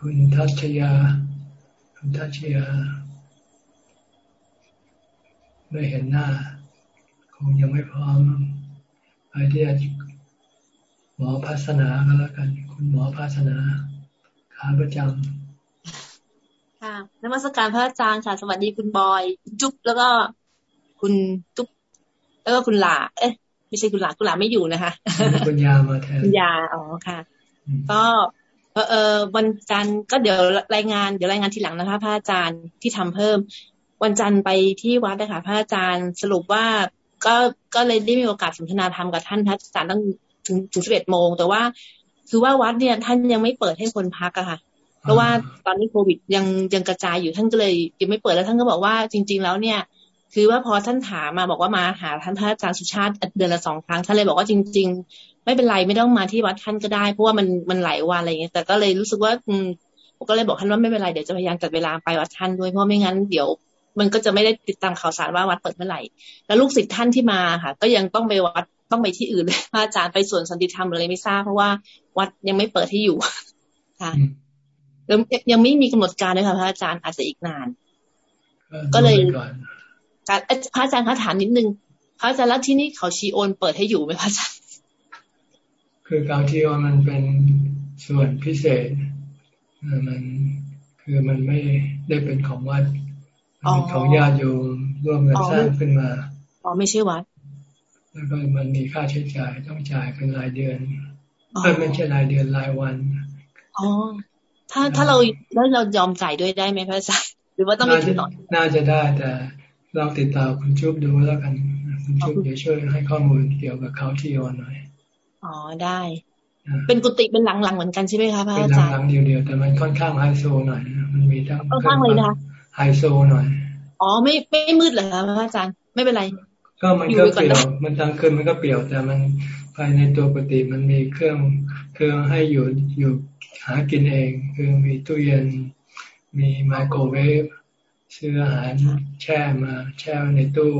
คุณทัชยา คุณทัชยา ไม่เห็นหน้า คงยังไม่พร้อมไปที่หมอภาสนาก็แล้วกัน คุณหมอภาสนาขาประจำค่ะนมัสการพระอาจารย์ค่ะ สวัสดีคุณบอย จุ๊บแล้วก็คุณจุ๊บแล้วก็คุณหลา เอ๊ะไม่ใช่คุณหลาคุณหลาไม่อยู่นะคะ คุณยามาแทนคุณยาอ๋อค่ะ ก็ เออวันจันทร์ก็เดี๋ยวรายงานเดี๋ยวรายงานทีหลังนะคะพระอาจารย์ที่ทำเพิ่ม วันจันทร์ไปที่วัดนะคะพระอาจารย์สรุปว่าก็ก็เลยได้มีโอกาสสนทนาธรรมกับท่านพระอาจารย์ตั้งถึงถึงสิบเอ็ดโมง แต่ว่าคือว่าวัดเนี่ยท่านยังไม่เปิดให้คนพักอะค่ะ เพราะว่าตอนนี้โควิดยังยังกระจายอยู่ท่านก็เลยยังไม่เปิดแล้วท่านก็บอกว่าจริง ๆ แล้วเนี่ย คือว่าพอท่านถามมาบอกว่ามาหาท่านพระอาจารย์สุชาติเดือนละสองครั้งท่านเลยบอกว่าจริงๆ ไม่เป็นไรไม่ต้องมาที่วัดท่านก็ได้ เพราะว่ามันมันหลายวันอะไรเงี้ยแต่ก็เลยรู้สึกว่าอืมผมก็เลยบอกท่านว่าไม่เป็นไรเดี๋ยวจะพยายามจัดเวลาไปวัดท่านด้วยเพราะไม่งั้นเดี๋ยวมันก็จะไม่ได้ติดตามข่าวสารว่าวัดเปิดเมื่อไหร่ แล้วลูกศิษย์ท่านที่มาค่ะ ก็ยังต้องไปวัดต้องไปที่อื่นเลยพระอาจารย์ไปสวนสันติธรรมหรืออะไรไม่ทราบเพราะว่าวัดยังไม่เปิดที่อยู่ค่ะแล้วยังไม่มีกำหนดการเลยค่ะพระอาจารย์อาจจะอีกนาน ก็เลยการพระอาจารย์คะถามนิดนึงพระอาจารย์แล้วที่นี่เขาชีโอนเปิดให้อยู่ไหมพระอาจารย์ คือการที่ว่ามันเป็นส่วนพิเศษมันคือมันไม่ได้เป็นของวัดเป็นของญาติโยมร่วมกันสร้างขึ้นมาอ๋อไม่ใช่วัด แล้วก็มันมีค่าใช้จ่ายต้องจ่ายเป็นรายเดือนไม่ใช่รายเดือนรายวันอ๋อถ้าถ้าเราแล้วเรายอมจ่ายด้วยได้ไหมพระอาจารย์หรือว่าต้องมีติดต่อน่าจะได้แต่ลองติดต่อคุณชุบดูแล้วกันคุณชุบเดี๋ยวช่วยให้ข้อมูลเกี่ยวกับเขาที่โอนหน่อย อ๋อได้ เป็นกุฏิเป็นหลังๆเหมือนกันใช่ไหมคะพระอาจารย์เป็นหลังๆเดียวๆแต่มันค่อนข้างไฮโซหน่อยมันมีทั้งค่อนข้างเลยนะคะไฮโซหน่อยอ๋อไม่ไม่มืดเหรอคะพระอาจารย์ไม่เป็นไร ก็มันก็เปลี่ยวมันทางคืนมันก็เปลี่ยวแต่มันภายในตัวปกติมันมีเครื่องเครื่องให้อยู่อยู่หากินเองคือมีตู้เย็นมีไมโครเวฟซื้ออาหารแช่มาแช่ในตู้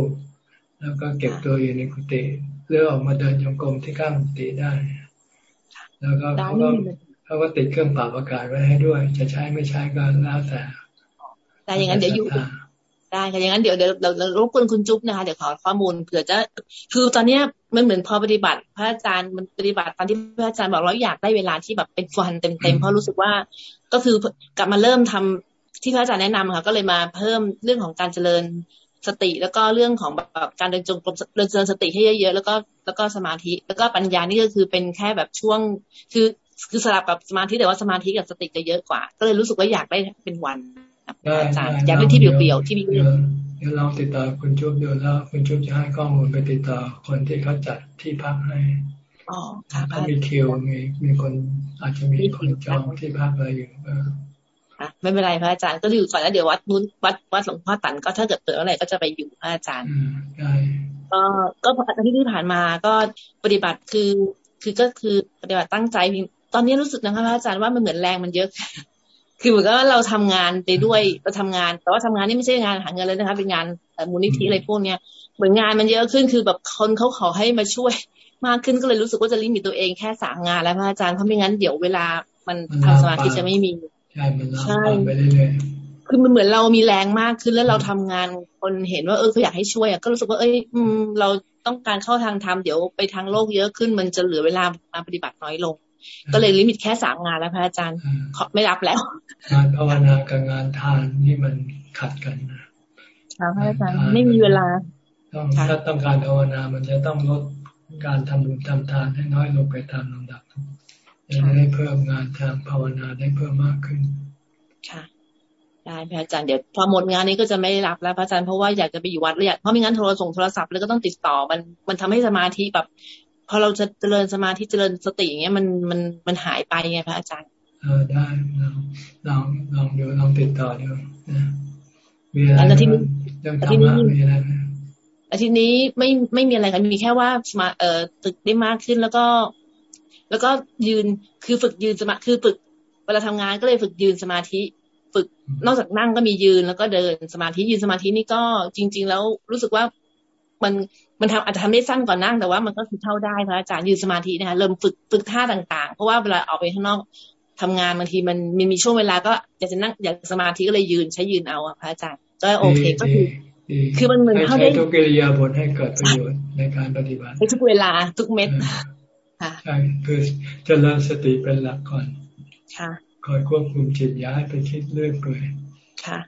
แล้วก็เก็บตัวอยู่ในกุฏิ เลือกออกมาเดินจงกรมที่ข้างกุฏิได้ แล้วก็เขาก็เขาก็ติดเครื่องปรับอากาศไว้ให้ด้วย จะใช้ไม่ใช้ก็แล้วแต่แต่อย่างนั้นเดี๋ยวอยู่ได้ค่ะอย่างนั้นเดี๋ยวเดี๋ยวเรารบกวนคุณจุ๊บนะคะเดี๋ยวขอข้อมูลเผื่อจะคือตอนเนี้ยมันเหมือนพอปฏิบัติ พระอาจารย์มันปฏิบัติตอนที่พระอาจารย์บอกเราอยากได้เวลาที่แบบเป็นฟันเต็มๆเพราะรู้สึกว่าก็คือกลับมาเริ่มทำที่พระอาจารย์แนะนำค่ะ ก็เลยมาเพิ่มเรื่องของการเจริญ สติแล้วก็เรื่องของแบบการเดินจงกรมเดินเจริญสติให้เยอะๆแล้วก็แล้วก็สมาธิ แล้วก็ปัญญานี่ก็คือเป็นแค่แบบช่วง คือคือสลับกับสมาธิแต่ว่าสมาธิกับสติจะเยอะกว่า ก็เลยรู้สึกว่าอยากได้เป็นวันอาจารย์อยากได้ที่เปลี่ยวๆที่มีเรื่องเดี๋ยวลองติดต่อคุณชุบดูแล้ว คุณชุบจะให้ข้อมูลไปติดต่อคนที่เขาจัดที่พักให้อ๋อค่ะเขามีคิวมีมีคนอาจจะมีคนจองที่พักอะไรอยู่ ไม่เป็นไรพระอาจารย์ก็อยู่ก่อนแล้วเดี๋ยววัดนู้นวัดวัดหลวงพ่อตันก็ถ้าเกิดเปิดอะไรก็จะไปอยู่พระอาจารย์ก็ก็อาทิตย์ที่ผ่านมาก็ปฏิบัติคือ คือก็คือปฏิบัติตั้งใจตอนนี้รู้สึกนะคะพระอาจารย์ว่ามันเหมือนแรงมันเยอะ คือเหมือนกับว่าเราทำงานไปด้วยเราทำงาน แต่ว่าทำงานนี่ไม่ใช่งานหาเงินเลยนะคะ เป็นงานมูลนิธิอะไรพวกเนี้ยเหมือนงานมันเยอะขึ้นคือแบบคนเขาขอให้มาช่วยมากขึ้นก็เลยรู้สึกว่าจะลิมิตตัวเองแค่สามงานแล้วพระอาจารย์เพราะไม่งั้นเดี๋ยวเวลามันทำสมาธิจะไม่มี ใช่มันใช่ไปเรื่อยคือมันเหมือนเรามีแรงมากขึ้นแล้วเราทำงานคนเห็นว่าเออเขาอยากให้ช่วยก็รู้สึกว่าเอ้ยเราต้องการเข้าทางธรรมเดี๋ยวไปทางโลกเยอะขึ้น มันจะเหลือเวลามาปฏิบัติน้อยลง ก็เลยลิมิตแค่สามงานแล้วพระอาจารย์ไม่รับแล้วงานภาวนากับงานทานนี่มันขัดกันนะพระอาจารย์ไม่มีเวลาต้องถ้าต้องการภาวนามันจะต้องลดการทำบุญทำทานให้น้อยลงไปตามลำดับ จะได้เพิ่มงานทางภาวนาได้เพิ่มมากขึ้น ค่ะได้พระอาจารย์เดี๋ยวพอหมดงานนี้ก็จะไม่รับแล้วพระอาจารย์เพราะว่าอยากจะไปอยู่วัดเลยเพราะไม่งั้นโทรส่งโทรศัพท์แล้วก็ต้องติดต่อมันมันทำให้สมาธิแบบพอเราจะเจริญสมาธิเจริญสติอย่างเงี้ยมันมันมันหายไปไงพระอาจารย์เออได้ลองลองดูลองติดต่อดูนะมีอะไรเรื่องธรรมะมีอะไรไหมอาทิตย์นี้ไม่ไม่มีอะไรกันมีแค่ว่าสมาเอ่อตึกได้มากขึ้นแล้วก็ แล้วก็ยืนคือฝึกยืนสมาคือฝึกเวลาทำงานก็เลยฝึกยืนสมาธิ ฝึกนอกจากนั่งก็มียืนแล้วก็เดินสมาธิยืนสมาธินี่ก็จริง ๆ แล้วรู้สึกว่ามันมันทำอาจจะทำได้สั้นกว่านั่งแต่ว่ามันก็คือเข้าได้พระอาจารย์ยืนสมาธินะคะเริ่มฝึกฝึกท่าต่างๆ เพราะว่าเวลาออกไปข้างนอกทำงานบางทีมันมีมีช่วงเวลาก็อยากจะนั่งอยากสมาธิก็เลยยืนใช้ยืนเอาอะพระอาจารย์ก็โอเคก็คือคือมันเหมือนเขาได้ทุกกิริยาบทให้เกิดประโยชน์ในการปฏิบัติทุกเวลาทุกเม็ด ใช่ คือเจริญสติเป็นหลักก่อน ค่ะ คอยควบคุมจิตย้ายไปคิดเรื่อยเปื่อยค่ะ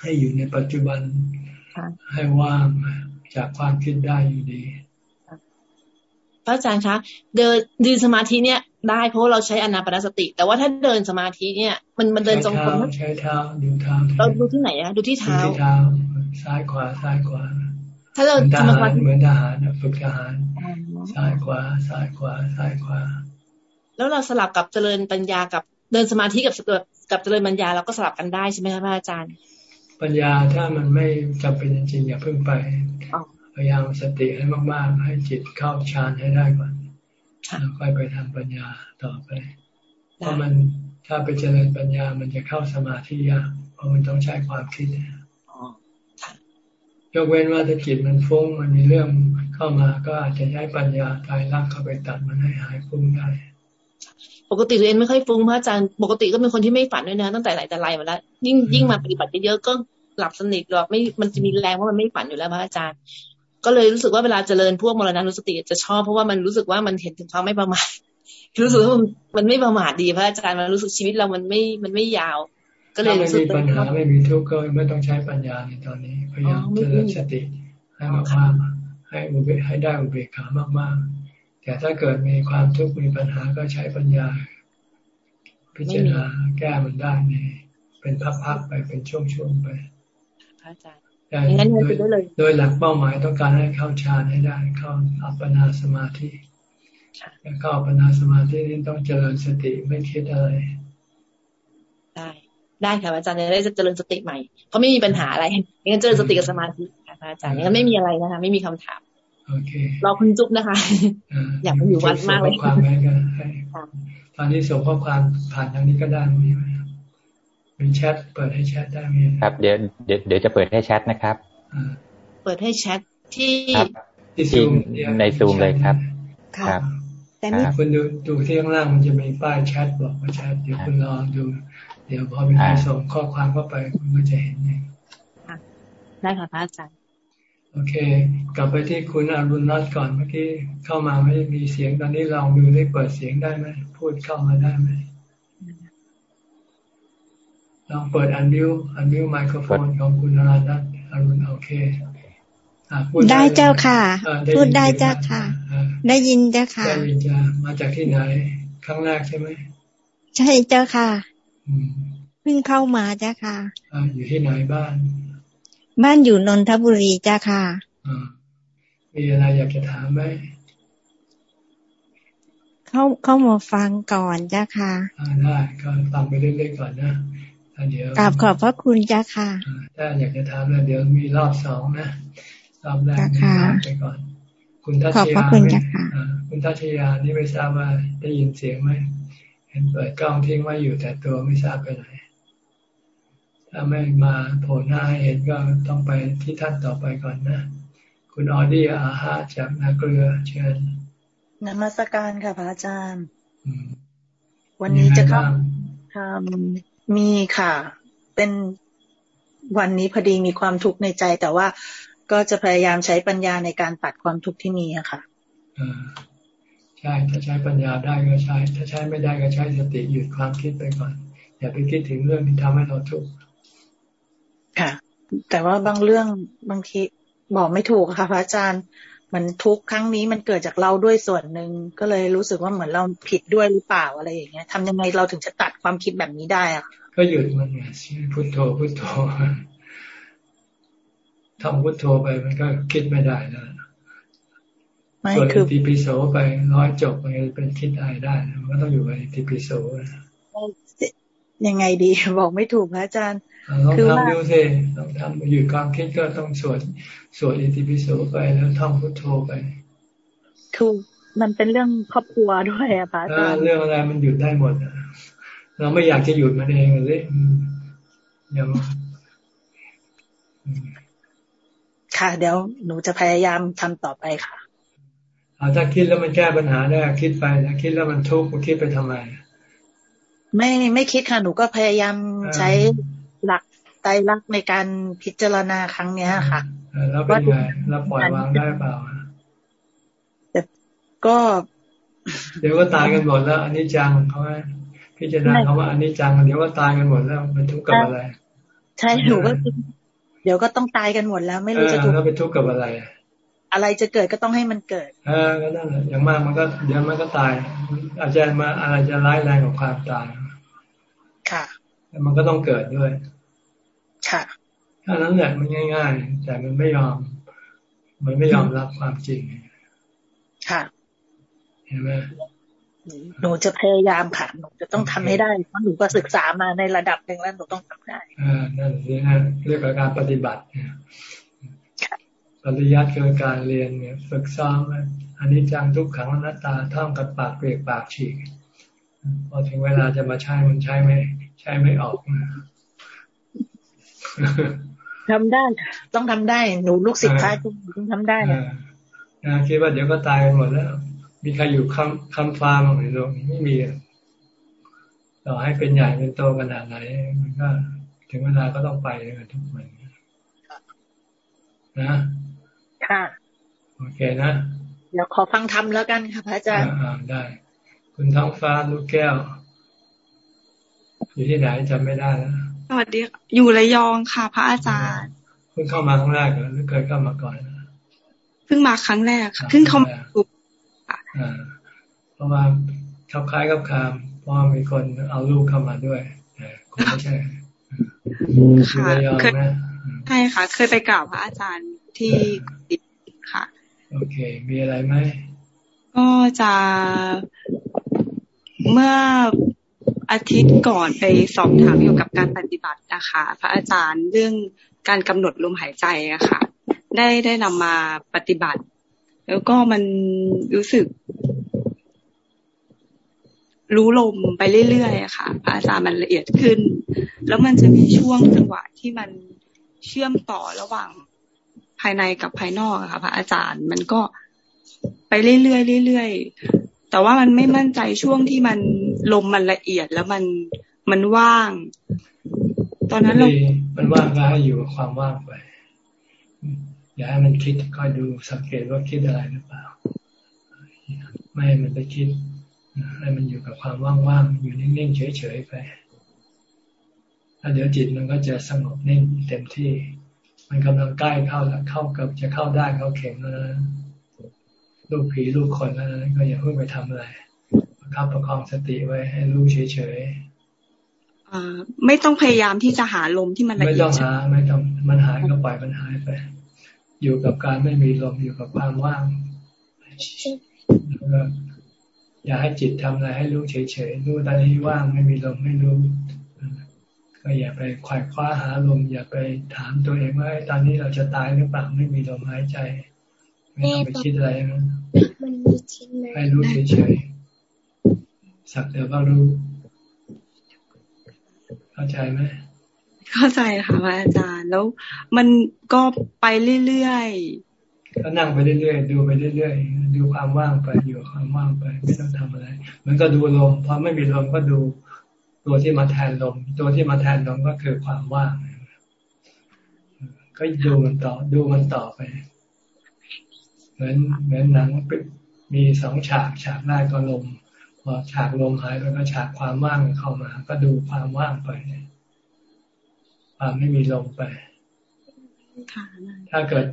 ให้อยู่ในปัจจุบันให้ว่างจากความคิดได้อยู่ดีพระอาจารย์คะเดินดืนสมาธิเนี่ยได้เพราะเราใช้อนาปนสติ แต่ว่าถ้าเดินสมาธิเนี่ย มันมันเดินจงกรมใช้เท้าดูเท้าเราดูที่ไหนอะดูที่เท้าที่เท้าซ้ายขวาซ้ายขวา ถ้าเราทำสมาธิเหมือนทหารฝึกทหารซ้ายขวาซ้ายขวาซ้ายขวา แล้วเราสลับกับเจริญปัญญากับเดินสมาธิกับกับเจริญปัญญาเราก็สลับกันได้ใช่ไหมคะพระอาจารย์ ปัญญาถ้ามันไม่จำเป็นจริงๆอย่าเพิ่งไปพยายามสติให้มากๆ ให้จิตเข้าฌานให้ได้ก่อนแล้วค่อยไปทำปัญญาต่อไป เพราะมันถ้าไปเจริญปัญญามันจะเข้าสมาธิยากเพราะมันต้องใช้ความคิด ยกเว้นว่าถ้าจิตมันฟุ้งมันมีเรื่องเข้ามาก็อาจจะใช้ปัญญาตายรักเข้าไปตัดมันให้หายฟุ้งได้ ปกติตัวเองไม่ค่อยฟุ้งพระอาจารย์ปกติก็เป็นคนที่ไม่ฝันด้วยนะ ตั้งแต่ไหนแต่ไรมาแล้วยิ่งยิ่งมาปฏิบัติเยอะก็หลับสนิทหรอกไม่มันจะมีแรงว่ามันไม่ฝันอยู่แล้วพระอาจารย์ ก็เลยรู้สึกว่าเวลาเจริญพวกมรณะนุสติจะชอบเพราะว่ามันรู้สึกว่ามันเห็นถึงความไม่ประมาทรู้สึกว่ามันไม่ประมาทดีพระอาจารย์มันรู้สึกชีวิตเรามันไม่มันไม่ยาว ก็เลยรู้สึกปัญหาไม่มีทุกข์ก็ไม่ต้องใช้ปัญญาในตอนนี้พยายามเจริญสติให้มากๆให้อุเบกให้ได้อุเบกขามากๆ แต่ถ้าเกิดมีความทุกข์มีปัญหาก็ใช้ปัญญา พิจารณาแก้มันได้ในเป็นพักๆไปเป็นช่วงๆไปพระอาจารย์งั้นโดยโดยหลักเป้าหมายต้องการให้เข้าฌานให้ได้ เข้าอัปปนาสมาธิแล้วเข้าอัปปนาสมาธินี่ต้องเจริญสติไม่คิดอะไรได้ ได้ค่ะอาจารย์จะได้เจริญสติใหม่เพราะไม่มีปัญหาอะไรงั้นเจริญสติกับสมาธิค่ะอาจารย์งั้นไม่มีอะไรนะคะ ไม่มีคำถามโอเคเราคุณจุ๊บนะคะ อยากไปอยู่วัดมากเลยความแกันตอนนี้ส่งข้อความผ่านทางนี้ก็ได้ไหมเป็นแชทเปิดให้แชทได้ไหมครับเดี๋ยวเดี๋ยวเดี๋ยวจะเปิดให้แชทนะครับเปิดให้แชทที่ที่ในซูมเลยครับ ครับ แต่นี่คุณดูดูที่ข้างล่างมันจะมีป้ายแชทบอกว่าแชทเดี๋ยวคุณรอดู เดี๋ยวพอมีใครส่งข้อความเข้าไปคุณก็จะเห็นเองได้ค่ะพระอาจารย์โอเค กลับไปที่คุณอรุณรัตน์ก่อนเมื่อกี้เข้ามาไม่มีเสียงตอนนี้ลองดูได้เปิดเสียงได้ไหมพูดเข้ามาได้ไหมลองเปิดอันวิวอันวิวไมโครโฟนของคุณนารัตน์อรุณโอเคได้เจ้าค่ะ พูดได้เจ้าค่ะ ได้ยินเจ้าค่ะได้ยินจ้ามาจากที่ไหนครั้งแรกใช่ไหมใช่เจ้าค่ะ เพิ่งเข้ามาเจ้าค่ะอยู่ที่ไหนบ้าน บ้านอยู่นนทบุรีเจ้าค่ะมีอะไรอยากจะถามไหมเข้าเข้ามาฟังก่อนจ้าค่ะได้ก็ฟังไปเรื่อยๆก่อนนะเดี๋ยวกราบขอบพระคุณจ้าค่ะถ้าอยากจะถามแล้วเดี๋ยวมีรอบสองนะรอบแรกถามไปก่อน คุณทัชยาคุณทัชยานี่ไม่ทราบว่าได้ยินเสียงไหม เห็นเปิดกล้องทิ้งไว้อยู่แต่ตัวไม่ทราบไปไหน ถ้าไม่มาโผล่หน้าให้เห็นก็ต้องไปที่ท่านต่อไปก่อนนะ คุณออดี้อาฮาจากนาเกลือเชิญนมัสการค่ะพระอาจารย์วันนี้จะเข้าทำมีค่ะ เป็นวันนี้พอดีมีความทุกข์ในใจ แต่ว่าก็จะพยายามใช้ปัญญาในการตัดความทุกข์ที่มีอะค่ะ ใช่ถ้าใช้ปัญญาได้ก็ใช้ ถ้าใช้ไม่ได้ก็ใช้สติหยุดความคิดไปก่อน อย่าไปคิดถึงเรื่องที่ทำให้เราทุกข์ค่ะ แต่ว่าบางเรื่องบางทีบอกไม่ถูกค่ะพระอาจารย์มันทุกครั้งนี้มันเกิดจากเราด้วยส่วนหนึ่งก็เลยรู้สึกว่าเหมือนเราผิดด้วยหรือเปล่าอะไรอย่างเงี้ยทำยังไงเราถึงจะตัดความคิดแบบนี้ได้อะก็หยุดมันไงพุทโธพุทโธทำพุทโธไปมันก็คิดไม่ได้แล้ วส่วนอิติปิโสไปร้อยจบมันเป็นคิดอะไรได้มันก็ต้องอยู่กับอิติปิโสยังไงดี บอกไม่ถูกพระอาจารย์ต้องทำดูสิต้องทำอยู่ความคิดก็ต้องสวดสวดอิติปิโสไปแล้วท่องพุทโธไปคือมันเป็นเรื่องครอบครัวด้วยอะพระอาจารย์เรื่องอะไรมันหยุดได้หมดเราไม่อยากจะหยุดมันเองเลยยังค่ะ เดี๋ยวหนูจะพยายามทำต่อไปค่ะ ถ้าคิดแล้วมันแก้ปัญหาได้คิดไปนะคิดแล้วมันทุกข์มันคิดไปทำไม ไม่ไม่คิดค่ะหนูก็พยายามใช้หลักไตรลักษณ์ในการพิจารณาครั้งเนี้ยค่ะแล้วเป็นไงแล้วปล่อยวางได้เปล่าแต่ก็ เดี๋ยวก็ตายกันหมดแล้วอันนี้จังเขาไหมพิจารณาเขาว่าอันนี้จังเดี๋ยวก็ตายกันหมดแล้วมันทุกข์กับอะไร ใช่หนูก็เดี๋ยวก็ต้องตายกันหมดแล้ว ไม่รู้จะทุกข์แล้วไปทุกข์กับอะไร อะไรจะเกิดก็ต้องให้มันเกิด เออก็นั่นแหละอย่างมากมันก็เดี๋ยวมันก็ตาย อาจจะมาอะไรจะร้ายแรงกว่าความตาย ค่ะมันก็ต้องเกิดด้วย ค่ะถ้านั้นแหละมันง่าย ๆ แต่มันไม่ยอม มันไม่ยอมรับความจริง ค่ะ เห็นไหมหนูจะพยายามค่ะ หนูจะต้องทำให้ได้ เพราะหนูก็ศึกษามาในระดับหนึ่งแล้วหนูต้องทำได้อ่านั่นนี่นะเรียกว่าการปฏิบัติเนี่ย ปริยัติคือการเรียนเนี่ยฝึกซ้อมอันนี้จังทุกขังอนัตตาท่องกับปากเปรียกปากฉีกพอถึงเวลาจะมาใช้มันใช้ไม่ใช้ไม่ออกทำได้ ต้องทำได้หนูลูกศิษย์พระต้องทำได้นะคิดว่าเดี๋ยวก็ตายกันหมดแล้ว มีใครอยู่คำคำฟ้ามั้งในโลกนี้ไม่มีต่อให้เป็นใหญ่เป็นโตขนาดไหนมันก็ ถึงเวลาก็ต้องไปกันทุกคนนะ ค่ะ โอเคนะ เดี๋ยวขอฟังธรรมแล้วกันค่ะพระอาจารย์อ่าได้ คุณท้องฟ้าลูกแก้ว อยู่ที่ไหนจำไม่ได้แล้วสวัสดีอยู่ระยองค่ะ พระอาจารย์เพิ่งเข้ามาครั้งแรกหรือเคยเข้ามาก่อนเพิ่งมาครั้งแรกค่ะเพิ่งเข้ามาอ่าเพราะว่าเขาคล้ายกับคามเพราะมีคนเอาลูกเข้ามาด้วยแต่คงไม่ใช่ค่ะเคย ใช่ค่ะ เคยไปกราบพระอาจารย์ที่ติดค่ะ โอเค มีอะไรไหมก็จะเมื่ออาทิตย์ก่อนไปสอบถามเกี่ยวกับการปฏิบัตินะคะ พระอาจารย์เรื่องการกำหนดลมหายใจอะค่ะ ได้ได้นำมาปฏิบัติ แล้วก็มันรู้สึก รู้ลมไปเรื่อยๆอะค่ะ พระอาจารย์มันละเอียดขึ้น แล้วมันจะมีช่วงจังหวะที่มัน เชื่อมต่อระหว่างภายในกับภายนอกอะค่ะพระอาจารย์มันก็ไปเรื่อยๆเรื่อยๆแต่ว่ามันไม่มั่นใจช่วงที่มันลมมันละเอียดแล้วมันมันว่าง ตอนนั้นเรา มันว่างก็ให้อยู่กับความว่างไป อย่าให้มันคิดคอยดูสังเกตว่าคิดอะไรหรือเปล่า ไม่ให้มันไปคิดให้มันอยู่กับความว่างๆอยู่นิ่งๆเฉยๆไป แล้วเดี๋ยวจิตมันก็จะสงบนิ่งเต็มที่ มันกำลังใกล้เข้าแล้วเข้ากับจะเข้าได้เข้าเข็มแล้วนะลูกผีลูกคนแล้วนะก็อย่าเพิ่งไปทำอะไรประคับประคองสติไว้ให้รู้เฉยๆไม่ต้องพยายามที่จะหาลมที่มันละเอียดไม่ต้องหาไม่ต้องมันหายก็ปล่อยมันหายไป อยู่กับการไม่มีลมอยู่กับความว่างอย่าให้จิตทำอะไรให้รู้เฉยๆรู้ตอนนี้ว่างไม่มีลมไม่รู้ ก็อย่าไปควายคว้าหาลมอย่าไปถามตัวเองว่าตอนนี้เราจะตายหรือเปล่าไม่มีลมหายใจ ไม่ต้องไปคิดอะไรนะให้รู้เฉยๆสักแต่ว่ารู้ เข้าใจไหมเข้าใจค่ะพระอาจารย์แล้ว มันก็ไปเรื่อยๆก็นั่งไปเรื่อยๆดูไปเรื่อยๆดูความว่างไปอยู่ความว่างไป ไม่ต้องทำอะไร มันก็ดูลมพอไม่มีลมก็ดู ตัวที่มาแทนลม ตัวที่มาแทนลมก็คือความว่าง ก็ดูมันต่อ ดูมันต่อไป เหมือนเหมือนหนังมีสองฉาก ฉากแรกก็ลม พอฉากลมหายไปก็ฉากความว่างเข้ามา ก็ดูความว่างไปความไม่มีลมไป ถ้าเกิด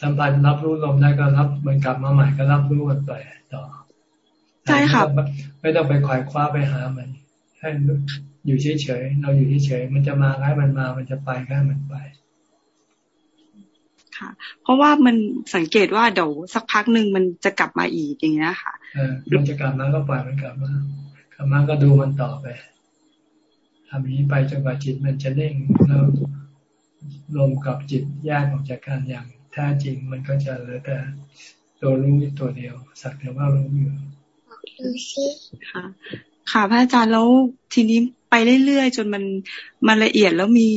สัมผัสรับรู้ลมได้ก็รับมันกลับมาใหม่ก็รับรู้มันไปต่อใช่ค่ะไม่ต้องไปคอยคว้าไปหามัน ให้อยู่เฉยๆเราอยู่เฉยๆมันจะมาให้มันมา มันจะไปให้มันไป ค่ะ เพราะว่ามันสังเกตว่าเดี๋ยวสักพักหนึ่งมันจะกลับมาอีกอย่างเงี้ยค่ะเออมันจะกลับมาก็ปล่อยมันกลับมากลับมาก็ดูมันต่อไปทำนี้ไปจนกว่าจิตมันจะเด้งแล้วลมกับจิตแยกออกจากกันอย่างแท้จริงมันก็จะเหลือแต่ตัวรู้ตัวเดียว สักแต่ว่ารู้อยู่ดูสิค่ะ ค่ะพระอาจารย์แล้วทีนี้ไปเรื่อยๆจนมันมันละเอียดแล้วมี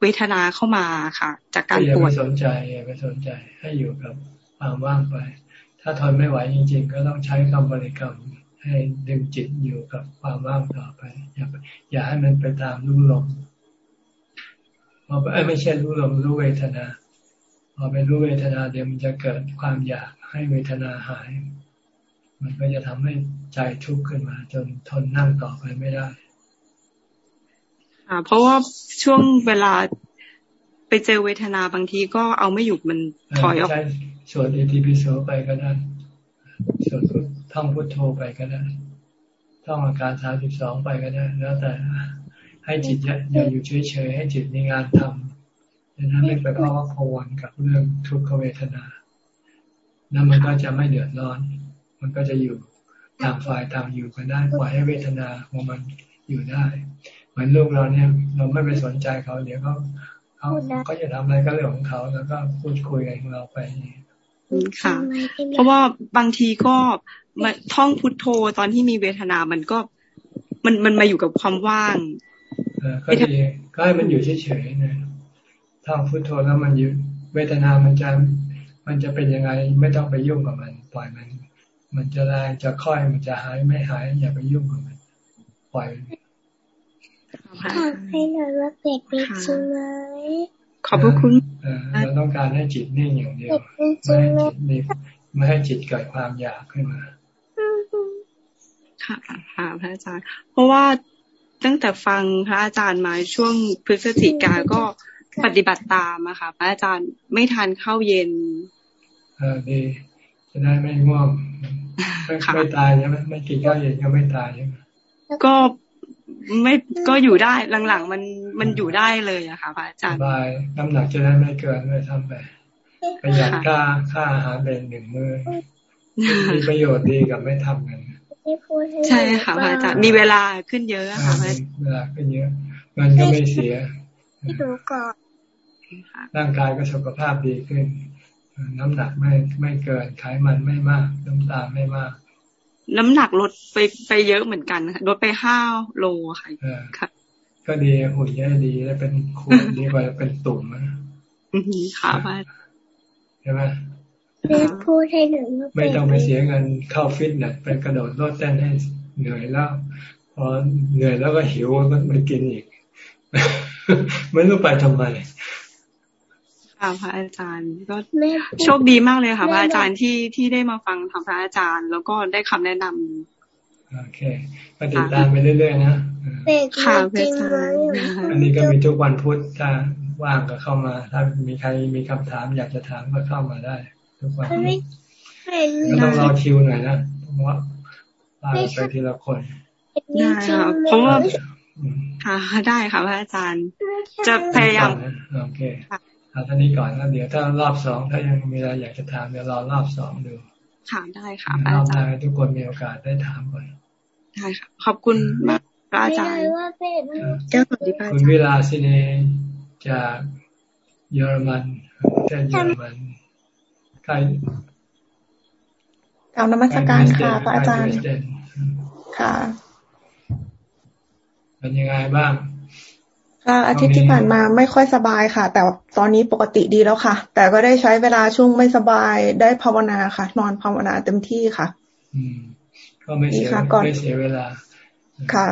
เวทนาเข้ามาค่ะ จากการปวดอย่าไปสนใจอย่าไปสนใจให้อยู่กับความว่างไป ถ้าทนไม่ไหวจริง ๆ ก็ต้องใช้คำบริกรรมให้ดึงจิตอยู่กับความว่างต่อไปอย่าอย่าให้มันไปตามรู้ลมพอไม่ใช่รู้ลมรู้เวทนาพอไปรู้เวทนาเดี๋ยวมันจะเกิดความอยากให้เวทนาหาย มันก็จะทำให้ ใจทุกข์ขึ้นมา จนทนนั่งต่อไปไม่ได้อ่าเพราะว่าช่วงเวลาไปเจอเวทนาบางทีก็เอาไม่อยู่มันถอยออกสวดอิติปิโสไปก็ได้สวดพุทท่องพุทโธไปก็ได้ท่องอาการสามสิบสองไปก็ได้แล้วแต่ให้จิตอย่าอยู่เฉยๆให้จิตมีงานทำดังนั้นไม่ไปเพราะว่าพวนกับเรื่องทุกขเวทนา แล้วมันก็จะไม่เดือดร้อน มันก็จะอยู่ ต่างฝ่ายต่างอยู่กันได้ปล่อยให้เวทนาของมันอยู่ได้ เหมือนลูกเราเนี่ยเราไม่ไปสนใจเขาเดี๋ยวเขาเขาเขาจะทำอะไรก็เรื่องของเขาแล้วก็พูดคุยกันของเราไปค่ะ เพราะว่าบางทีก็มาท่องพุทโธตอนที่มีเวทนามันก็มันมันมาอยู่กับความว่างก็ดีก็ให้มันอยู่เฉยๆนะท่องพุทโธแล้วมันอยู่เวทนามันจะมันจะเป็นยังไงไม่ต้องไปยุ่งกับมัน ปล่อยมัน มันจะแรงจะค่อยมันจะหายไม่หายอย่าไปยุ่งกับมันปล่อยขอให้หน่อยว่าเป็ดเป็ดใช่ไหมขอบพระคุณเราต้องการให้จิตนิ่งอย่างเดียวไม่ให้จิตนิ่งไม่ให้จิตเกิดความอยากขึ้นมา ค่ะค่ะพระอาจารย์ เพราะว่าตั้งแต่ฟังพระอาจารย์มาช่วงพฤศจิกาก็ปฏิบัติตามอะค่ะ พระอาจารย์ไม่ทานข้าวเย็น เออดี จะได้ไม่ง่วงไม่ตายใช่ไหมไม่กินข้าวเย็นก็ไม่ตายใช่ไหมก็ไม่ก็อยู่ได้หลังๆ มันมันอยู่ได้เลยอะค่ะพระอาจารย์สบายน้ำหนักจะได้ไม่เกินเลยทำไปประหยัดค่าค่าอาหารเป็นหนึ่งมือมีประโยชน์ดีกับไม่ทำกันใช่ค่ะพระอาจารย์มีเวลาขึ้นเยอะค่ะเวลาขึ้นเยอะเงินก็ไม่เสียร่างกายก็สุขภาพดีขึ้น น้ำหนักไม่ไม่เกินไขมันไม่มาก น้ำตาลไม่มาก น้ำหนักลดไปไปเยอะเหมือนกันลดไปห้าโลค่ะค่ะก็ดีหุ่นแย่ดีแล้วเป็นคูณดีกว่าเป็นตุ่มนะค่ะพ่อใช่ไหมพูดให้หนึ่งไม่ต้องไปเสียเงินเข้าฟิตเนสไปกระโดดโลดเต้นให้เหนื่อยแล้วพอเหนื่อยแล้วก็หิวก็ไปกินอีก ไม่รู้ไปทำไม ค่ะพระอาจารย์ก็โชคดีมากเลยค่ะ พระอาจารย์ที่ที่ได้มาฟังทางพระอาจารย์ แล้วก็ได้คำแนะนำโอเคก็ติดตามไปเรื่อยๆนะค่ะพระอาจารย์อันนี้ก็มีทุกวันพุธถ้าว่างก็เข้ามา ถ้ามีใครมีคำถามอยากจะถามก็เข้ามาได้ ทุกวันก็ต้องรอคิวหน่อยนะเพราะว่าไปทีละคนได้ค่ะเพราะว่าค่ะได้ค่ะพระอาจารย์ จะพยายามโอเค เอาท่านี้ก่อนแล้วเดี๋ยวถ้ารอบสองถ้ายังมีอะไรอยากจะถามเดี๋ยวรอรอบสองดูค่ะได้ค่ะรอบหน้าทุกคนมีโอกาสได้ถามก่อนได้ค่ะ ขอบคุณมากพระอาจารย์เจ้าสวัสดีค่ะคุณวิลาสินีจากเยอรมันประเทศเยอรมันใครกล่าวนมัสการค่ะพระอาจารย์ค่ะ เป็นยังไงบ้าง ค่ะอาทิตย์ที่ผ่านมาไม่ค่อยสบายค่ะ แต่ตอนนี้ปกติดีแล้วค่ะ แต่ก็ได้ใช้เวลาช่วงไม่สบายได้ภาวนาค่ะ นอนภาวนาเต็มที่ค่ะอืมก็ไม่เสียไม่เสียเวลาค่ะ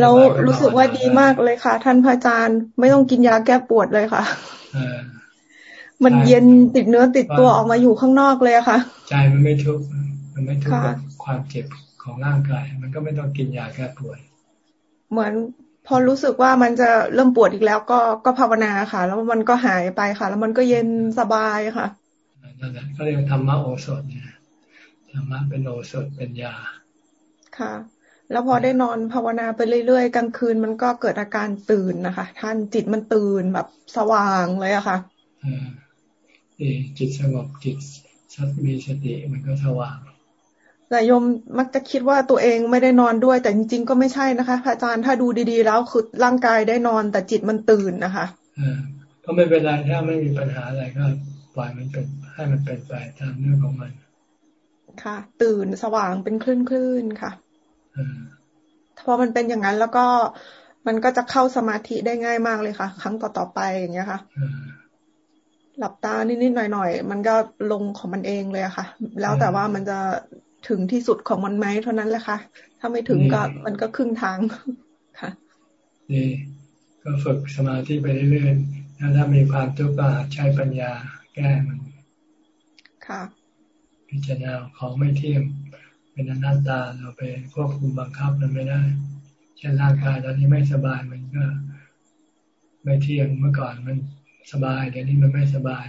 เรารู้สึกว่าดีมากเลยค่ะ ท่านพระอาจารย์ไม่ต้องกินยาแก้ปวดเลยค่ะมันเย็นติดเนื้อติดตัวออกมาอยู่ข้างนอกเลยค่ะ ใจมันไม่ทุกข์มันไม่ทุกข์กับความเจ็บของร่างกาย มันก็ไม่ต้องกินยาแก้ปวดเหมือน พอรู้สึกว่ามันจะเริ่มปวดอีกแล้วก็ก็ภาวนาค่ะ แล้วมันก็หายไปค่ะ แล้วมันก็เย็นสบายค่ะนั่นแหละก็เรียกธรรมะโอสถเนี่ยธรรมะเป็นโอสถเป็นยาค่ะ แล้วพอได้นอนภาวนาไปเรื่อยๆกลางคืนมันก็เกิดอาการตื่นนะคะ ท่านจิตมันตื่นแบบสว่างเลยอะค่ะจิตสงบจิตชัดมีสติมันก็สว่าง แต่โยมมักจะคิดว่าตัวเองไม่ได้นอนด้วย แต่จริงๆก็ไม่ใช่นะคะพระอาจารย์ถ้าดูดีๆ แล้วคือร่างกายได้นอนแต่จิตมันตื่นนะคะอ่าก็ไม่เป็นไรถ้าไม่มีปัญหาอะไรก็ปล่อยมันเป็นให้มันเป็นไปตามเรื่องของมัน ค่ะ ตื่นสว่างเป็นคลื่นคลื่นค่ะพอมันเป็นอย่างนั้นแล้วก็มันก็จะเข้าสมาธิได้ง่ายมากเลยค่ะ ครั้งต่อๆไปอย่างเงี้ยค่ะหลับตานิดๆหน่อยๆมันก็ลงของมันเองเลยอะค่ะ แล้วแต่ว่ามันจะ ถึงที่สุดของมันไหมเท่านั้นแหละค่ะ ถ้าไม่ถึงก็มันก็ครึ่งทางค่ะดีก็ฝึกสมาธิไปเรื่อยๆแล้วถ้ามีความทุกข์ก็ใช้ปัญญาแก้มัน ค่ะ พิจารณาของไม่เที่ยงเป็นอนัตตาเราไปควบคุมบังคับมันไม่ได้เช่นร่างกายตอนนี้ไม่สบายมันก็ ไม่เที่ยงเมื่อก่อนมันสบายเดี๋ยวนี้มันไม่สบาย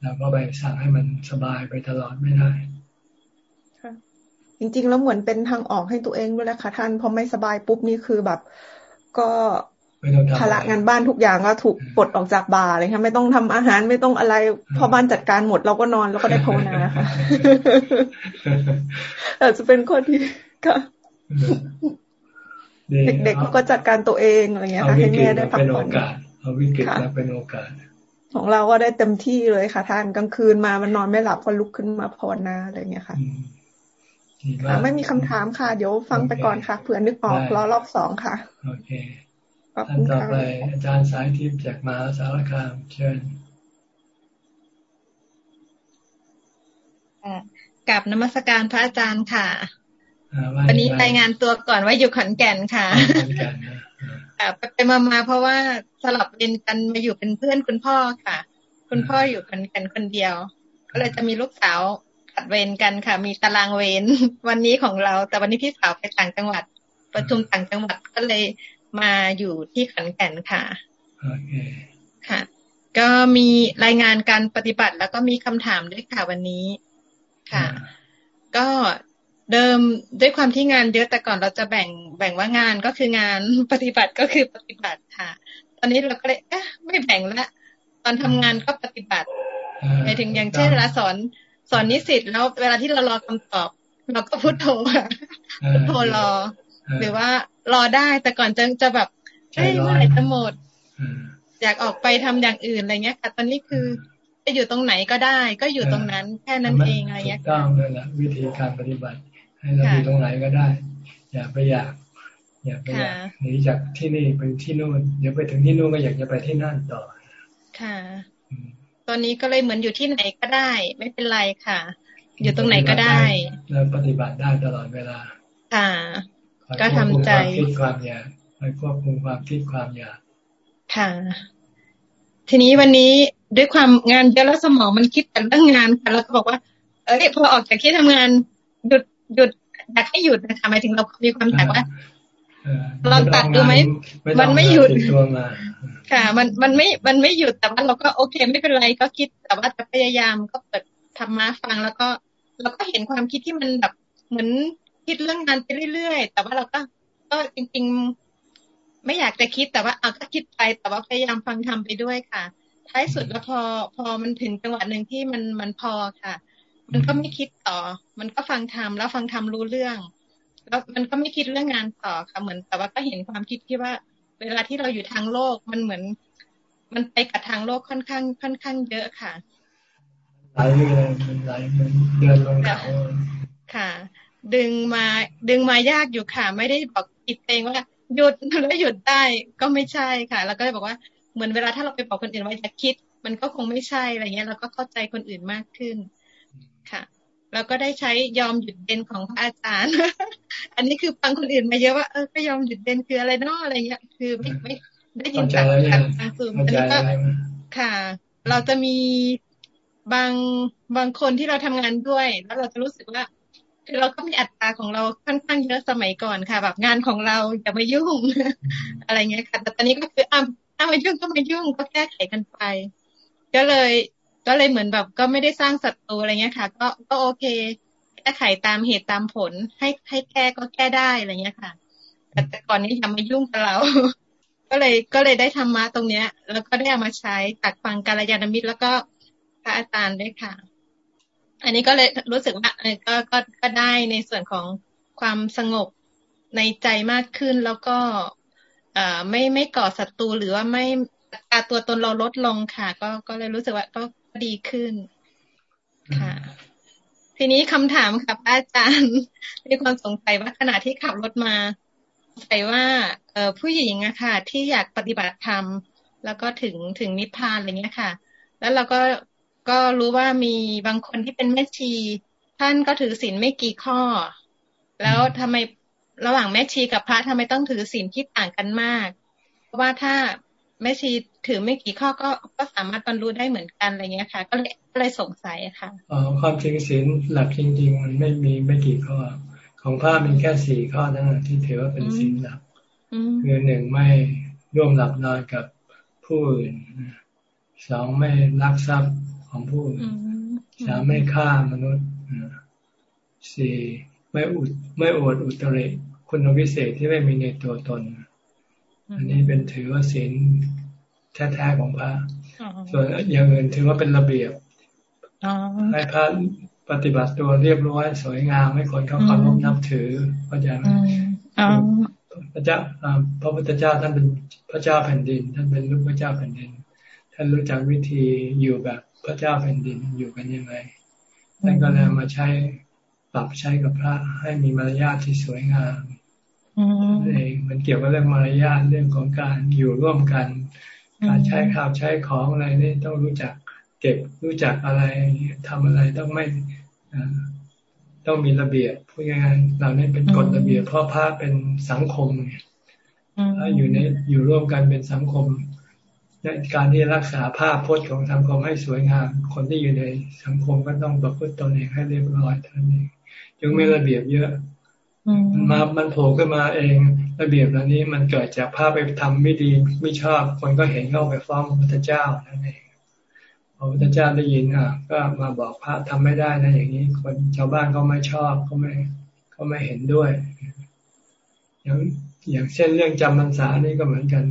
เราก็ไปสั่งให้มันสบายไปตลอดไม่ได้ จริง ๆ แล้วเหมือนเป็นทางออกให้ตัวเองด้วยแหละค่ะท่านพอไม่สบายปุ๊บนี่คือแบบ ก็ภาระงานบ้านทุกอย่างก็ถูกปลดออกจากบาเลยค่ะไม่ต้องทำอาหารไม่ต้องอะไรพอบ้านจัดการหมดเราก็นอนแล้วก็ได้ภาวนาค่ะอาจจะเป็นคนที่ก็เด็กๆเขาก็จัดการตัวเองอะไรเงี้ยค่ะให้แม่ได้พักผ่อนเอาวิกฤตมาเป็นโอกาส ของเราก็ได้เต็มที่เลยค่ะท่านกลางคืนมามันนอนไม่หลับก็ลุกขึ้นมาภาวนาอะไรเงี้ยค่ะ ไม่มีคำถามค่ะ เดี๋ยวฟังไปก่อนค่ะเผื่อนึกออกรอรอบสองค่ะ โอเคท่านต่อไปอาจารย์สายทิพย์จากมหาสารคามเชิญกับนมัสการพระอาจารย์ค่ะ วันนี้รายงานตัวก่อนว่าอยู่ขอนแก่นค่ะไปมามาเพราะว่าสลับเรียนกันมาอยู่เป็นเพื่อนคุณพ่อค่ะ คุณพ่ออยู่ขอนแก่นคนเดียว ก็เลยจะมีลูกสาวผัด เวรกันค่ะ มีตารางเวรวันนี้ของเรา แต่วันนี้พี่สาวไปต่างจังหวัด ประชุมต่างจังหวัดก็เลยมาอยู่ที่ขอนแก่นค่ะโอเคค่ะ ก็มีรายงานการปฏิบัติแล้วก็มีคำถามด้วยค่ะวันนี้ค่ะ ก็เดิมด้วยความที่งานเยอะแต่ก่อนเราจะแบ่งแบ่งว่างานก็คืองานปฏิบัติก็คือปฏิบัติค่ะ ตอนนี้เราก็เลยเอ๊ะไม่แบ่งละตอนทำงานก็ปฏิบัติหมายถึงอย่างเช่นเวลาสอน สอนนิสิตแล้วเวลาที่เรารอคำตอบ เราก็พุทโธพุทโธรอ หรือว่ารอได้แต่ก่อนจะจะแบบเฮ้ยเมื่อไหร่จะหมดอยากออกไปทำอย่างอื่นอะไรเงี้ยค่ะ ตอนนี้คือจะอยู่ตรงไหนก็ได้ ก็อยู่ตรงนั้นแค่นั้นเองอะไรเงี้ยต้องเลยแหละวิธีการปฏิบัติ ให้เราอยู่ตรงไหนก็ได้ อย่าไปอยาก อย่าไปอยากหนีจากที่นี่ไปที่นู่นเดี๋ยวไปถึงที่นู่นก็อยากจะไปที่นั่นต่อค่ะ ตอนนี้ก็เลยเหมือนอยู่ที่ไหนก็ได้ ไม่เป็นไรค่ะ อยู่ตรงไหนก็ได้แล้วปฏิบัติได้ตลอดเวลา ค่ะ ก็ทำใจคิดความอยากไปควบคุมความคิดความอยากค่ะ ทีนี้วันนี้ด้วยความงานเยอะแล้วสมองมันคิดแต่เรื่องงานค่ะเราก็บอกว่า เอ้ยพอออกจากที่ทำงานหยุดหยุดอยากให้หยุดนะคะหมายถึงเรามีความอยากว่า ลองตัดดูไหมมันไม่หยุดค่ะ มันมันไม่มันไม่หยุดแต่ว่าเราก็โอเค ไม่เป็นไรก็คิดแต่ว่าจะพยายามก็เปิดธรรมะฟังแล้วก็เราก็เห็นความคิดที่มันแบบเหมือนคิดเรื่องงานไปเรื่อยๆ แต่ว่าเราก็ก็จริง ๆ ไม่อยากจะคิดแต่ว่าเอาก็คิดไป แต่ว่าพยายามฟังทำไปด้วยค่ะ ท้ายสุดแล้วพอพอมันถึงจังหวะหนึ่งที่มันมันพอค่ะ มันก็ไม่คิดต่อ มันก็ฟังทำแล้วฟังทำรู้เรื่อง แล้วมันก็ไม่คิดเรื่องงานต่อค่ะเหมือน แต่ว่าก็เห็นความคิดที่ว่า เวลาที่เราอยู่ทางโลกมันเหมือน มันไปกับทางโลกค่อนข้าง ค่อนข้างเยอะค่ะไหลเลยมันไหลมันเดินลงเขาค่ะ ดึงมาดึงมายากอยู่ค่ะ ไม่ได้บอกอิดเองว่าหยุดแล้วหยุดได้ก็ไม่ใช่ค่ะ แล้วก็เลยบอกว่าเหมือนเวลาถ้าเราไปบอกคนอื่นว่าจะคิด มันก็คงไม่ใช่อะไรเงี้ยเราก็เข้าใจคนอื่นมากขึ้น ค่ะ แล้วก็ได้ใช้ยอมหยุดเด่นของพระอาจารย์ อันนี้คือฟังคนอื่นมาเยอะว่าเออก็ยอมหยุดเด่นคืออะไรเนาะอะไรเงี้ย คือไม่ไม่ได้ยินจากทางซูมอันนี้ก็ค่ะ เราจะมีบางบางคนที่เราทำงานด้วย แล้วเราจะรู้สึกว่าคือเราก็มีอัตราของเราค่อนข้างเยอะสมัยก่อนค่ะ แบบงานของเราอย่ามายุ่ง อะไรเงี้ยค่ะ แต่ตอนนี้ก็คืออะถ้ามายุ่งก็มายุ่งก็แก้ไขกันไป ก็เลย ก็เลยเหมือนแบบ ก็ไม่ได้สร้างศัตรูอะไรเงี้ยค่ะ ก็ก็โอเค แก้ไขตามเหตุตามผล ให้ให้แก้ก็แก้ได้อะไรเงี้ยค่ะ แต่ก่อนนี้อย่ามายุ่งกับเรา ก็เลยก็เลยได้ธรรมะตรงเนี้ย แล้วก็ได้เอามาใช้ตักฟังกาลยานมิตรแล้วก็พระอาจารย์ด้วยค่ะ อันนี้ก็เลยรู้สึกว่าเออก็ก็ก็ได้ในส่วนของความสงบในใจมากขึ้นแล้วก็ เอ่อไม่ไม่ก่อศัตรูหรือว่าไม่ตัวตนเราลดลงค่ะ ก็ก็เลยรู้สึกว่าก็ ดีขึ้นค่ะ ทีนี้คำถามค่ะอาจารย์มีความสงสัยว่าขณะที่ขับรถมาใส่ว่าเออผู้หญิงอะค่ะ ที่อยากปฏิบัติธรรมแล้วก็ถึงถึงนิพพานอะไรเงี้ยค่ะ แล้วเราก็ก็รู้ว่ามีบางคนที่เป็นแม่ชี ท่านก็ถือศีลไม่กี่ข้อ แล้วทำไมระหว่างแม่ชีกับพระทำไมต้องถือศีลที่ต่างกันมาก เพราะว่าถ้าแม่ชี ถือไม่กี่ข้อก็ก็สามารถบรรลุได้เหมือนกันอะไรเงี้ยค่ะ ก็เลยก็เลยสงสัยค่ะอ๋อความจริงศีลหลักจริง ๆ มันไม่มีไม่กี่ข้อ ของพระมีแค่สี่ข้อนั่นที่ถือว่าเป็นศีลหลักคือหนึ่งไม่ร่วมหลับนอนกับผู้อื่นสองไม่ลักทรัพย์ของผู้อื่นสามไม่ฆ่ามนุษย์สี่ไม่อุดไม่อวดอุตริคุณวิเศษที่ไม่มีในตัวตน อันนี้เป็นถือว่าศีล แท้ๆของพระส่วนอย่างอื่นถือว่าเป็นระเบียบให้พระปฏิบัติตัวเรียบร้อย สวยงามให้คนเขาเคารพนับถือพระเจ้าพระเจ้าพระพุทธเจ้าท่านเป็นพระเจ้าแผ่นดิน ท่านเป็นลูกพระเจ้าแผ่นดิน ท่านรู้จักวิธีอยู่แบบพระเจ้าแผ่นดินอยู่กันยังไงท่านก็เลยมาใช้ปรับใช้กับพระให้มีมารยาทที่สวยงามเองมันเกี่ยวกับเรื่องมารยาทเรื่องของการอยู่ร่วมกัน การใช้ข่าวใช้ของอะไรนี่ต้องรู้จักเก็บรู้จักอะไรทำอะไรต้องไม่ต้องมีระเบียบพูดง่ายๆเราเนี่ยเป็นกฎระเบียบ เพราะพระเป็นสังคมเนี่ยถ้าอยู่ในอยู่ร่วมกันเป็นสังคมการที่รักษาภาพพจน์ของสังคมให้สวยงาม คนที่อยู่ในสังคมก็ต้องประพฤติตนเองให้เรียบร้อยเท่านั้นจึงมีระเบียบเยอะ มามันโผล่ขึ้นมาเองระเบียบเหล่านี้มันเกิดจากภาพไปทำไม่ดีไม่ชอบ คนก็เห็นเข้าไปฟ้องพระพุทธเจ้านั่นเองพระพุทธเจ้าได้ยินอะ ก็มาบอกพระทำไม่ได้นะอย่างนี้คนชาวบ้านก็ไม่ชอบก็ไม่ก็ไม่เห็นด้วย อย่างอย่างเช่นเรื่องจำพรรษานี่ก็เหมือนกัน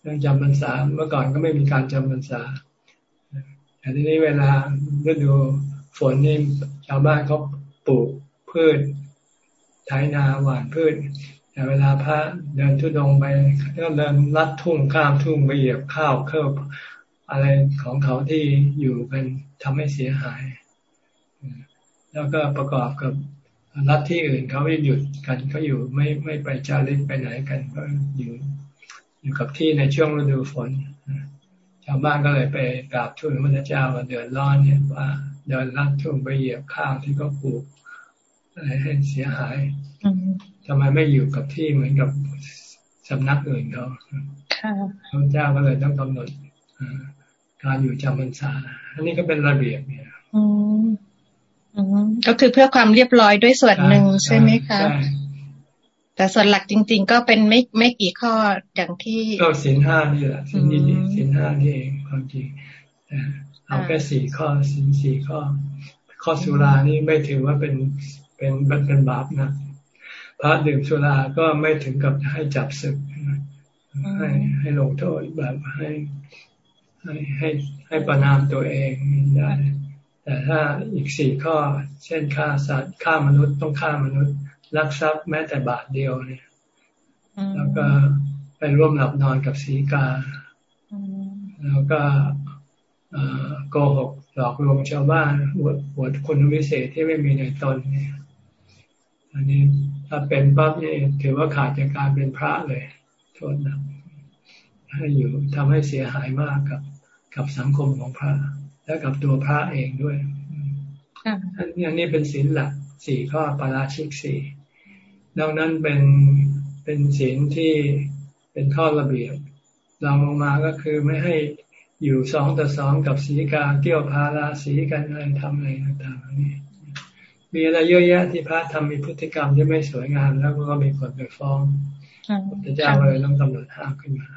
เรื่องจำพรรษาเมื่อก่อนก็ไม่มีการจำพรรษาแต่ทีนี้เวลาฤดูฝนนี่ชาวบ้านเขาปลูกพืช ไถนาหว่านพืชแต่เวลาพระเดินทุดงไปก็เดินลัดทุ่งข้ามทุ่งไปเหยียบข้าวเคอบอะไรของเขาที่อยู่กันทำให้เสียหาย แล้วก็ประกอบกับรัฐที่อื่นเขาไม่หยุดกันเขาอยู่ไม่ไม่ไปจาริกไปไหนกันก็อยู่อยู่กับที่ในช่วงฤดูฝนชาวบ้านก็เลยไปกราบทูลพระเจ้าว่าเดือดร้อนเนี่ยว่าเดินลัดทุ่งไปเหยียบข้าวที่เขาปลูก อะไรให้เสียหายทำไมไม่อยู่กับที่เหมือนกับสำนักอื่นเขาพระเจ้าก็เลยต้องกำหนดการอยู่จำพรรษา อันนี้ก็เป็นระเบียบเนี่ยก็คือเพื่อความเรียบร้อยด้วยส่วนหนึ่งใช่ไหมคะแต่ส่วนหลักจริง ๆ ก็เป็นไม่ไม่กี่ข้ออย่างที่ก็สินห้านี่แหละสินนี้สินห้านี่เองความจริงเอาแค่สี่ข้อสินสี่ข้อ ข้อสุรานี่ไม่ถือว่าเป็น เป็นเป็นบาปนะพระดื่มสุราก็ไม่ถึงกับให้จับศึกให้ให้ลงโทษแบบให้ให้ให้ให้ประนามตัวเองได้ แต่ถ้าอีกสี่ข้อ เช่นฆ่าสัตว์ฆ่ามนุษย์ต้องฆ่ามนุษย์ลักทรัพย์แม้แต่บาทเดียวเนี่ย แล้วก็ไปร่วมหลับนอนกับสีกา แล้วก็โกหกหลอกลวงชาวบ้านอวดอวดคุณวิเศษที่ไม่มีในตนเนี่ย อันนี้ถ้าเป็นปั๊บนี่ถือว่าขาดจากการเป็นพระเลย โทษนะให้อยู่ทำให้เสียหายมากกับกับสังคมของพระ และกับตัวพระเองด้วยอันนี้อันนี้เป็นศีลหลักสี่ข้อปาราชิกสี่ดังนั้นเป็นเป็นศีลที่เป็นข้อระเบียบลองลงมาก็คือไม่ให้อยู่สองต่อสองกับสีกาเกี่ยวพาราสีกันอะไรทำอะไรต่างๆนี่ มีอะไรเยอะแยะที่พระทำมีพฤติกรรมที่ไม่สวยงามแล้วก็มีคนไปฟ้องพระเจ้าเลยต้องกำหนดห้ามขึ้นมา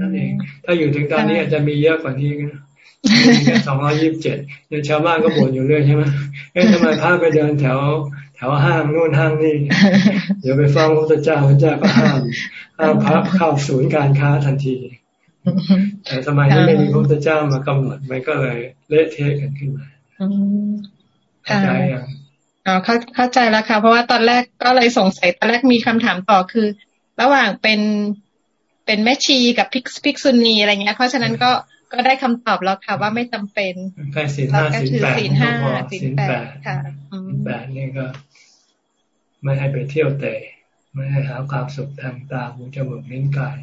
นั่นเอง ถ้าอยู่ถึงตอนนี้อาจจะมีเยอะกว่านี้นะแค่สองร้อยี่สิบเจ็ดเดี๋ยวชาวบ้านก็บ่นอยู่เรื่อยใช่ไหมเอ๊ะทำไมพระไปเดินแถว แถวห้างนู่นห้างนี่เดี๋ยวไปฟ้องพระเจ้าพระเจ้าก็ห้ามห้ามพระเข้าศูนย์การค้าทันที แต่สมัยนี้ไม่มีพระเจ้ามากำหนดมันก็เลยเละเทะกันขึ้นมาเข้าใจยัง อ๋อเข้าเข้าใจแล้วค่ะ เพราะว่าตอนแรกก็เลยสงสัยตอนแรกมีคำถามต่อคือ ระหว่างเป็นเป็นแม่ชีกับพิกพิกซุนีอะไรเงี้ย เพราะฉะนั้นก็ก็ได้คำตอบแล้วค่ะ ว่าไม่จำเป็นแค่ศีลห้าศีลแปดศีลห้าศีลแปดค่ะศีลแปดนี่ก็ ไม่ให้ไปเที่ยวเตะไม่ให้หาความสุขทางตาหูจมูกนิ้นกาย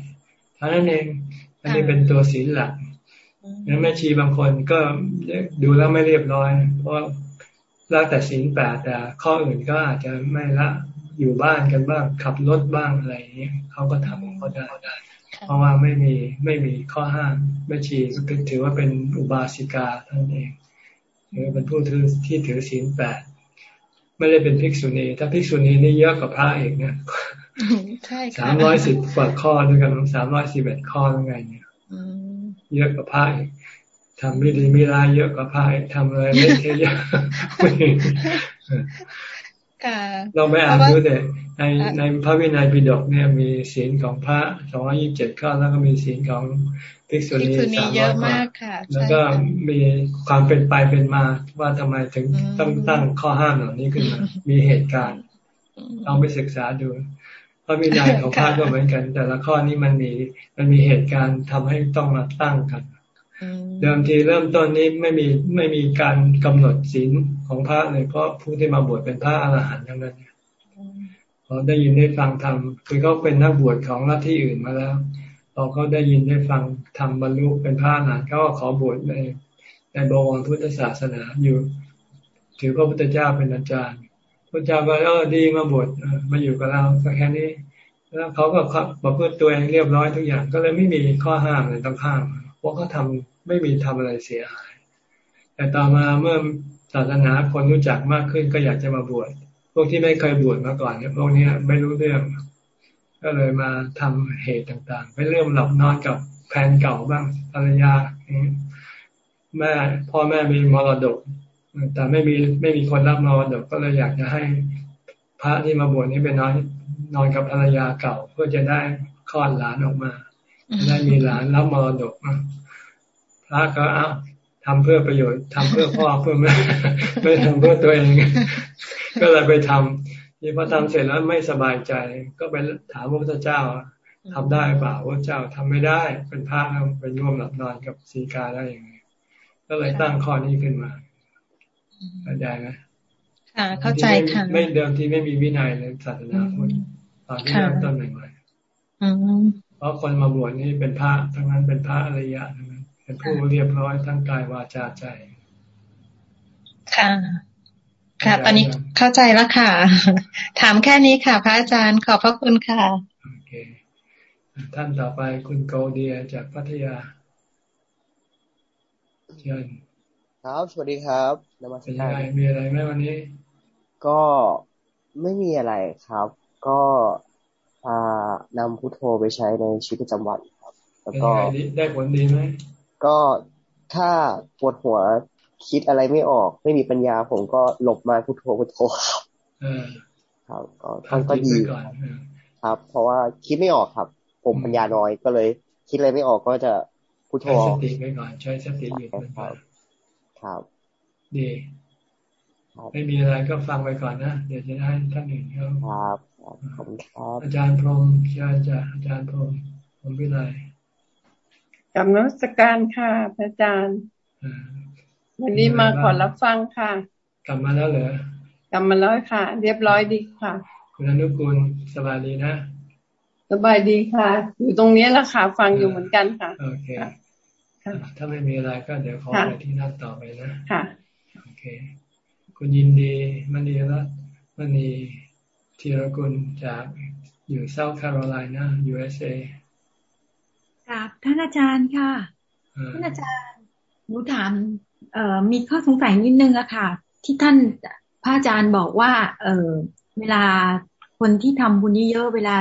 เท่านั้นเองอันนี้เป็นตัวศีลหลักงั้นแม่ชีบางคนก็ดูแล้วไม่เรียบร้อย เพราะ ละแต่ศีลแปดแต่ข้ออื่นก็อาจจะไม่ละอยู่บ้านกันบ้าง ขับรถบ้างอะไรอย่างนี้เขาก็ทำเขาได้เพราะว่าไม่มีไม่มีข้อห้ามไม่ชีก็ถือว่าเป็นอุบาสิกาท่านเองหรือเป็นผู้ถือที่ถือศีลแปดไม่ได้เป็นภิกษุณี ถ้าภิกษุณีนี่เยอะกว่าพระเอกเนี่ยใช่สามร้อยสิบกว่าข้อด้วยกันสามร้อยสิบเอ็ดข้อยังไงเนี่ยเยอะกว่าพระเอก ทำไม่ดีไม่ร้ายเยอะกว่าพระเอกทำอะไรไม่เท่เยอะเราไม่อ่านดูแต่ในในพระวินัยปิฎกเนี่ยมีศีลของพระสองร้อยี่สิบเจ็ดข้อแล้วก็มีศีลของภิกษุณีสามร้อยข้อแล้วก็มีความเป็นไปเป็นมาว่าทำไมถึงต้องตั้งข้อห้ามเหล่านี้ขึ้นมา มีเหตุการณ์เราไปศึกษาดูพระวินัยของพระก็เหมือนกัน แต่ละข้อนี้มันมีมันมีเหตุการณ์ทำให้ต้องมาตั้งกัน เดิมทีเริ่มต้นนี้ไม่มีไม่มีการกำหนดศีลของพระเลยเพราะผู้ที่มาบวชเป็นพระอรหันต์ทั้งนั้นพอได้ยินได้ฟังธรรมคือเขาเป็นนักบวชของลัทธิอื่นมาแล้วพอเขาได้ยินได้ฟังธรรมบรรลุเป็นพระอรหันต์เขาก็ขอบวชในในบวรพุทธศาสนาอยู่ ถือพระพุทธเจ้าเป็นอาจารย์พระเจ้าก็เออดีมาบวชมาอยู่กับเราก็แค่นี้ แล้วเขาก็บอกเพื่อตัวเองเรียบร้อยทุกอย่าง ก็เลยไม่มีข้อห้ามอะไรต้องห้ามเพราะเขาทา ไม่มีทำอะไรเสียหาย แต่ต่อมาเมื่อศาสนาคนรู้จักมากขึ้นก็อยากจะมาบวชพวกที่ไม่เคยบวชมาก่อนเนี่ยพวกนี้ไม่รู้เรื่อง ก็เลยมาทำเหตุต่างๆ ไปเริ่มหลับนอนกับแฟนเก่าบ้างภรรยาแม่พ่อแม่มีมรดก แต่ไม่มีไม่มีคนรับมรดกก็เลยอยากจะให้พระที่มาบวชนี้ไปนอนนอนกับภรรยาเก่า เพื่อจะได้คลอดหลานออกมา ได้มีหลานรับมรดก พระก็เอาทำเพื่อประโยชน์ทำเพื่อพ่อเพื่อแม่ไม่ทำเพื่อตัวเอง ก็เลยไปทำนี่พอทำเสร็จแล้วไม่สบายใจ ก็ไปถามพระพุทธเจ้าทำได้เปล่าพระเจ้าทำไม่ได้ เป็นพระเป็นร่วมหลับนอนกับสีกาได้ยังไงก็เลยตั้งข้อนี้ขึ้นมาเข้าใจไหมค่ะ เข้าใจค่ะไม่เดิมที่ไม่มีวินัยในศาสนาพุทธตอนที่เริ่มต้นใหม่ๆเพราะคนมาบวชนี่เป็นพระทั้งนั้นเป็นพระอริยะทั้งนั้น เป็นผู้เรียบร้อยทั้งกายวาจาใจ ค่ะ ค่ะ ตอนนี้เข้าใจแล้วค่ะ ถามแค่นี้ค่ะ พระอาจารย์ขอบพระคุณค่ะโอเคท่านต่อไปคุณโกเดียจากพัทยาเชิญครับ สวัสดีครับนมัสการมีอะไรไหมวันนี้ ก็ไม่มีอะไรครับ ก็นำพุทโธไปใช้ในชีวิตประจำวันครับ แล้วก็ได้ผลดีไหม ก็ถ้าปวดหัวคิดอะไรไม่ออก ไม่มีปัญญา ผมก็หลบมาพุทโธพุทโธครับครับก็ท่านก็ดีครับ เพราะว่าคิดไม่ออกครับ ผมปัญญาน้อยก็เลย คิดอะไรไม่ออกก็จะพุทโธใช้สติไปก่อนใช้สติหยุดมันครับครับดีไม่มีอะไรก็ฟังไปก่อนนะเดี๋ยวจะให้ท่านอื่นเขาครับขอบคุณครับอาจารย์พรหมเชิญจ้ะอาจารย์พรหมผมวิไล กับนักสการค่ะพระอาจารย์ วันนี้มาขอรับฟังค่ะ กลับมาแล้วเหรอกลับมาแล้วค่ะ เรียบร้อยดีค่ะ คุณอนุกูลสบายดีนะ สบายดีค่ะ อยู่ตรงนี้แหละค่ะ ฟังอยู่เหมือนกันค่ะ โอเคถ้าไม่มีอะไรก็เดี๋ยวขอไปที่นัดต่อไปนะ ค่ะ โอเค คุณยินดีมันดีแล้วมันนีธีรกุลจากอยู่เซาท์แคโรไลนา USA กับท่านอาจารย์ค่ะ ท่านอาจารย์หนูถามเอ่อมีข้อสงสัยนิดนึงอะค่ะ ที่ท่านพระอาจารย์บอกว่า เออเวลาคนที่ทำบุญเยอะเวลา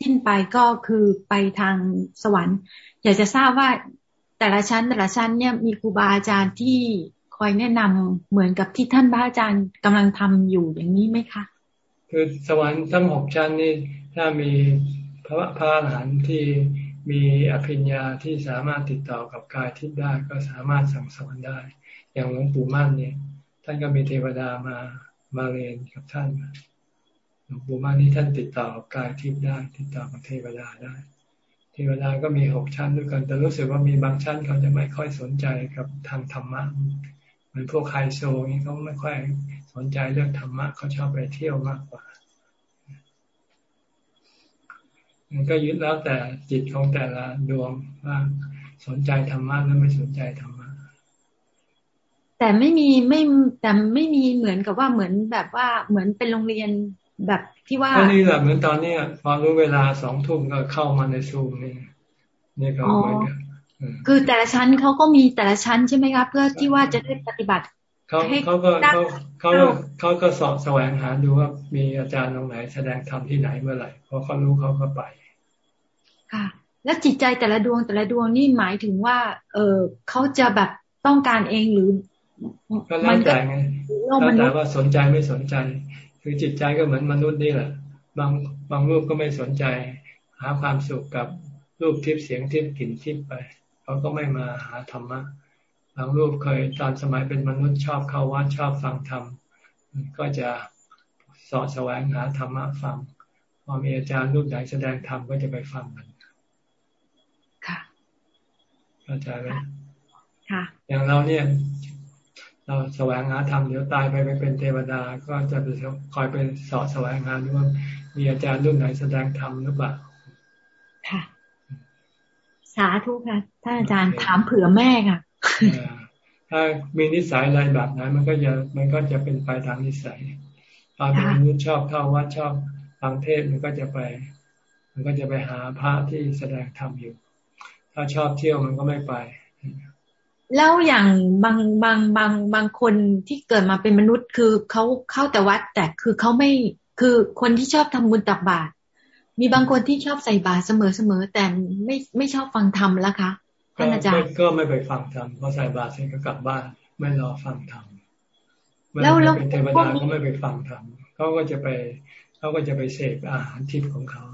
สิ้นไปก็คือไปทางสวรรค์ อยากจะทราบว่าแต่ละชั้นแต่ละชั้นเนี่ยมีครูบาอาจารย์ที่คอยแนะนำเหมือนกับที่ท่านพระอาจารย์กำลังทำอยู่อย่างนี้ไหมคะ คือสวรรค์ทั้งหกชั้นนี่ถ้ามี พระพระอรหันต์ที่มีอภิญญาที่สามารถติดต่อกับกายทิพย์ได้ก็สามารถสั่งสอนได้ อย่างหลวงปู่มั่นเนี่ย ท่านก็มีเทวดามามาเรียนกับท่านหลวงปู่มั่นนี้ท่านติดต่อกับกายทิพย์ได้ ติดต่อกับเทวดาได้ เทวดาก็มีหกชั้นด้วยกันแต่รู้สึกว่ามีบางชั้นเขาจะไม่ค่อยสนใจกับทางธรรมะเหมือนพวกไฮโซนี่เขาไม่ค่อยสนใจเรื่องธรรมะเขาชอบไปเที่ยวมากกว่า มันก็ยึดแล้วแต่จิตของแต่ละดวงว่าสนใจธรรมะแล้วไม่สนใจธรรมะแต่ไม่มีไม่แต่ไม่มีเหมือนกับว่าเหมือนแบบว่าเหมือนเป็นโรงเรียนแบบที่ว่าก็นี่แหละเหมือนตอนนี้พอรู้เวลาสองทุ่มก็เข้ามาในซูมนี่นี่ก็เหมือนกันคือแต่ละชั้นเขาก็มีแต่ละชั้นใช่ไหมคะเพื่อที่ว่าจะได้ปฏิบัติ เขาเขาก็เขาเขาเขาก็สอบแสวงหาดูว่ามีอาจารย์ตรงไหน แสดงธรรมที่ไหนเมื่อไหร่พอเขารู้เขาก็ไป ค่ะ แล้วจิตใจแต่ละดวงแต่ละดวงนี่หมายถึงว่า เออเขาจะแบบต้องการเองหรือก็แล้วแต่ไงแล้วแต่ว่าสนใจไม่สนใจ คือจิตใจก็เหมือนมนุษย์นี่แหละ บางบางรูปก็ไม่สนใจ หาความสุขกับรูปทิพย์เสียงทิพย์กลิ่นทิพย์ไปเขาก็ไม่มาหาธรรมะ บางรูปเคยตอนสมัยเป็นมนุษย์ชอบเข้าวัดชอบฟังธรรมก็จะสอดแสวงหาธรรมะฟังพอมีอาจารย์รูปไหนแสดงธรรมก็จะไปฟังกันค่ะเข้าใจไหมค่ะ อย่างเราเนี่ย เราแสวงหาธรรมเดี๋ยวตายไปไปเป็นเทวดา ก็จะไปคอยไปสอดแสวงหาดูว่ามีอาจารย์รุ่นไหนแสดงธรรมหรือเปล่าค่ะ สาธุค่ะท่านอาจารย์ถามเผื่อแม่ค่ะ ถ้ามีนิสัยอะไรแบบนั้นมันก็จะมันก็จะเป็นไปตามนิสัยตอนเป็นมนุษย์ชอบเข้าวัดชอบฟังเทศมันก็จะไป มันก็จะไปหาพระที่แสดงธรรมอยู่ ถ้าชอบเที่ยวมันก็ไม่ไป แล้วอย่างบางบางบางบางคนที่เกิดมาเป็นมนุษย์คือเขาเข้าแต่วัด แต่คือเขาไม่คือคนที่ชอบทำบุญตักบาตรมีบางคนที่ชอบใส่บาตรเสมอเสมอแต่ไม่ไม่ชอบฟังธรรมแล้วคะ ท่านอาจารย์ก็ไม่ไปฟังธรรมพอใส่บาตรเสร็จก็กลับบ้าน ไม่รอฟังธรรมแล้วเราเป็นเทวดาก็ไม่ไปฟังธรรมเขาก็จะไปเขาก็จะไปเสพอาหารทิพย์ของเขา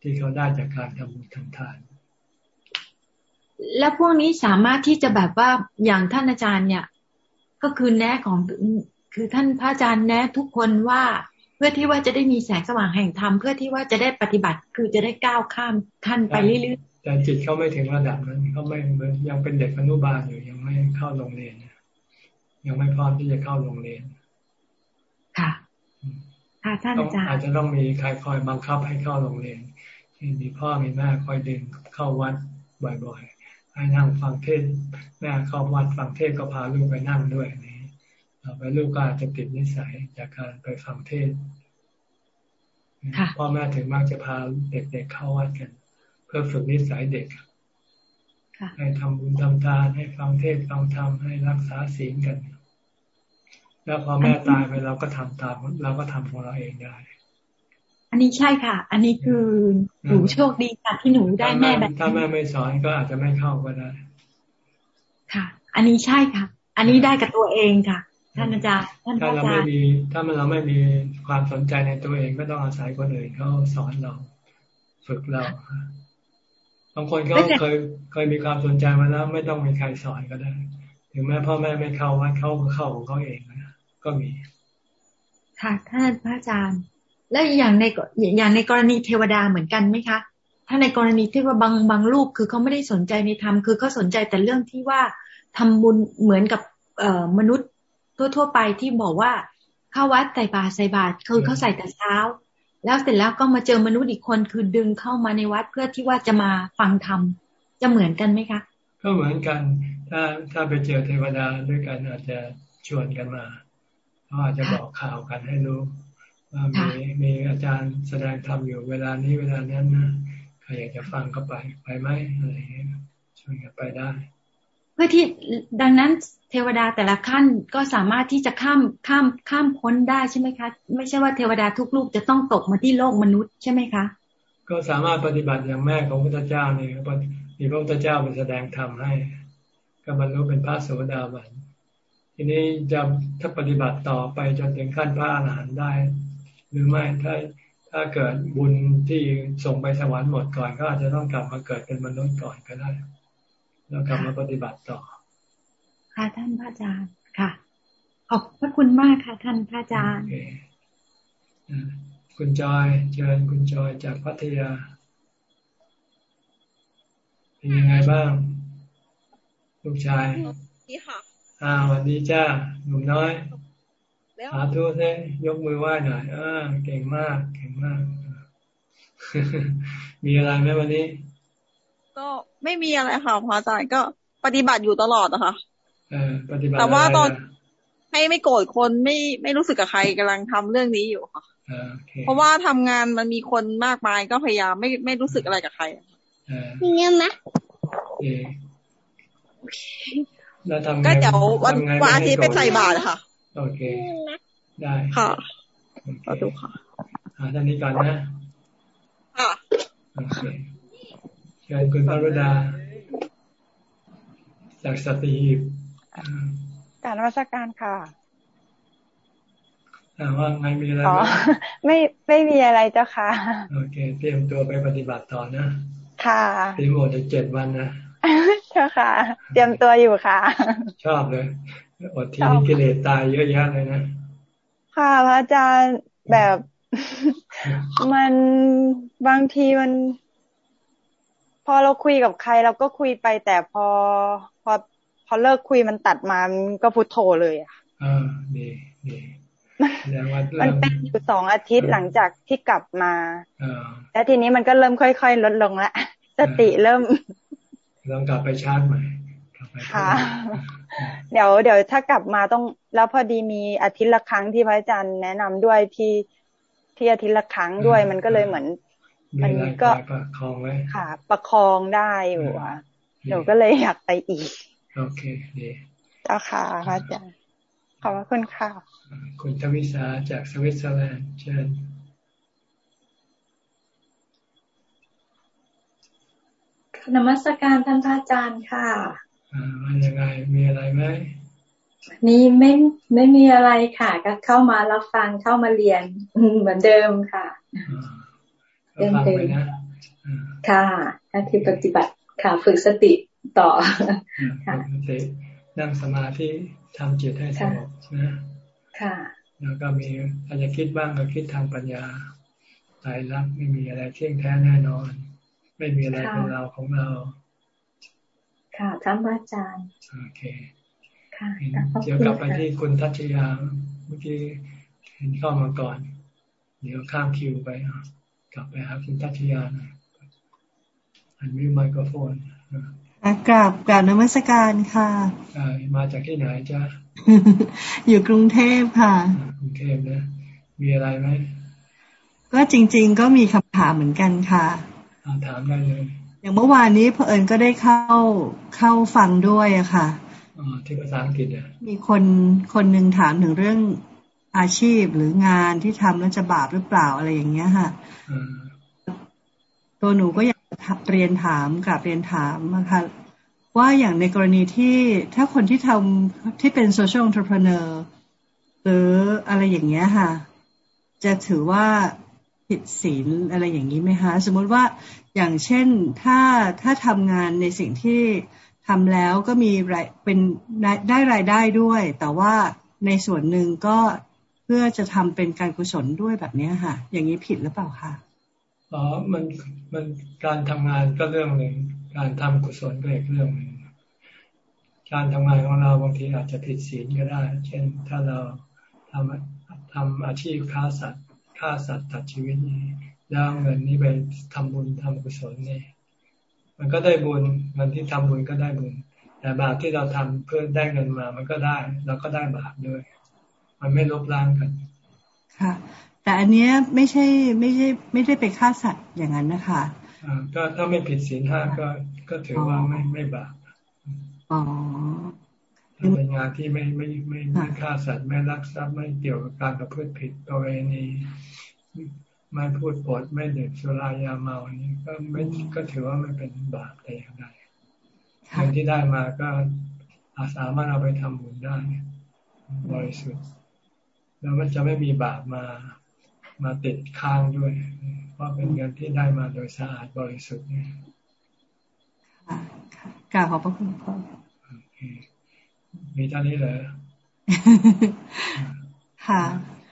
ที่เขาได้จากการทำบุญทำทาน แล้วพวกนี้สามารถที่จะแบบว่าอย่างท่านอาจารย์เนี่ย ก็คือแนะของคือท่านพระอาจารย์แนะทุกคนว่าเพื่อที่ว่าจะได้มีแสงสว่างแห่งธรรมเพื่อที่ว่าจะได้ปฏิบัติคือจะได้ก้าวข้ามขั้นไปเรื่อย แต่จิตเขาไม่ถึงระดับนั้นเขาไม่ยังเป็นเด็กอนุบาลอยู่ยังไม่เข้าโรงเรียนยังไม่พร้อมที่จะเข้าโรงเรียน ค่ะค่ะท่านอาจารย์อาจจะต้องมีใครคอยบังคับให้เข้าโรงเรียนมีพ่อมีแม่คอยดึงเข้าวัดบ่อยๆ ให้นั่งฟังเทศแม่เข้าวัดฟังเทศก็พาลูกไปนั่งด้วยนี่ต่อไปลูกก็อาจจะติดนิสัยจากการไปฟังเทศพ่อแม่ถึงมากจะพาเด็กๆเข้าวัดกัน พื่อฝึกนิสัยเด็กให้ทำบุญทำทานให้ฟังเทศฟังธรรมให้รักษาศีลกัน แล้วพอแม่ตายไปเราก็ทำตามเราก็ทำของเราเองได้ อันนี้ใช่ค่ะ อันนี้คือหนูโชคดีค่ะที่หนูได้แม่แบบถ้าแม่ไม่สอนก็อาจจะไม่เข้าก็ได้ ค่ะ อันนี้ใช่ค่ะ อันนี้ได้กับตัวเองค่ะท่านอาจารย์ท่านอาจารย์ถ้าเราไม่มีถ้ามันเราไม่มีความสนใจในตัวเองก็ต้องอาศัยคนอื่นเขาสอนเรา ฝึกเรา บางคนเขาเคยเคยมีความสนใจมาแล้ว ไม่ต้องมีใครสอนก็ได้ ถึงแม้พ่อแม่ไม่เข้าวัดเขาก็เข้าของเขาเองนะก็มี ค่ะท่านพระอาจารย์ แล้วอย่างในอย่างในกรณีเทวดาเหมือนกันไหมคะถ้าในกรณีที่ว่าบางบางลูกคือเขาไม่ได้สนใจในธรรมคือเขาสนใจแต่เรื่องที่ว่าทำบุญเหมือนกับเอ่อมนุษย์ทั่ว ๆ ไปที่บอกว่าเข้าวัดใส่บาตรใส่บาตรคือเขาใส่แต่เช้า แล้วเสร็จแล้วก็มาเจอมนุษย์อีกคนคือดึงเข้ามาในวัดเพื่อที่ว่าจะมาฟังธรรมจะเหมือนกันไหมคะ ก็เหมือนกัน ถ้าถ้าไปเจอเทวดาด้วยกันอาจจะชวนกันมาเขาอาจจะบอกข่าวกันให้รู้ว่ามีมีอาจารย์แสดงธรรมอยู่เวลานี้เวลานั้นนะใครอยากจะฟังก็ไปไปไหมอะไรอย่างเงี้ยชวนกันไปได้ เพื่อที่ดังนั้นเทวดาแต่ละขั้นก็สามารถที่จะข้ามข้ามข้ามพ้นได้ใช่ไหมคะ ไม่ใช่ว่าเทวดาทุกลูกจะต้องตกมาที่โลกมนุษย์ใช่ไหมคะ ก็สามารถปฏิบัติอย่างแม่ของพระเจ้านี่มีพระพุทธเจ้าเป็นแสดงธรรมให้ก็บรรลุเป็นพระโสดาบันทีนี้จะถ้าปฏิบัติต่อไปจนถึงขั้นพระอรหันต์ได้ หรือไม่ถ้าถ้าเกิดบุญที่ส่งไปสวรรค์หมดก่อน ก็อาจจะต้องกลับมาเกิดเป็นมนุษย์ก่อนก็ได้ แล้วกลับมาปฏิบัติต่อ ค่ะท่านพระอาจารย์ค่ะ ขอบพระคุณมากค่ะ ท่านพระอาจารย์คุณจอยเชิญคุณจอยจากพัทยาเป็นยังไงบ้าง ลูกชายนี่ค่ะอ่าวันนี้จ้าหนุ่มน้อยสาธุเซ่ยกมือไหว้หน่อยอ่าเก่งมาก เก่งมาก มีอะไรไหมวันนี้ ก็ไม่มีอะไรค่ะพระอาจารย์ก็ปฏิบัติอยู่ตลอดนะคะแต่ว่าตอนให้ไม่โกรธคนไม่ไม่รู้สึกกับใครกำลังทำเรื่องนี้อยู่ค่ะเพราะว่าทำงานมันมีคนมากมายก็พยายามไม่ไม่รู้สึกอะไรกับใครมีเงี้ยไหมแล้วทำก็เดี๋ยววันวันอาทิตย์ไปใส่บาตรค่ะ โอเค ได้ค่ะขอดูค่ะอ่าท่านนี้ก่อนนะ ค่ะโอ เคเชิญคุณพรุดา จากสตีบการวัชการค่ะว่าไงมีอะไรไม่ไม่มีอะไรเจ้าค่ะ โอเค เตรียมตัวไปปฏิบัติต่อนะ ค่ะเตรียมอดเจ็ดวันนะเจ้าค่ะ เตรียมตัวอยู่ค่ะ ชอบเลยอดทีนี้กิเลสตายเยอะแยะเลยนะ ค่ะพระอาจารย์แบบมันบางทีมัน พอเราคุยกับใครเราก็คุยไป แต่พอพอพอเลิกคุยมันตัดมามันก็พุทโธเลยอะอ่าดีดีมันเป็นอยู่สองอาทิตย์หลังจากที่กลับมาแล้วทีนี้มันก็เริ่มค่อยๆลดลงแล้วสติเริ่มต้องกลับไปชาร์จใหม่ค่ะ เดี๋ยวเดี๋ยวถ้ากลับมาต้องแล้วพอดีมีอาทิตย์ละครั้งที่พระอาจารย์แนะนำด้วยที่ที่อาทิตย์ละครั้งด้วย มันก็เลยเหมือน มันก็ประคองไว้ค่ะ ประคองได้อยู่อะเดี๋ยวก็เลยอยากไปอีก โอเคดีเจ้าค่ะพระอาจารย์ขอบคุณค่ะ คุณทวิสาจากสวิตเซอร์แลนด์เชิญนมัสการท่านพระอาจารย์ค่ะมันยังไงมีอะไรไหมนี่ไม่ไม่มีอะไรค่ะ ก็เข้ามารับฟังเข้ามาเรียนเหมือนเดิมค่ะ เดิมเดิมค่ะอาที่ปฏิบัติค่ะ ฝึกสติต่อค่ะนั่งสมาธิทำจิตให้สงบนะค่ะ แล้วก็มีอาจจะคิดบ้างก็คิดทางปัญญาตายรักไม่มีอะไรเที่ยงแท้แน่นอน ไม่มีอะไรเป็นเราของเรา ค่ะท่านอาจารย์โอเคค่ะเดี๋ยวกลับไปที่คุณทัชยาเมื่อกี้เห็นเข้ามาก่อน เดี๋ยวข้ามคิวไป กลับไปหาคุณทัชยาอันมีไมโครโฟนกราบกราบนมัสการค่ะมาจากที่ไหนจ๊ะ อยู่กรุงเทพค่ะ กรุงเทพนะ มีอะไรไหม ก็จริง ๆ ก็มีคำถามเหมือนกันค่ะถามได้เลย อย่างเมื่อวานนี้เพอิญก็ได้เข้าเข้าฟังด้วยอะค่ะที่ภาษาอังกฤษอะมีคนคนหนึ่งถามถึงเรื่อง อาชีพหรืองานที่ทำแล้วจะบาปหรือเปล่าอะไรอย่างเงี้ยค่ะตัวหนูก็อยากเรียนถามกับเรียนถามนะคะว่าอย่างในกรณีที่ถ้าคนที่ทำที่เป็นโซเชียลองค์ประกอบหรืออะไรอย่างเงี้ยค่ะ จะถือว่าผิดศีลอะไรอย่างนี้ไหมคะสมมติว่าอย่างเช่นถ้าถ้าทำงานในสิ่งที่ทำแล้วก็มีรายเป็นได้รายได้ด้วย แต่ว่าในส่วนหนึ่งก็ เพื่อจะทำเป็นการกุศลด้วยแบบนี้ค่ะ อย่างนี้ผิดหรือเปล่าคะอ๋อมันมันการทำงานก็เรื่องหนึ่งการทำกุศลก็อีกเรื่องหนึ่งการทำงานของเราบางทีอาจจะผิดศีลก็ได้ เช่น ถ้าเราทำทำอาชีพค้าสัตว์ฆ่าสัตว์ตัดชีวิตนี้แล้วเงินนี้ไปทำบุญทำกุศลนี่มันก็ได้บุญเงินที่ทำบุญก็ได้บุญ แต่บาปที่เราทำเพื่อได้เงินมา มันก็ได้เราก็ได้บาปด้วย มันไม่ลบล้างกัน ค่ะ แต่อันเนี้ยไม่ใช่ไม่ใช่ ไม่ได้ไปฆ่าสัตว์อย่างนั้นนะคะอ่าก็ถ้าไม่ผิดศีลห้าก็ก็ถือว่าไม่ไม่บาปอ๋อเป็นงานที่ไม่ไม่ไม่ไม่ฆ่าสัตว์ไม่รักทรัพย์ไม่เกี่ยวกับการประพฤติผิดตัวเองนี่ไม่พูดปดไม่ดื่มสุรายาเมานี่ก็ไม่ก็ถือว่าไม่เป็นบาปแต่อย่างใดเงินที่ได้มาก็อาสามารถเอาไปทำบุญได้ บริสุทธิ์ แล้วมันจะไม่มีบาปมามาติดค้างด้วย เพราะเป็นเงินที่ได้มาโดยสะอาดบริสุทธิ์เนี่ยกล่าวขอบพระคุณพ่อมีเท่านี้เลยค่ะ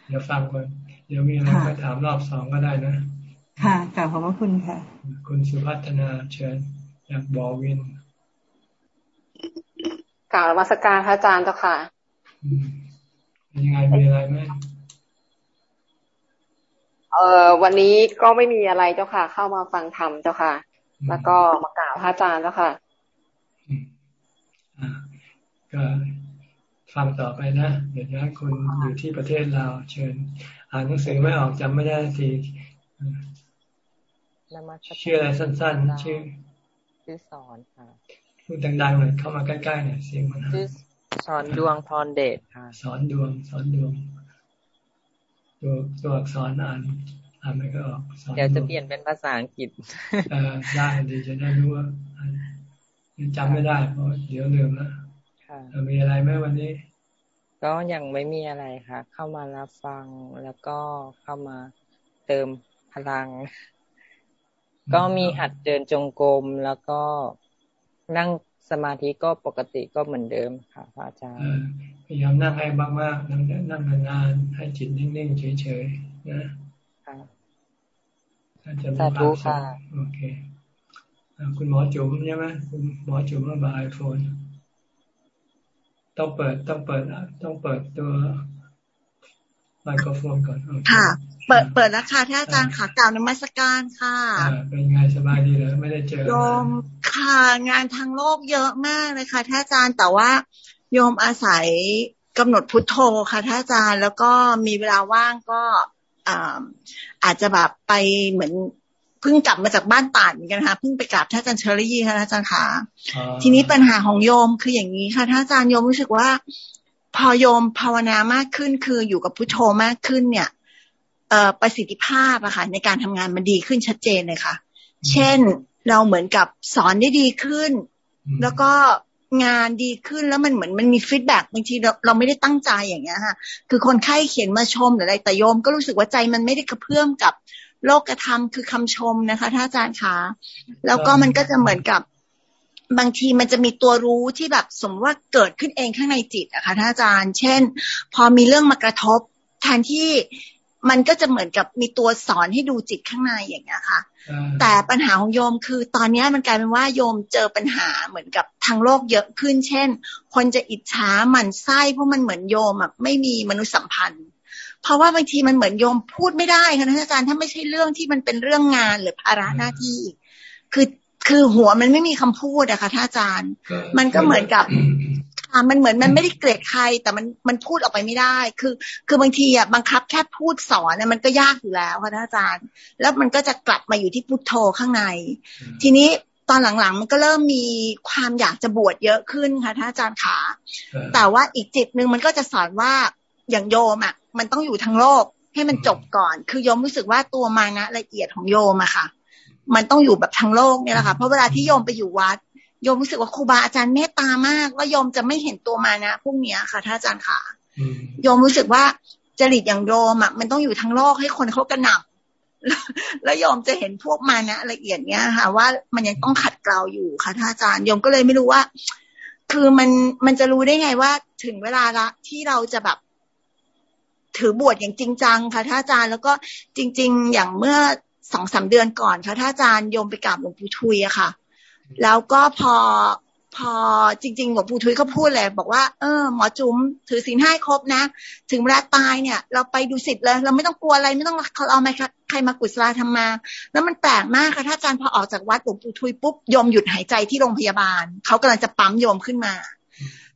เดี๋ยวฟังก่อนดี๋ยวมีอะไรก็ถามรอบสองก็ได้นะ ค่ะกล่าวขอบพระคุณค่ะ คุณสุพัฒนาเชิญอยากบอวินกล่าวมาสการพระอาจารย์เจ้าค่ะ ยังไงมีอะไรไหมเอ่อวันนี้ก็ไม่มีอะไรเจ้าค่ะ เข้ามาฟังธรรมเจ้าค่ะ แล้วก็มากล่าวพระอาจารย์เจ้าค่ะก็ฟังต่อไปนะ เดี๋ยวนะคุณอยู่ที่ประเทศเราเชิญ อ่านหนังสือไม่ออกจำไม่ได้ทีชื่ออะไรสั้นๆ ชื่อชื่อสอนค่ะพูดดังๆหน่อยเข้ามาใกล้ๆหน่อยเสียงมันชื่อ สอนดวงพรเดชค่ะสอนดวง สอนดวง ตัวตัวอักษรอ่านอ่านไม่ก็ออกเดี๋ยวจะเปลี่ยนเป็นภาษาอังกฤษเออได้ดีจะได้รู้ว่าจำไม่ได้เพราะเดี๋ยวลืมแล้วมีอะไรไหมวันนี้ ก็ยังไม่มีอะไรค่ะ เข้ามารับฟังแล้วก็เข้ามาเติมพลัง ก็มีหัดเดินจงกรมแล้วก็นั่ง สมาธิก็ปกติก็เหมือนเดิมค่ะพระอาจารย์พยายามนั่งให้มากๆนั่งนั่งนานๆให้จิตนิ่งๆเฉยๆนะสาธุค่ะโอเคคุณหมอจุ๋มใช่ไหมคุณหมอจุ๋มมาบายโฟนต้องเปิดต้องเปิดต้องเปิดตัวไมโครโฟนก่อนค่ะ เปิดเปิดแล้วค่ะท่านอาจารย์ค่ะกล่าวนมัสการค่ะเป็นไงสบายดีเลยไม่ได้เจอโยม ค่ะ งานทางโลกเยอะมากเลยค่ะท่านอาจารย์แต่ว่าโยมอาศัยกำหนดพุทโธค่ะท่านอาจารย์แล้วก็มีเวลาว่างก็อาจจะแบบไปเหมือนเพิ่งกลับมาจากบ้านต่านเหมือนกันค่ะเพิ่งไปกราบท่านอาจารย์เชอรี่ค่ะท่านอาจารย์ค่ะทีนี้ปัญหาของโยมคืออย่างนี้ค่ะท่านอาจารย์โยมรู้สึกว่า พอโยมภาวนามากขึ้นคืออยู่กับพุทโธมากขึ้นเนี่ยเอ่อประสิทธิภาพอะค่ะในการทำงานมันดีขึ้นชัดเจนเลยค่ะ เช่น เราเหมือนกับสอนได้ดีขึ้น แล้วก็งานดีขึ้นแล้วมันเหมือนมันมี feedback บางทีเราเราไม่ได้ตั้งใจอย่างเงี้ยค่ะคือคนไข้เขียนมาชมหรืออะไรแต่โยมก็รู้สึกว่าใจมันไม่ได้กระเพื่อมกับโลกธรรมคือคำชมนะคะท่านอาจารย์คะแล้วก็มันก็จะเหมือนกับบางทีมันจะมีตัวรู้ที่แบบสมมติว่าเกิดขึ้นเองข้างในจิตนะคะท่านอาจารย์ เช่น พอมีเรื่องมากระทบแทนที่ มันก็จะเหมือนกับมีตัวสอนให้ดูจิตข้างในอย่างเงี้ยค่ะ แต่ปัญหาของโยมคือ ตอนนี้มันกลายเป็นว่าโยมเจอปัญหาเหมือนกับทางโลกเยอะขึ้น เช่น คนจะอิจฉาหมันไส้เพราะมันเหมือนโยมอะไม่มีมนุษยสัมพันธ์ เพราะว่าบางทีมันเหมือนโยมพูดไม่ได้ค่ะท่านอาจารย์ถ้าไม่ใช่เรื่องที่มันเป็นเรื่องงานหรือภาระหน้าที่ คือคือหัวมันไม่มีคำพูดอะค่ะท่านอาจารย์ มันก็เหมือนกับ มันเหมือนมันไม่ได้เกลียดใคร แต่มันมันพูดออกไปไม่ได้ คือ คือบางทีอะบังคับแค่พูดสอนเนี่ยมันก็ยากอยู่แล้วค่ะท่านอาจารย์ แล้วมันก็จะกลับมาอยู่ที่พุทโธข้างใน ทีนี้ตอนหลังๆ มันก็เริ่มมีความอยากจะบวชเยอะขึ้นค่ะท่านอาจารย์ขา แต่ว่าอีกจิตหนึ่งมันก็จะสอนว่าอย่างโยมอะ มันต้องอยู่ทั้งโลกให้มันจบก่อน คือโยมรู้สึกว่าตัวมานะละเอียดของโยมอะค่ะ มันต้องอยู่แบบทั้งโลกเนี่ยแหละค่ะ เพราะเวลาที่โยมไปอยู่วัด โยมรู้สึกว่าครูบาอาจารย์เมตตามากว่าโยมจะไม่เห็นตัวมานะพวกเนี้ยค่ะท่านอาจารย์ค่ะโยมรู้สึกว่าจริตอย่างโยมอะมันต้องอยู่ทั้งโลกให้คนเขากระหน่ำแล้วโยมจะเห็นพวกมานะละเอียดเนี้ยค่ะ ว่ามันยังต้องขัดเกลาอยู่ค่ะท่านอาจารย์โยมก็เลยไม่รู้ว่า คือมันมันจะรู้ได้ไงว่า ถึงเวลาละที่เราจะแบบถือบวชอย่างจริงจังค่ะท่านอาจารย์แล้วก็จริง ๆ อย่างเมื่อสองสาเดือนก่อนค่ะท่านอาจารย์โยมไปกราบหลวงปู่ทุยอะค่ะ แล้วก็พอพอจริงๆหลวงปู่ทุยเขาพูดเลยบอกว่าเออหมอจุ๋มถือศีลห้าครบนะ ถึงเวลาตายเนี่ย เราไปดูสิทธิ์เลย เราไม่ต้องกลัวอะไรไม่ต้องเขาเอาไหมใครมากุศลาทำมา แล้วมันแปลกมากค่ะถ้าอาจารย์พอออกจากวัดหลวงปู่ทุยปุ๊บโยมหยุดหายใจที่โรงพยาบาลเขากำลังจะปั๊มโยมขึ้นมา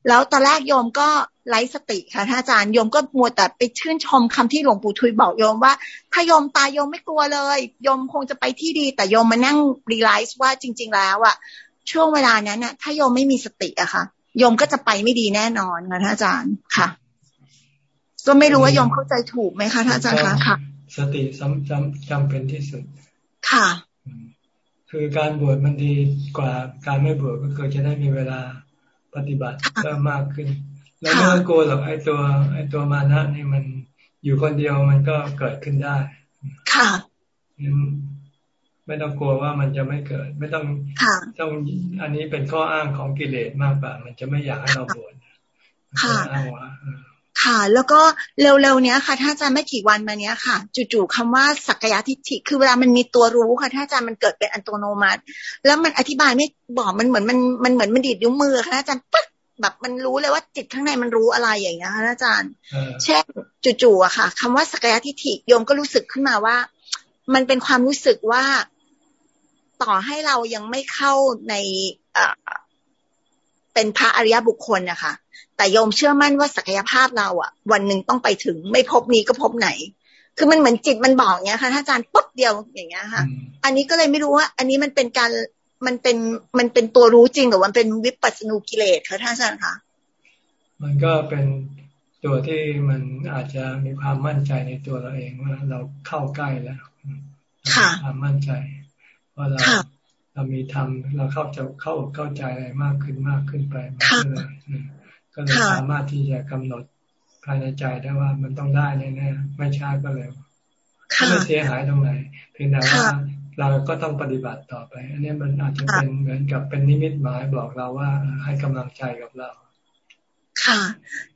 แล้วตอนแรกโยมก็ไร้สติค่ะท่านอาจารย์โยมก็มัวแต่ไปชื่นชมคำที่หลวงปู่ทุยบอกโยมว่า ถ้าโยมตายโยมไม่กลัวเลยโยมคงจะไปที่ดี แต่โยมมานั่งรีไลซ์ว่าจริง ๆ แล้วอะช่วงเวลานั้นน่ะ ถ้าโยมไม่มีสติอะค่ะโยมก็จะไปไม่ดีแน่นอนค่ะท่านอาจารย์ค่ะ ก็ไม่รู้ว่าโยมเข้าใจถูกไหมคะท่านอาจารย์คะค่ะ สติจำจำจำเป็นที่สุด ค่ะ คือการบวชมันดีกว่าการไม่บวชก็คือจะได้มีเวลา ปฏิบัติเพิ่มมากขึ้น แล้วไม่ต้องกลัวหรอกไอ้ตัวไอ้ตัวมานะนี่มันอยู่คนเดียวมันก็เกิดขึ้นได้ ค่ะไม่ต้องกลัวว่ามันจะไม่เกิด ไม่ต้องต้องอันนี้เป็นข้ออ้างของกิเลสมากกว่า มันจะไม่อยากให้เราบวชค่ะ ค่ะ แล้วก็เร็วๆเนี้ยค่ะถ้าอาจารย์ไม่กี่วันมาเนี้ยค่ะ จู่ๆคำว่าสักยะทิฏฐิคือเวลามันมีตัวรู้ค่ะถ้าอาจารย์มันเกิดเป็นอัตโนมัติ แล้วมันอธิบายไม่บอกมันเหมือนมันมันเหมือนมันดีดยุ้งมือค่ะอาจารย์ปึ๊บแบบมันรู้เลยว่าจิตข้างในมันรู้อะไรอย่างเงี้ยค่ะอาจารย์ เช่นจู่ๆอะค่ะคำว่าสักยะทิฏฐิโยมก็รู้สึกขึ้นมาว่า มันเป็นความรู้สึกว่าต่อให้เรายังไม่เข้าในเป็นพระอริยบุคคลนะคะ แต่โยมเชื่อมั่นว่าศักยภาพเราอะวันหนึ่งต้องไปถึง ไม่พบนี้ก็พบไหน คือมันเหมือนจิตมันบอกเงี้ยค่ะท่านอาจารย์ปุ๊บเดียวอย่างเงี้ยค่ะ อันนี้ก็เลยไม่รู้ว่า อันนี้มันเป็นการมันเป็นมันเป็นตัวรู้จริงหรือมันเป็นวิปัสสนูกิเลสคะท่านอาจารย์คะมันก็เป็นตัวที่มันอาจจะมีความมั่นใจในตัวเราเองว่าเราเข้าใกล้แล้วความมั่นใจว่าเราเรามีธรรมเราเข้าจะเข้าเข้าใจอะไรมากขึ้นมากขึ้นไปมากเลย ก็เลยสามารถที่จะกำหนดภายในใจได้ว่ามันต้องได้แน่ๆไม่ช้าก็เร็วไม่เสียหายตรงไหนเพียงแต่ว่าเราก็ต้องปฏิบัติต่อไป อันนี้มันอาจจะเป็นเหมือนกับเป็นนิมิตหมายบอกเราว่าให้กำลังใจกับเรา ค่ะ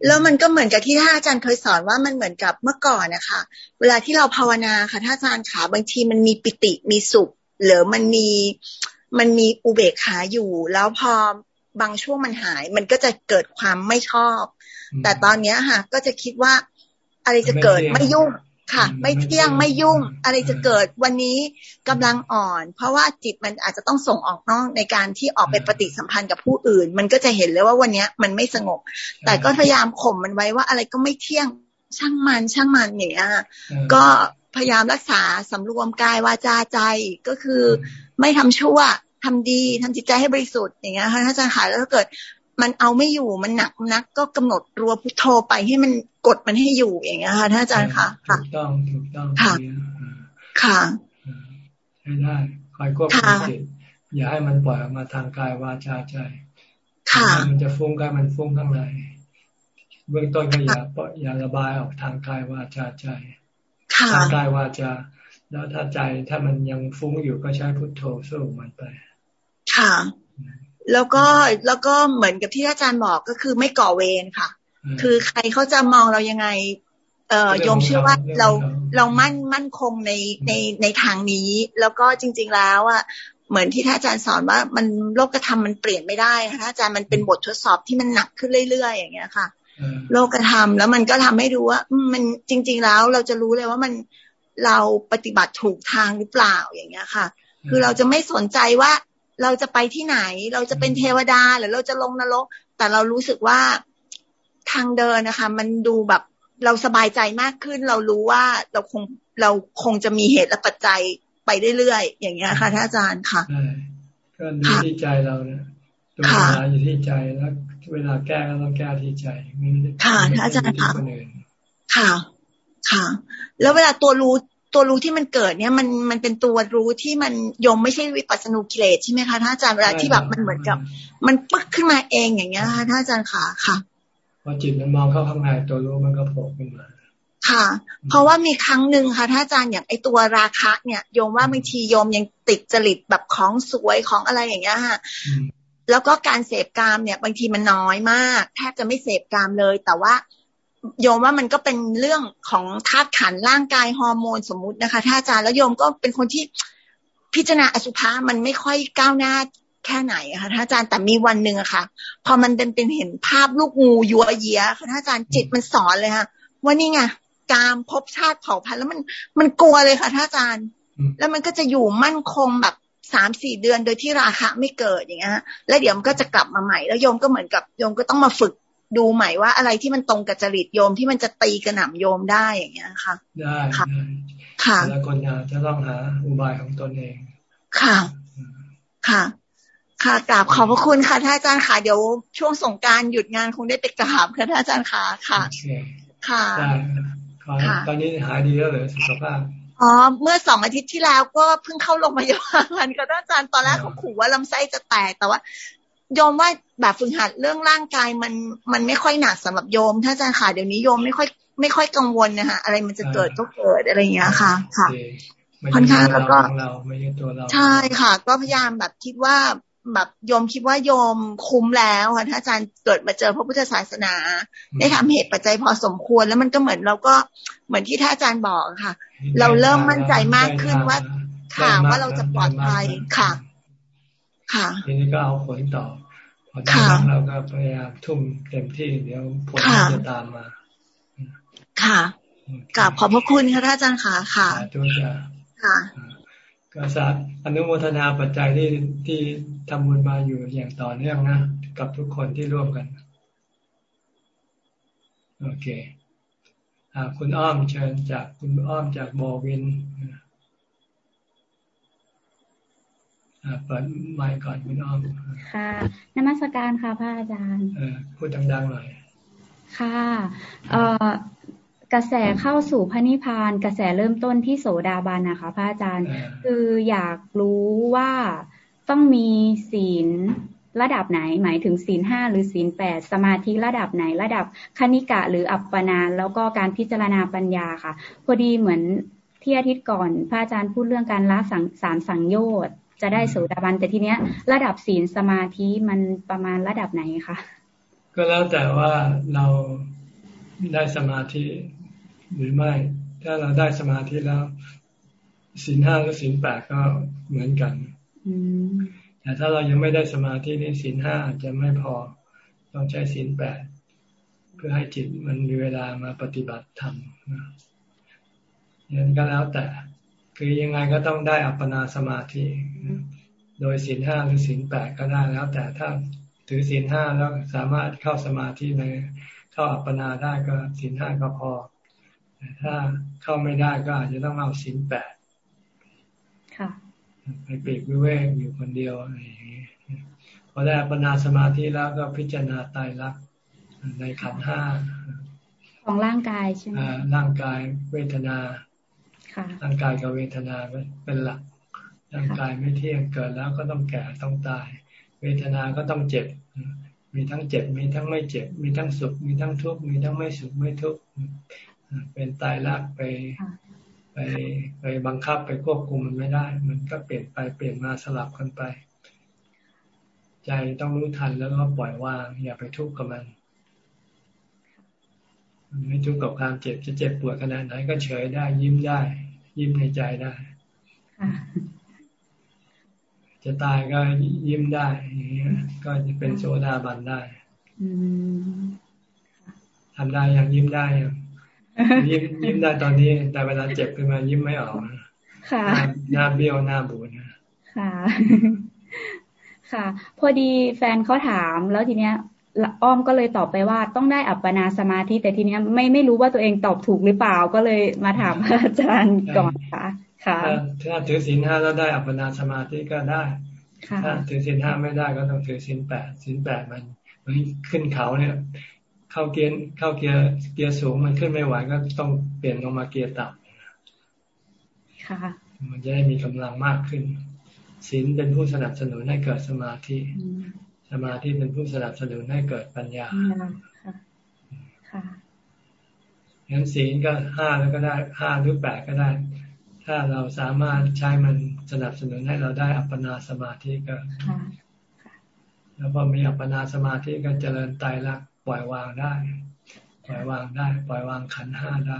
แล้วมันก็เหมือนกับที่ท่านอาจารย์เคยสอนว่ามันเหมือนกับเมื่อก่อนนะคะเวลาที่เราภาวนาค่ะท่านอาจารย์ขาบางทีมันมีปิติมีสุข หรือมันมีมันมีอุเบกขาอยู่ แล้วพอ บางช่วงมันหาย มันก็จะเกิดความไม่ชอบ แต่ตอนเนี้ยค่ะ ก็จะคิดว่า อะไรจะเกิดไม่ยุ่งค่ะ ไม่เที่ยงไม่ยุ่ง อะไรจะเกิดวันนี้กำลังอ่อน เพราะว่าจิตมันอาจจะต้องส่งออกนอกในการที่ออกไปปฏิสัมพันธ์กับผู้อื่น มันก็จะเห็นเลยว่าวันนี้มันไม่สงบ แต่ก็พยายามข่มมันไว้ว่าอะไรก็ไม่เที่ยงช่างมันช่างมันอย่างเงี้ยก็พยายามรักษาสำรวมกายวาจาใจก็คือ ไม่ทำชั่ว ทำดีทำจิตใจให้บริสุทธิ์อย่างเงี้ยค่ะถ้าจะหายแล้วถ้าเกิด มันเอาไม่อยู่มันหนักนัก ก็กำหนดรัวพุทโธไปให้มันกดมันให้อยู่อย่างเงี้ยค่ะท่านอาจารย์ค่ะถูกต้องถูกต้องค่ะค่ะใช้ได้คอยควบคุมจิตอย่าให้มันปล่อยออกมาทางกายวาจาใจค่ะมันจะฟุ้งกายมันฟุ้งข้างในเบื้องต้นก็อย่าอย่าระบายออกทางกายวาจาใจทางกายวาจาแล้วถ้าใจถ้ามันยังฟุ้งอยู่ก็ใช้พุทโธสู้มันไป ค่ะ แล้วก็แล้วก็เหมือนกับที่อาจารย์บอกก็คือไม่ก่อเวรค่ะ คือใครเขาจะมองเรายังไง เอ่อโยมเชื่อว่าเราเรามั่นมั่นคงในในในทางนี้ แล้วก็จริง ๆแล้วอะเหมือนที่ท่านอาจารย์สอนว่ามันโลกธรรมมันเปลี่ยนไม่ได้ค่ะอาจารย์มันเป็นบททดสอบที่มันหนักขึ้นเรื่อยๆ อย่างเงี้ยค่ะ โลกธรรมแล้วมันก็ทำให้ดูว่ามันจริง ๆ แล้วเราจะรู้เลยว่ามันเราปฏิบัติถูกทางหรือเปล่าอย่างเงี้ยค่ะ คือเราจะไม่สนใจว่า เราจะไปที่ไหน เราจะเป็นเทวดาหรือเราจะลงนรก แต่เรารู้สึกว่าทางเดินนะคะ มันดูแบบเราสบายใจมากขึ้น เรารู้ว่าเราคงเราคงจะมีเหตุและปัจจัยไปเรื่อยๆอย่างเงี้ยค่ะท่านอาจารย์ค่ะก็อยู่ที่ใจเราเนี่ยตัวปัญหาอยู่ที่ใจแล้ว เวลาแก้ก็ต้องแก้ที่ใจค่ะท่านอาจารย์ค่ะค่ะ ค่ะ แล้วเวลาตัวรู้ ตัวรู้ที่มันเกิดเนี่ยมันมันเป็นตัวรู้ที่มันยมไม่ใช่วิปัสสนูกิเลสใช่ไหมคะท่านอาจารย์เวลาที่แบบมันเหมือนกับ มันปึ๊กขึ้นมาเองอย่างเงี้ยค่ะท่านอาจารย์ค่ะค่ะพอจิตมันมองเข้าข้างในตัวรู้มันก็โผล่ขึ้นมาค่ะ เพราะว่ามีครั้งหนึ่งค่ะท่านอาจารย์อย่างไอตัวราคะเนี่ยโยมว่าบางทีโยมยังติดจริตแบบของสวยของอะไรอย่างเงี้ยค่ะแล้วก็การเสพกามเนี่ย บางทีมันน้อยมาก แทบจะไม่เสพกามเลย แต่ว่า โยมว่ามันก็เป็นเรื่องของธาตุขันร่างกายฮอร์โมนสมมุตินะคะท่านอาจารย์แล้วโยมก็เป็นคนที่พิจารณาอสุภะมันไม่ค่อยก้าวหน้าแค่ไหนคะท่านอาจารย์แต่มีวันหนึ่งอะค่ะ พอมันเป็นเป็นเห็นภาพลูกงูยัวเยียค่ะท่านอาจารย์จิตมันสอนเลยค่ะว่านี่ไงกามภพชาติเผ่าพันธุ์แล้วมันมันกลัวเลยค่ะท่านอาจารย์ แล้วมันก็จะอยู่มั่นคงแบบสามสี่เดือนโดยที่ราคะไม่เกิดอย่างเงี้ยแล้วเดี๋ยวมันก็จะกลับมาใหม่ แล้วโยมก็เหมือนกับโยมก็ต้องมาฝึก ดูใหม่ว่าอะไรที่มันตรงกับจริตโยมที่มันจะตีกระหน่ำโยมได้อย่างเงี้ยค่ะ ได้ค่ะค่ะแล้วคนงานจะต้องหาอุบายของตนเอง ค่ะ ค่ะ ค่ะกราบขอบพระคุณค่ะท่านอาจารย์ค่ะเดี๋ยวช่วงสงการหยุดงานคงได้ไปกราบค่ะท่านอาจารย์ค่ะค่ะค่ะตอนนี้หายดีแล้วเหรอสุขภาพอ๋อ เมื่อสองอาทิตย์ที่แล้วก็เพิ่งเข้าโรงพยาบาลก็อาจารย์ตอนแรกเขาขู่ว่าลำไส้จะแตกแต่ว่า ยอมว่าแบบฝึกหัดเรื่องร่างกายมันมันไม่ค่อยหนักสำหรับโยม ถ้าอาจารย์ค่ะเดี๋ยวนี้โยมไม่ค่อยไม่ค่อยกังวลนะคะอะไรมันจะเกิดก็เกิดอะไรอย่างเงี้ยค่ะ ค่ะค่อนข้างแล้วก็ใช่ค่ะ ก็พยายามแบบคิดว่าแบบโยมคิดว่าโยมคุ้มแล้วค่ะถ้าอาจารย์เกิดมาเจอพระพุทธศาสนา ได้ทำเหตุปัจจัยพอสมควรแล้วมันก็เหมือนเราก็เหมือนที่ท่านอาจารย์บอกค่ะ เราเริ่มมั่นใจมากขึ้นว่าค่ะว่าเราจะปลอดภัยค่ะค่ะ ทีนี้ก็เอาผลต่อ พอได้รับเราก็พยายามทุ่มเต็มที่เดี๋ยวผลจะตามมา ค่ะกราบขอบพระคุณค่ะท่านอาจารย์ค่ะค่ะทุกอย่าค่ะก็สาอนุโมทนาปัจจัยที่ที่ทำบุญมาอยู่อย่างต่อเนื่องนะกับทุกคนที่ร่วมกัน โอเค อ่า คุณอ้อมเชิญจากคุณอ้อมจากบอวินอ่า เปิดไมค์ก่อนคุณอ้อม ค่ะนมัสการค่ะพระอาจารย์เออพูดดังๆหน่อย ค่ะเอ่อกระแสเข้าสู่พระนิพพานกระแสเริ่มต้นที่โสดาบันนะคะพระอาจารย์ คืออยากรู้ว่าต้องมีศีลระดับไหน หมายถึงศีลห้าหรือศีลแปดสมาธิระดับไหน ระดับคณิกะหรืออัปปนา แล้วก็การพิจารณาปัญญาค่ะ พอดีเหมือนที่อาทิตย์ก่อน พระอาจารย์พูดเรื่องการละสังสารสังโยชน์ จะได้โสดาบันแต่ทีเนี้ย ระดับศีลสมาธิมันประมาณระดับไหนคะก็แล้วแต่ว่าเราได้สมาธิหรือไม่ ถ้าเราได้สมาธิแล้วศีลห้าหรือศีลแปดก็เหมือนกันแต่ถ้าเรายังไม่ได้สมาธินี่ศีลห้าจะไม่พอต้องใช้ศีลแปดเพื่อให้จิตมันมีเวลามาปฏิบัติธรรมนั้นก็แล้วแต่ คือยังไงก็ต้องได้อัปปนาสมาธิ โดยศีลห้าหรือศีลแปดก็ได้แล้ว แต่ถ้าถือศีลห้าแล้วสามารถเข้าสมาธิในเข้าอัปปนาได้ก็ศีลห้าก็พอแต่ถ้าเข้าไม่ได้ก็อาจจะต้องเอาศีลแปดไปปีกวิเวกอยู่คนเดียวอะไรอย่างนี้พอได้อัปปนาสมาธิแล้วก็พิจารณาตายรักในขันห้าของร่างกายใช่ไหมร่างกายเวทนา ร่างกายกับเวทนาเป็นหลัก ร่างกายไม่เที่ยงเกิดแล้วก็ต้องแก่ต้องตาย เวทนาก็ต้องเจ็บ มีทั้งเจ็บมีทั้งไม่เจ็บ มีทั้งสุข มีทั้งทุกข์มีทั้งไม่สุขไม่ทุกข์เป็นตายรักไปไปไปบังคับไปควบคุมมันไม่ได้ มันก็เปลี่ยนไปเปลี่ยนมาสลับกันไป ใจต้องรู้ทันแล้วก็ปล่อยวางอย่าไปทุกข์กับมัน ไม่ทุกข์กับความเจ็บจะเจ็บปวดขนาดไหนก็เฉยได้ยิ้มได้ ยิ้มในใจได้จะตายก็ยิ้มได้อย่างเงี้ยก็จะเป็นโซดาบันได้ทำได้ยังยิ้มได้ยังยิ้มยิ้มได้ตอนนี้ แต่เวลาเจ็บขึ้นมายิ้มไม่ออกค่ะหน้าเบี้ยวหน้าบูดค่ะ ค่ะ พอดีแฟนเขาถามแล้วทีเนี้ย อ้อมก็เลยตอบไปว่าต้องได้อัปปนาสมาธิ แต่ทีเนี้ยไม่ไม่รู้ว่าตัวเองตอบถูกหรือเปล่าก็เลยมาถามอาจารย์ก่อนค่ะ ค่ะถ้าถือศีลห้าแล้วได้อัปปนาสมาธิก็ได้ถ้าถือศีลห้าไม่ได้ก็ต้องถือศีลแปดศีลแปดมันมันขึ้นเขาเนี่ย เข้าเกียร์เข้าเกียร์เกียร์สูงมันขึ้นไม่ไหวก็ต้องเปลี่ยนลงมาเกียร์ต่ำค่ะ มันจะได้มีกำลังมากขึ้นศีลเป็นผู้สนับสนุนให้เกิดสมาธิ สมาธิเป็นผู้สนับสนุนให้เกิดปัญญาค่ะงั้นศีลก็ห้าแล้วก็ได้ห้าหรือแปดก็ได้ ถ้าเราสามารถใช้มันสนับสนุนให้เราได้อัปปนาสมาธิก็แล้วพอมีอัปปนาสมาธิก็เจริญไตรลักษปล่อยวางได้ ปล่อยวางได้ ปล่อยวางขันห้าได้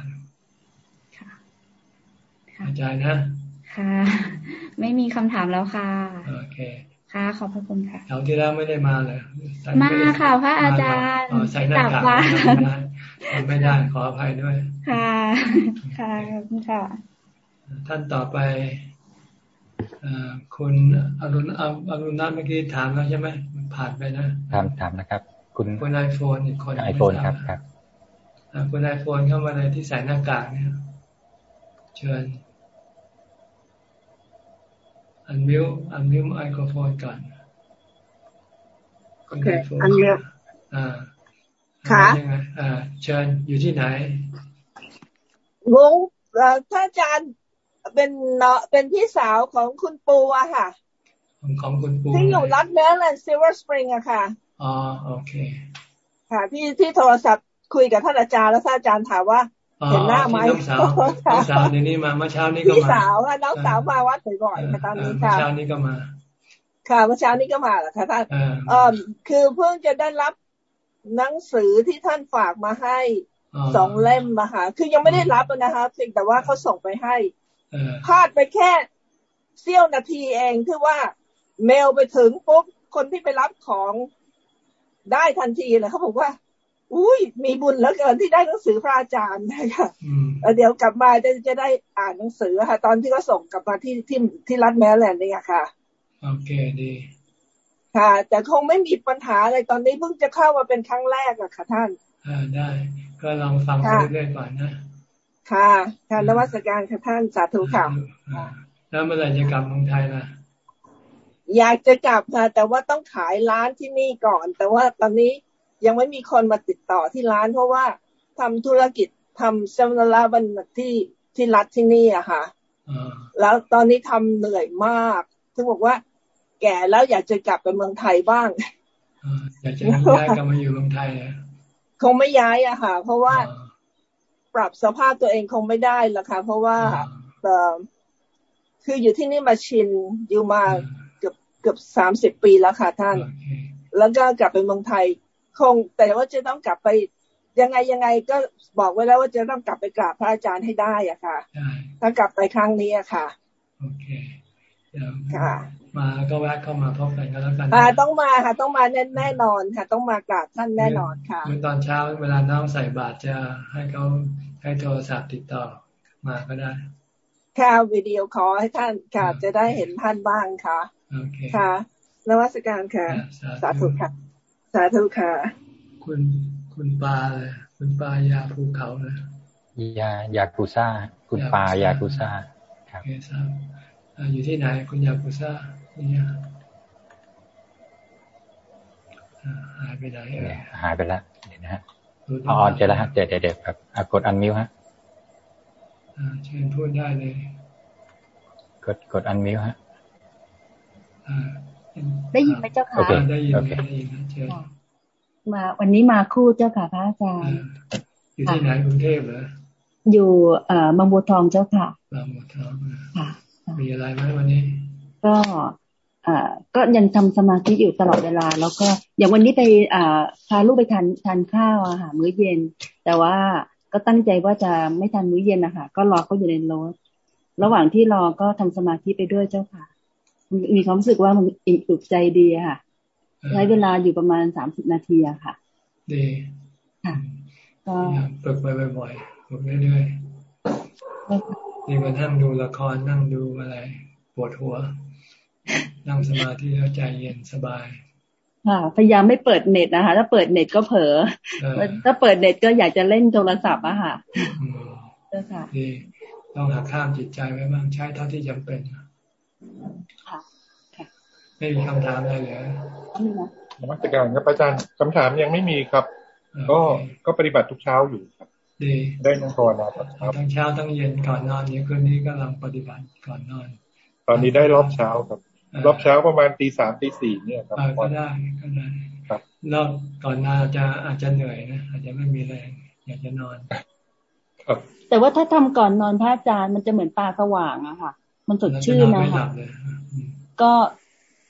เข้าใจนะ ค่ะ ไม่มีคำถามแล้วค่ะ โอเค ค่ะ ขอบพระคุณค่ะเราที่แล้วไม่ได้มาเลยมาค่ะพระอาจารย์ใส่หน้ากากไม่ได้ขออภัยด้วย ค่ะ ค่ะขอบคุณค่ะ ท่านต่อไปคุณอรุณอรุณนัทเมื่อกี้ถามแล้วใช่ไหมผ่านไปนะถามถามนะครับ คุณคุณไอโฟนอีกคนไอโฟนครับครับคุณไอโฟนเข้ามาในที่ใส่หน้ากากเนี่ย เชิญ อันมิวอันมิวไมโครโฟนก่อนโอเคอันมิวอ่าค่ะยังไงอ่าเชิญอยู่ที่ไหนงงท่านอาจารย์เป็นเนาะเป็นพี่สาวของคุณปูอะค่ะ ของคุณปูที่อยู่รัฐแมริแลนด์ซิลเวอร์สปริงอะค่ะอ๋อโอเค ค่ะที่ที่โทรศัพท์คุยกับท่านอาจารย์แล้วท่านอาจารย์ถามว่า เห็นหน้าไหมน้องสาวน้องสาวนี่มาเมื่อเช้านี้ก็มาพี่สาวน้องสาวมาวัดบ่อยๆค่ะตอนนี้ค่ะเมื่อเช้านี้ก็มา ค่ะเมื่อเช้านี้ก็มาแหละค่ะท่านเออคือเพิ่งจะได้รับหนังสือที่ท่านฝากมาให้สองเล่มมาค่ะคือยังไม่ได้รับนะคะเพียงแต่ว่าเขาส่งไปให้พลาดไปแค่เสี้ยวนาทีเองคือว่าเมลไปถึงปุ๊บคนที่ไปรับของได้ทันทีเลยเขาบอกว่า อุ้ยมีบุญแล้วเกินที่ได้หนังสือพระอาจารย์นะคะเดี๋ยวกลับมาจะจะได้อ่านหนังสือค่ะ ตอนที่เขาส่งกลับมาที่ที่ที่รัฐแมรแลนด์เนี่ยค่ะ โอเคดีค่ะ แต่คงไม่มีปัญหาอะไรตอนนี้เพิ่งจะเข้ามาเป็นครั้งแรกอะค่ะท่าน อ่าได้ ก็ลองฟังไปเรื่อยๆก่อนนะ ค่ะค่ะนวัตการค่ะท่านสาธุค่ะแล้วเมื่อไหร่จะกลับเมืองไทยล่ะอยากจะกลับค่ะ แต่ว่าต้องขายร้านที่นี่ก่อน แต่ว่าตอนนี้ ยังไม่มีคนมาติดต่อที่ร้าน เพราะว่าทำธุรกิจทำซัมนาลาบันที่ที่รัฐที่นี่อะค่ะแล้วตอนนี้ทำเหนื่อยมากถึงบอกว่า แก่แล้วอยากจะกลับไปเมืองไทยบ้างอยากจะย้ายกลับมาอยู่เมืองไทยคงไม่ย้ายอะค่ะ เพราะว่าปรับสภาพตัวเองคงไม่ได้ละค่ะ เพราะว่าคืออยู่ที่นี่มาชินอยู่มาเกือบเกือบสามสิบปีแล้วค่ะท่าน แล้วก็กลับไปเมืองไทย คงแต่ว่าจะต้องกลับไปยังไงยังไงก็บอกไว้แล้วว่าจะต้องกลับไปกราบพระอาจารย์ให้ได้อะค่ะถ้ากลับไปครั้งนี้อะค่ะ โอเคค่ะ มาก็แวะเข้ามาพบกันก็แล้วกันอ่าต้องมาค่ะ ต้องมาแน่แน่นอนค่ะ ต้องมากราบท่านแน่นอนค่ะตอนเช้าเวลาน้องใส่บาตรจะให้เขาให้โทรศัพท์ติดต่อมาก็ได้ ค่ะวิดีโอคอลให้ท่านค่ะจะได้เห็นท่านบ้างค่ะ ค่ะนวัตการค่ะ สาธุค่ะ สาธุค่ะ คุณคุณปลาเลยคุณปลายาภูเขาเลยยายากุซ่า คุณปลายากุซ่าครับอยู่ที่ไหน คุณยากุซ่าเนี่ยหายไปไหนหายไปแล้วเดี๋ยวนะฮะอ๋อเจอแล้วฮะเดี๋ยวเดี๋ยวครับกดอันมิวฮะเชิญพูดได้เลย กดกดอันมิวฮะ ได้ยินไหมเจ้าค่ะได้ยินได้ยินเชิญมาวันนี้มาคู่เจ้าค่ะพระอาจารย์อยู่ที่ไหนกรุงเทพเหรออยู่เอ่อบางบัวทองเจ้าค่ะบางบัวทองค่ะมีอะไรไหมวันนี้ ก็อ่าก็ยังทำสมาธิอยู่ตลอดเวลา แล้วก็อย่างวันนี้ไปอ่าพาลูกไปทานทานข้าวอาหารมื้อเย็น แต่ว่าก็ตั้งใจว่าจะไม่ทานมื้อเย็นนะคะก็รอเขาอยู่ในรถระหว่างที่รอก็ทำสมาธิไปด้วยเจ้าค่ะ มีความรู้สึกว่ามันอิ่มอุกใจดีค่ะ ใช้เวลาอยู่ประมาณสามสิบนาทีอะค่ะ ดีค่ะก็ฝึกไปบ่อยๆฝึกเรื่อยๆนี่มานั่งดูละครนั่งดูอะไรปวดหัว นั่งสมาธิแล้วใจเย็นสบายค่ะพยายามไม่เปิดเน็ตนะคะ ถ้าเปิดเน็ตก็เผลอถ้าเปิดเน็ตก็อยากจะเล่นโทรศัพท์อะค่ะค่ะดีต้องหักข้ามจิตใจไว้บ้างใช้เท่าที่จำเป็นค่ะ ไม่มีคำถามอะไรเลยนมัสการครับอาจารย์คำถามยังไม่มีครับ ก็ก็ปฏิบัติทุกเช้าอยู่ครับดีได้นั่งภาวนาครับทั้งเช้าทั้งเย็นก่อนนอนนี้คืนนี้ก็กำลังปฏิบัติก่อนนอน ตอนนี้ได้รอบเช้าครับ รอบเช้าประมาณตีสามตีสี่เนี่ยครับก็ได้ก็ได้ครับรอบก่อนนอนอาจจะอาจจะเหนื่อยนะอาจจะไม่มีแรงอยากจะนอน ครับ แต่ว่าถ้าทำก่อนนอนพระอาจารย์มันจะเหมือนตาสว่างอะค่ะ มันสดชื่นนะคะก็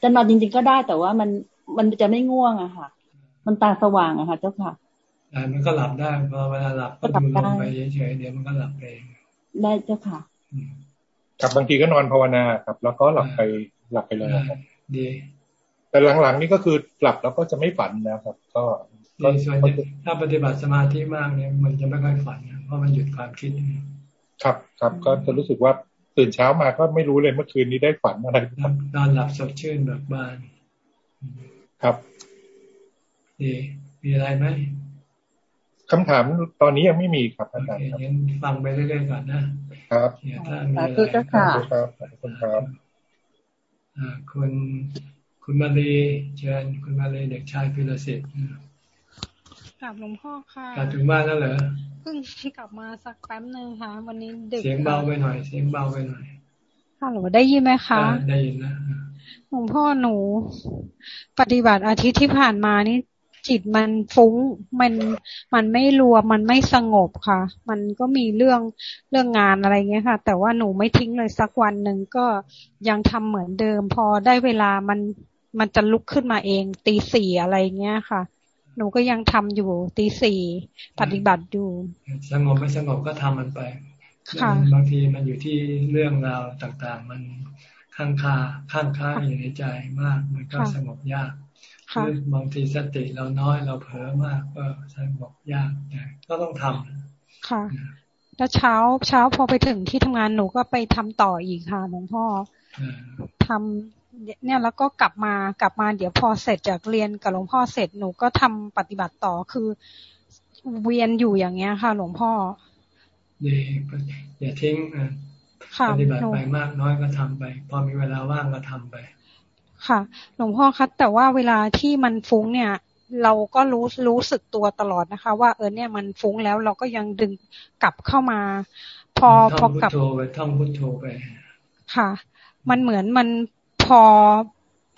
จะนอนจริง ๆก็ได้แต่ว่ามันมันจะไม่ง่วงอะค่ะ มันตาสว่างอะค่ะ เจ้าค่ะแต่มันก็หลับได้พอเวลาหลับก็ดูลงไปเฉยๆเดี๋ยวมันก็หลับเองได้เจ้าค่ะกับบางทีก็นอนภาวนาครับ แล้วก็หลับไปหลับไปเลยครับดีแต่หลังๆนี่ก็คือหลับแล้วก็จะไม่ฝันนะครับ ก็ส่วนถ้าปฏิบัติสมาธิมากเนี่ยมันจะไม่ค่อยฝันเพราะมันหยุดความคิด ครับครับก็จะรู้สึกว่า ตื่นเช้ามาก็ไม่รู้เลยเมื่อคืนนี้ได้ฝันอะไรนอนหลับสดชื่นแบบบาน ครับดีมีอะไรไหมคำถามตอนนี้ยังไม่มีครับอาจารย์ครับยังฟังไปเรื่อยๆก่อนนะครับถ้ามีอะไรครับขอบคุณครับคุณคุณมาลีเชิญคุณมาลีเด็กชายพิรศิษฐ์ กลับหลวงพ่อค่ะกลับถึงบ้านแล้วเหรอเพิ่งกลับมาสักแป๊บนึงค่ะ วันนี้ดึกเสียงเบาไปหน่อย เสียงเบาไปหน่อยฮัลโหลได้ยินไหมคะได้ยินนะหลวงพ่อหนู ปฏิบัติอาทิตย์ที่ผ่านมานี่จิตมันฟุ้งมันมันไม่รวมมันไม่สงบค่ะ มันก็มีเรื่องเรื่องงานอะไรเงี้ยค่ะ แต่ว่าหนูไม่ทิ้งเลยสักวันหนึ่งก็ยังทำเหมือนเดิม พอได้เวลามันมันจะลุกขึ้นมาเอง ตีสี่อะไรเงี้ยค่ะ หนูก็ยังทำอยู่ตีสี่ปฏิบัติอยู่สงบไม่สงบก็ทำมันไปบางทีมันอยู่ที่เรื่องราวต่างๆ มันข้างคาข้างค้าอยู่ในใจมาก มันก็สงบยากบางทีสติเราน้อยเราเผลอมากก็สงบยากก็ต้องทำค่ะ แล้วเช้าเช้าพอไปถึงที่ทำงานหนูก็ไปทำต่ออีกค่ะหลวงพ่อทำ เนี่ยแล้วก็กลับมากลับมาเดี๋ยวพอเสร็จจากเรียนกับหลวงพ่อเสร็จหนูก็ทำปฏิบัติต่อคือเวียนอยู่อย่างเงี้ยค่ะ หลวงพ่อดีอย่าทิ้งปฏิบัติไปมากน้อยก็ทำไป พอมีเวลาว่างก็ทำไป ค่ะ หลวงพ่อคะแต่ว่าเวลาที่มันฟุ้งเนี่ย เราก็รู้รู้สึกตัวตลอดนะคะ ว่าเออเนี่ยมันฟุ้งแล้วเราก็ยังดึงกลับเข้ามา พอพอกลับท่องพุทโธไปท่องพุทโธไป ค่ะ มันเหมือนมัน พอ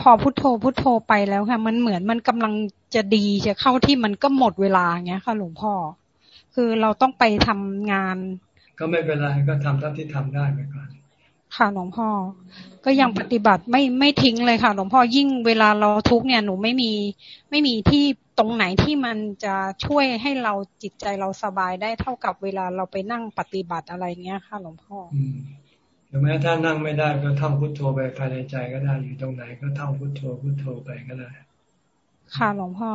พอพุทโธพุทโธไปแล้วค่ะ มันเหมือนมันกำลังจะดีจะเข้าที่มันก็หมดเวลาเงี้ยค่ะ หลวงพ่อ คือเราต้องไปทำงาน ก็ไม่เป็นไรก็ทำเท่าที่ทำได้ไปก่อนค่ะหลวงพ่อ ก็ยังปฏิบัติไม่ไม่ทิ้งเลยค่ะ หลวงพ่อยิ่งเวลาเราทุกเนี่ยหนูไม่มีไม่มีที่ตรงไหนที่มันจะช่วยให้เราจิตใจเราสบายได้เท่ากับเวลาเราไปนั่งปฏิบัติอะไรเงี้ยค่ะ หลวงพ่อ ถึงแม้ถ้านั่งไม่ได้ก็ท่องพุทโธไปภายในใจก็ได้อยู่ตรงไหนก็ท่องพุทโธพุทโธไปก็ได้ ค่ะหลวงพ่อ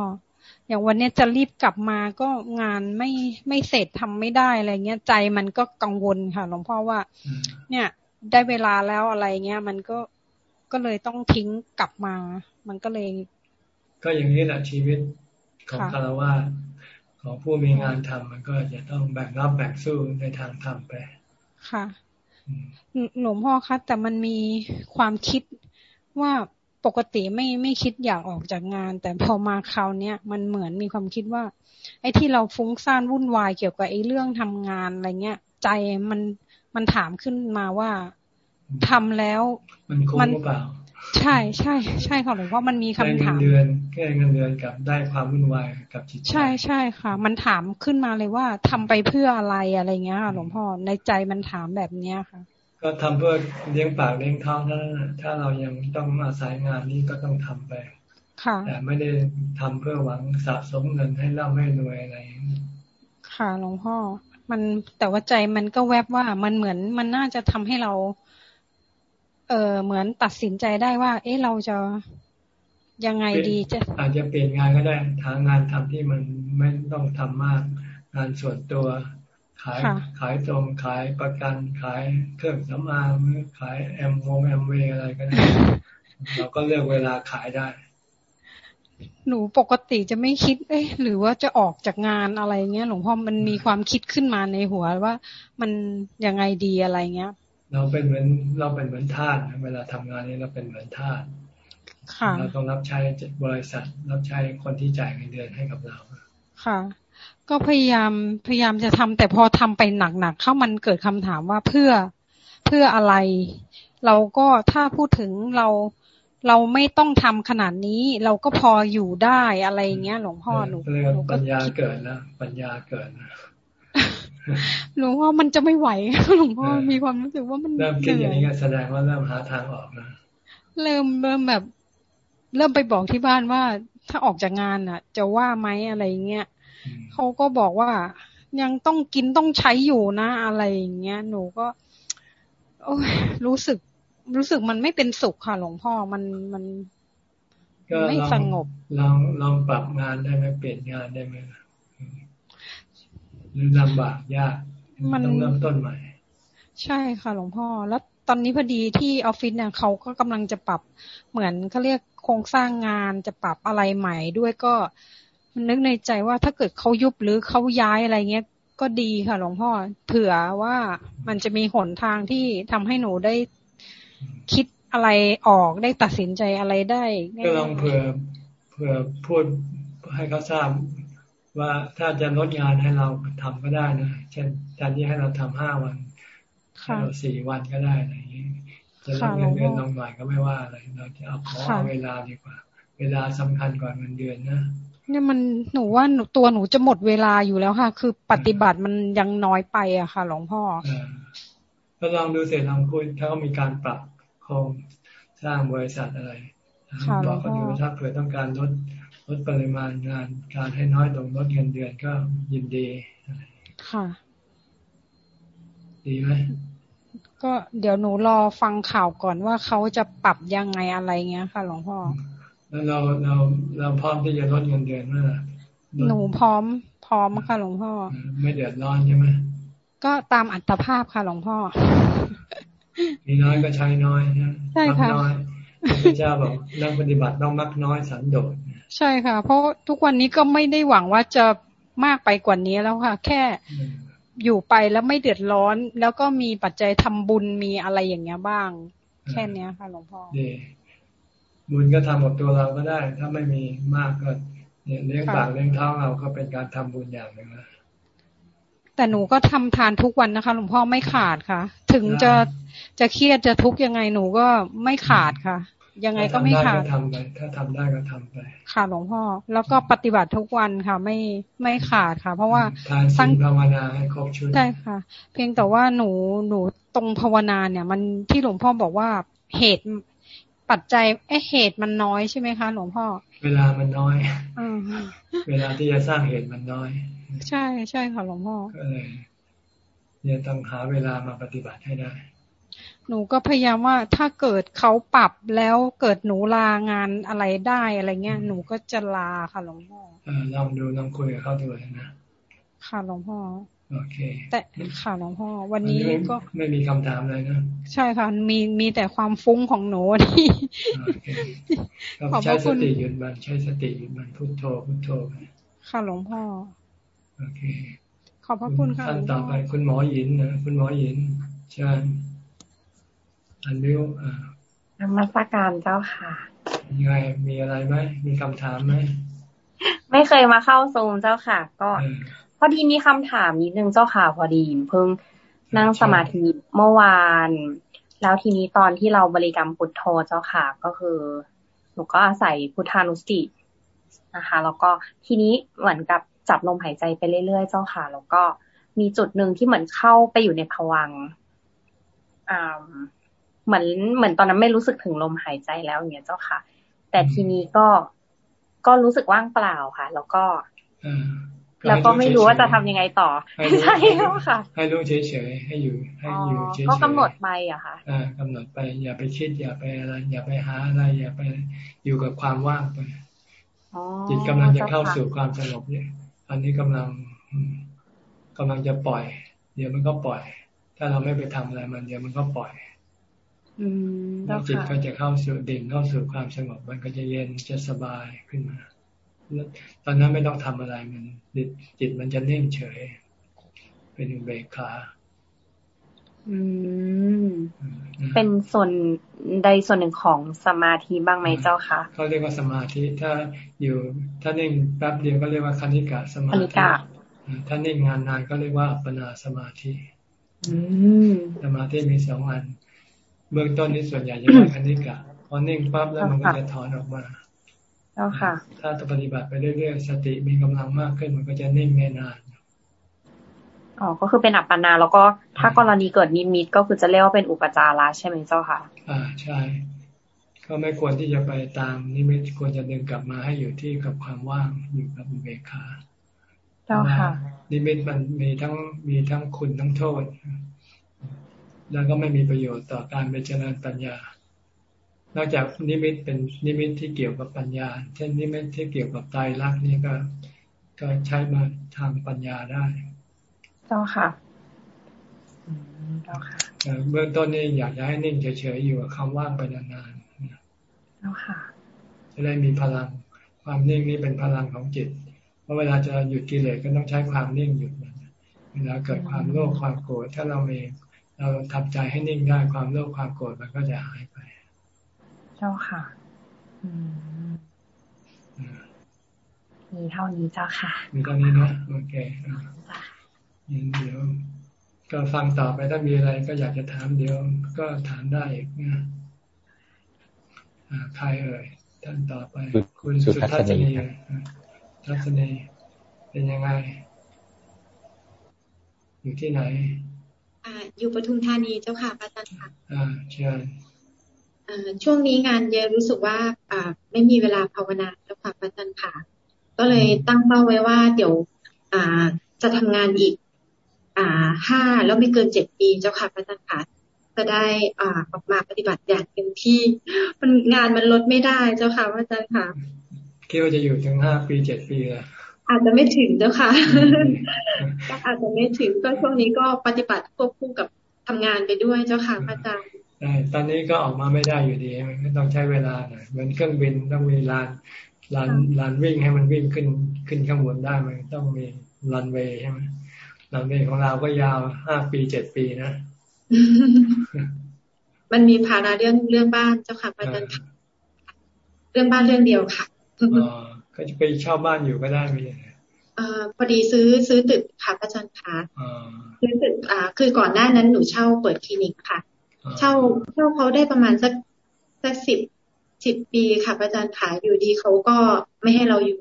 อย่างวันนี้จะรีบกลับมาก็งานไม่ไม่เสร็จทำไม่ได้อะไรเงี้ยใจมันก็กังวลค่ะ หลวงพ่อว่า เนี่ย ได้เวลาแล้วอะไรเงี้ย มันก็ก็เลยต้องทิ้งกลับมา มันก็เลย ก็อย่างนี้แหละชีวิตของคารวะของผู้มีงานทำมันก็จะต้องแบ่งรับแบ่งสู้ในทางธรรมไป ค่ะ หลวงพ่อคะแต่มันมีความคิดว่าปกติไม่ไม่คิดอยากออกจากงาน แต่พอมาคราวเนี้ยมันเหมือนมีความคิดว่า ไอ้ที่เราฟุ้งซ่านวุ่นวายเกี่ยวกับไอ้เรื่องทำงานอะไรเงี้ย ใจมันมันถามขึ้นมาว่าทำแล้ว มันคุ้มหรือเปล่า ใช่ใช่ใช่ค่ะหลวงพ่อมันมีคำถามเงินเดือนแค่เงินเดือนกับได้ความวุ่นวายกับจิตใช่ใช่ค่ะ มันถามขึ้นมาเลยว่าทำไปเพื่ออะไรอะไรเงี้ยค่ะหลวงพ่อในใจมันถามแบบเนี้ยค่ะ ก็ทำเพื่อเลี้ยงปากเลี้ยงท้องเท่านั้นถ้าเรายังต้องอาศัยงานนี้ก็ต้องทำไป ค่ะ แต่ไม่ได้ทำเพื่อหวังสะสมเงินให้ร่ำให้รวยอะไรค่ะหลวงพ่อ มันแต่ว่าใจมันก็แวบว่ามันเหมือนมันน่าจะทำให้เรา เออเหมือนตัดสินใจได้ว่า เอ๊ะเราจะยังไงดีจะอาจจะเปลี่ยนงานก็ได้หางานทำที่มันไม่ต้องทำมาก งานส่วนตัว ขายขายตรงขายประกันขายเครื่องสำอางขายแอมวงแอมเวอะไรก็ได้เราก็เลือกเวลาขายได้ หนูปกติจะไม่คิด เอ๊ะ หรือว่าจะออกจากงานอะไรเงี้ยหลวงพ่อมันมีความคิดขึ้นมาในหัวว่ามันยังไงดีอะไรเงี้ย เราเป็นเหมือนเราเป็นเหมือนทาสเวลาทำงานนี้เราเป็นเหมือนทาสเราต้องรับใช้บริษัท รับใช้คนที่จ่ายเงินเดือนให้กับเราค่ะ ก็พยายามพยายามจะทำแต่พอทำไปหนักๆเข้ามันเกิดคำถามว่าเพื่อเพื่ออะไร เราก็ถ้าพูดถึงเราเราไม่ต้องทำขนาดนี้ เราก็พออยู่ได้อะไรเงี้ย หลวงพ่อหนูหนูปัญญาเกิดนะปัญญาเกิดนะ หลวงพ่อมันจะไม่ไหวหลวงพ่อมีความรู้สึกว่ามันเริ่มคิดอย่างนี้ก็แสดงว่าเริ่มหาทางออกนะเริ่มเริ่มแบบ เริ่มไปบอกที่บ้านว่า ถ้าออกจากงานอะ จะว่าไหมอะไรเงี้ยเขาก็บอกว่ายังต้องกินต้องใช้อยู่นะอะไรอย่างเงี้ย หนูก็ โอ้ยรู้สึก รู้สึกมันไม่เป็นสุขค่ะ หลวงพ่อมันมันไม่สงบลองลองปรับงานได้ไหมเปลี่ยนงานได้ไหม หรือลำบากยากมันต้องเริ่มต้นใหม่ ใช่ค่ะหลวงพ่อแล้วตอนนี้พอดีที่ออฟฟิศเนี่ยเขาก็กำลังจะปรับเหมือนเขาเรียกโครงสร้างงานจะปรับอะไรใหม่ด้วยก็นึกในใจว่าถ้าเกิดเขายุบหรือเขาย้ายอะไรเงี้ยก็ดีค่ะหลวงพ่อเผื่อว่ามันจะมีหนทางที่ทำให้หนูได้คิดอะไรออกได้ตัดสินใจอะไรได้ก็ลองเผื่อเผื่อพูดให้เขาทราบ ว่าถ้าจะลดงานให้เราทำก็ได้นะเช่นแทนที่ให้เราทำห้าวันให้เราสี่วันก็ได้อะไรอย่างนี้จะลดเงินเดือนลงหน่อยก็ไม่ว่าอะไรเราจะเอาขอเอาเวลาดีกว่า เวลาสำคัญกว่าเงินเดือนนะเนี่ยมันหนูว่าหนูตัวหนูจะหมดเวลาอยู่แล้วค่ะ คือปฏิบัติมันยังน้อยไปอะค่ะ หลวงพ่อก็ลองดูเสร็จลองคุยถ้าเขามีการปรับโครงสร้างบริษัทอะไรบอกเขาดูถ้าเผื่อต้องการลด ลดปริมาณงานการให้น้อยลงลดเงินเดือนก็ยินดี ค่ะ ดีไหมก็เดี๋ยวหนูรอฟังข่าวก่อนว่าเขาจะปรับยังไงอะไรเงี้ยค่ะ หลวงพ่อ แล้วเราเราเราพร้อมที่จะลดเงินเดือนเมื่อหนูพร้อมพร้อมค่ะ หลวงพ่อ ไม่เดือดร้อนใช่ไหมก็ตามอัตภาพค่ะ หลวงพ่อ มีน้อยก็ใช้น้อยใช่ค่ะพระเจ้าบอกนั่งปฏิบัติต้องมักน้อยสันโดษ ใช่ค่ะ เพราะทุกวันนี้ก็ไม่ได้หวังว่าจะมากไปกว่านี้แล้วค่ะ แค่อยู่ไปแล้วไม่เดือดร้อน แล้วก็มีปัจจัยทำบุญมีอะไรอย่างเงี้ยบ้าง แค่เนี้ยค่ะหลวงพ่อดีบุญก็ทำหมดตัวเราก็ได้ ถ้าไม่มีมากก็เนี่ยเลี้ยงปากเลี้ยงท้องเราก็เป็นการทำบุญอย่างหนึ่งนะแต่หนูก็ทำทานทุกวันนะคะหลวงพ่อไม่ขาดค่ะ ถึงจะจะเครียดจะทุกข์ยังไงหนูก็ไม่ขาดค่ะ ยังไงก็ไม่ขาดทำไปถ้าทำได้ก็ทำไป ค่ะหลวงพ่อ แล้วก็ปฏิบัติทุกวันค่ะ ไม่ไม่ขาดค่ะ เพราะว่าทั้งภาวนาให้ครบชุดใช่ค่ะ เพียงแต่ว่าหนูหนูตรงภาวนาเนี่ย มันที่หลวงพ่อบอกว่าเหตุปัจจัยเอเหตุมันน้อยใช่ไหมคะ หลวงพ่อ เวลามันน้อยอเวลาที่จะสร้างเหตุมันน้อย ใช่ใช่ค่ะหลวงพ่อก็เลยเนี่ยต้องหาเวลามาปฏิบัติให้ได้ หนูก็พยายามว่าถ้าเกิดเขาปรับแล้วเกิดหนูลางานอะไรได้อะไรเงี้ยหนูก็จะลาค่ะหลวงพ่ออลองดูลองคุยกับเขาดูนะ ค่ะหลวงพ่อโอเค แต่ค่ะหลวงพ่อ วันนี้ก็ไม่มีคำถามเลยนะ ใช่ค่ะ มีมีแต่ความฟุ้งของหนูนี่ขอบใช้สติหยุดมันใช้สติหยุดมันพุทโธพุทโธค่ะหลวงพ่อโอเค ขอบพระคุณค่ะท่านต่อไปคุณหมอหยินนะคุณหมอหยินเชิญ อันวิวอ่านมัสการเจ้าค่ะยังไงมีอะไรไหมมีคำถามไหมไม่เคยมาเข้าซูมเจ้าค่ะ ก็พอดีมีคำถามนิดนึงเจ้าค่ะ พอดีเพิ่งนั่งสมาธิเมื่อวาน แล้วทีนี้ตอนที่เราบริกรรมพุทโธเจ้าค่ะ ก็คือหนูก็อาศัยพุทธานุสตินะคะ แล้วก็ทีนี้เหมือนกับจับลมหายใจไปเรื่อยๆเจ้าค่ะ แล้วก็มีจุดหนึ่งที่เหมือนเข้าไปอยู่ในภวังอ่า เหมือนเหมือนตอนนั้นไม่รู้สึกถึงลมหายใจแล้วอย่างเงี้ยเจ้าค่ะ แต่ทีนี้ก็ก็รู้สึกว่างเปล่าค่ะ แล้วก็แล้วก็ไม่รู้ว่าจะทำยังไงต่อใช่ค่ะ ให้รู้เฉยๆให้อยู่ให้อยู่เฉยๆก็กำหนดไปอะค่ะอ่ากำหนดไป อย่าไปคิดอย่าไปอะไรอย่าไปหาอะไร อย่าไปอยู่กับความว่างไปจิตกำลังจะเข้าสู่ความสงบเนี่ย อันนี้กำลังกำลังจะปล่อย เดี๋ยวมันก็ปล่อย ถ้าเราไม่ไปทำอะไรมันเดี๋ยวมันก็ปล่อย แล้วจิตก็จะเข้าสู่ดิ่งเข้าสู่ความสงบมันก็จะเย็นจะสบายขึ้นมา ตอนนั้นไม่ต้องทำอะไรมันจิตมันจะนิ่งเฉย เป็นเบกขาอืมเป็นส่วนใดส่วนหนึ่งของสมาธิบ้างไหมเจ้าคะเขาเรียกว่าสมาธิถ้าอยู่ถ้านิ่งแป๊บเดียวก็เรียกว่าคณิกะสมาธิถ้านิ่งงานนานก็เรียกว่าปนาสมาธิสมาธิมีสองอัน เบื้องต้นนี้ส่วนใหญ่จะเป็นคณิกะพอนิ่งปั๊บแล้วมันก็จะถอนออกมาจ้าค่ะ ถ้าจะปฏิบัติไปเรื่อยๆ สติมีกำลังมากขึ้นมันก็จะนิ่งแน่นานอ๋อ ก็คือเป็นอัปปนา แล้วก็ถ้ากรณีเกิดนิมิตก็คือจะเรียกว่าเป็นอุปจาระใช่ไหมเจ้าค่ะ อ่าใช่ ก็ไม่ควรที่จะไปตามนิมิตควรจะดึงกลับมาให้อยู่ที่กับความว่างอยู่กับอุเบกขาเจ้าค่ะ นิมิตมันมีทั้งมีทั้งคุณทั้งโทษ แล้วก็ไม่มีประโยชน์ต่อการไปเจริญปัญญา นอกจากนิมิตเป็นนิมิตที่เกี่ยวกับปัญญา เช่นนิมิตที่เกี่ยวกับตายรักนี่ก็ก็ใช้มาทางปัญญาได้เจ้าค่ะเจ้าค่ะเบื้องต้นนี่อยากจะให้นิ่งเฉยๆอยู่กับคำว่างไปนานๆเจ้าค่ะ จะได้มีพลังความนิ่งนี่เป็นพลังของจิต เพราะเวลาจะหยุดกิเลสก็ต้องใช้ความนิ่งหยุดมันเวลาเกิดความโลภความโกรธถ้าเราเอง เราทำใจให้นิ่งได้ความโลภความโกรธมันก็จะหายไป เจ้าค่ะมีเท่านี้เจ้าค่ะ มีเท่านี้นะโอเคเดี๋ยว ก็ฟังต่อไปถ้ามีอะไรก็อยากจะถามเดี๋ยว ก็ถามได้อีกนะใครเอ่ยท่านต่อไป คุณสุทัศนีทัศนีเป็นยังไง อยู่ที่ไหน อ่าอยู่ปทุมธานีเจ้าค่ะพระอาจารย์ค่ะอ่าเชิญช่วงนี้งานเยอะรู้สึกว่าอ่าไม่มีเวลาภาวนาแล้วค่ะพระอาจารย์ค่ะ ก็เลยตั้งเป้าไว้ว่า เดี๋ยว อ่าจะทำงานอีก อ่าห้าแล้วไม่เกินเจ็ดปีเจ้าค่ะพระอาจารย์ค่ะจะได้อ่าออกมาปฏิบัติอย่างเต็มที่มันงานมันลดไม่ได้เจ้าค่ะพระอาจารย์ค่ะคิดว่าจะอยู่ถึงห้าปีเจ็ดปีละ อาจจะไม่ถึงเจ้าค่ะ ก็อาจจะไม่ถึงก็ช่วงนี้ก็ปฏิบัติควบคู่กับทำงานไปด้วยเจ้าค่ะพระอาจารย์ใช่ตอนนี้ก็ออกมาไม่ได้อยู่ดีมันก็ต้องใช้เวลาหน่อยเหมือนเครื่องบินต้องมีลานลานลานวิ่งให้มันวิ่งขึ้นขึ้นข้างบนได้มันต้องมีรันเวย์ใช่ไหมรันเวย์ของเราก็ยาวห้าปีเจ็ดปีนะ มันมีภาระเรื่องเรื่องบ้านเจ้าค่ะพระอาจารย์เรื่องบ้านเรื่องเดียวค่ะอ๋อ ก็จะไปเช่าบ้านอยู่ก็ได้ไม่ใช่อพอดีซื้อซื้อตึกค่ะพระอาจารย์คะซื้อตึกอ่า คือก่อนหน้านั้นหนูเช่าเปิดคลินิกค่ะ เช่าเช่าเขาได้ประมาณสักสักสิบสิบปีค่ะอาจารย์ขายอยู่ดีเขาก็ไม่ให้เราอยู่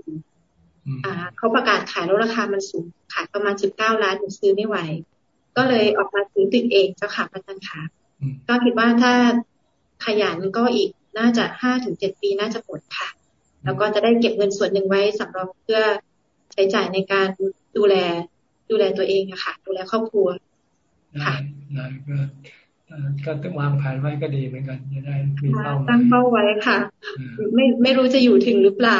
อ่าเขาประกาศขายแล้วราคามันสูงขายประมาณสิบเก้าล้านหนูซื้อไม่ไหว ก็เลยออกมาซื้อตึกเองเจ้าค่ะอาจารย์ค่ะก็คิดว่าถ้าขยันก็อีกน่าจะห้าถึงเจ็ดปีน่าจะหมดค่ะ แล้วก็จะได้เก็บเงินส่วนหนึ่งไว้สำรองเพื่อใช้จ่ายในการดูแลดูแลตัวเองอะค่ะ ดูแลครอบครัวค่ะก็ก็วางแผนไว้ก็ดีเหมือนกันจะได้มีเป้าตั้งเป้าไว้ค่ะ ไม่ไม่รู้จะอยู่ถึงหรือเปล่า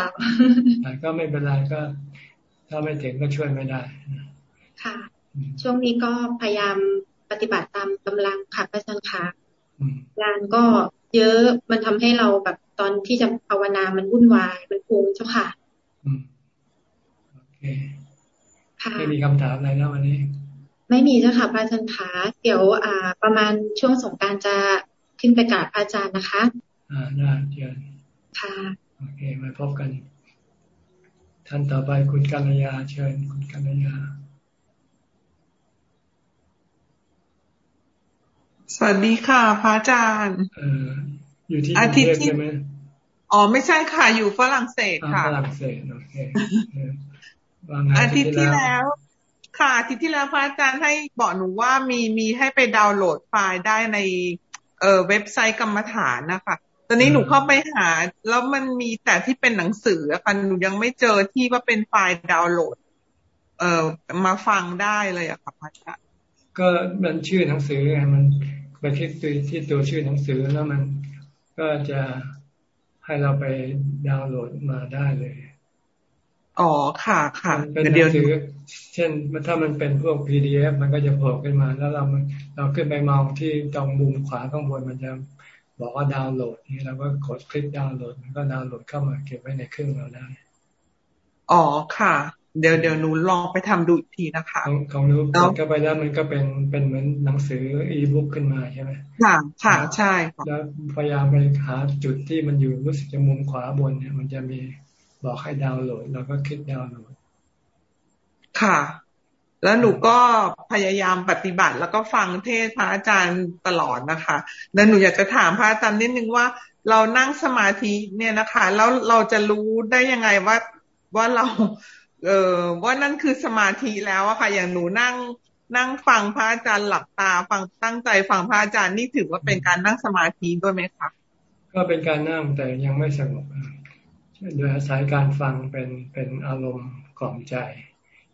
ก็ไม่เป็นไรก็ ถ้าไม่ถึงก็ช่วยไม่ได้ค่ะ ช่วงนี้ก็พยายามปฏิบัติตามกำลังค่ะพระอาจารย์ค่ะงานก็เยอะมันทำให้เราแบบ ตอนที่จะภาวนามันวุ่นวาย มันฟุ้งเจ้าค่ะโอเคไม่มีคำถามอะไรแล้ววันนี้ ไม่มีเจ้าค่ะพระอาจารย์คะเดี๋ยวอ่า ประมาณช่วงสงการจะขึ้นไปกราบอาจารย์นะคะ อ่าได้เชิญค่ะโอเคมาพบกันท่านต่อไปคุณกัลยาเชิญคุณกัลยา สวัสดีค่ะ พระอาจารย์ เออ อยู่ที่อาทิตย์ที่อ๋อไม่ใช่ค่ะ อยู่ฝรั่งเศสค่ะฝรั่งเศสโอเคอาทิตย์ที่แล้ว ค่ะอาทิตย์ที่แล้วพระอาจารย์ให้บอกหนูว่ามีมีให้ไปดาวน์โหลดไฟล์ได้ในเอ่อเว็บไซต์กรรมฐานนะคะตอนนี้หนูเข้าไปหา แล้วมันมีแต่ที่เป็นหนังสือค่ะหนูยังไม่เจอที่ว่าเป็นไฟล์ดาวน์โหลด เอ่อมาฟังได้เลยอะค่ะพระอาจารย์ก็มันชื่อหนังสือไงมันไปคลิกตัวที่ตัวชื่อหนังสือแล้วมัน ก็จะให้เราไปดาวน์โหลดมาได้เลย อ๋อค่ะค่ะเป็นหนังสือเช่นถ้ามันเป็นพวก PDF มันก็จะโผล่ขึ้นมา แล้วเราเราขึ้นไปมองที่ตรงมุมขวาข้างบนมันจะบอกว่าดาวน์โหลดนี่เราก็กดคลิกดาวน์โหลดมันก็ดาวน์โหลดเข้ามาเก็บไว้ในเครื่องเราได้ อ๋อค่ะ เดี๋ยวเดี๋ยวหนูลองไปทำดูอีกทีนะคะของของหนูกดเข้าไปแล้วมันก็เป็นเป็นเหมือนหนังสืออีบุ๊กขึ้นมาใช่ไหมค่ะค่ะใช่แล้วพยายามไปหาจุดที่มันอยู่รู้สึกจะมุมขวาบนเนี่ย มันจะมีบอกให้ดาวน์โหลดเราก็คลิกดาวน์โหลดค่ะ แล้วหนูก็พยายามปฏิบัติ แล้วก็ฟังเทศพระอาจารย์ตลอดนะคะ แล้วหนูอยากจะถามพระอาจารย์นิดนึงว่าเรานั่งสมาธิเนี่ยนะคะ แล้วเราจะรู้ได้ยังไงว่าว่าเรา เออว่านั่นคือสมาธิแล้วอะค่ะ อย่างหนูนั่งนั่งฟังพระอาจารย์หลับตา ฟังตั้งใจฟังพระอาจารย์นี่ถือว่าเป็นการนั่งสมาธิด้วยไหมคะก็เป็นการนั่งแต่ยังไม่สงบโดยอาศัยการฟังเป็นเป็นอารมณ์กล่อมใจ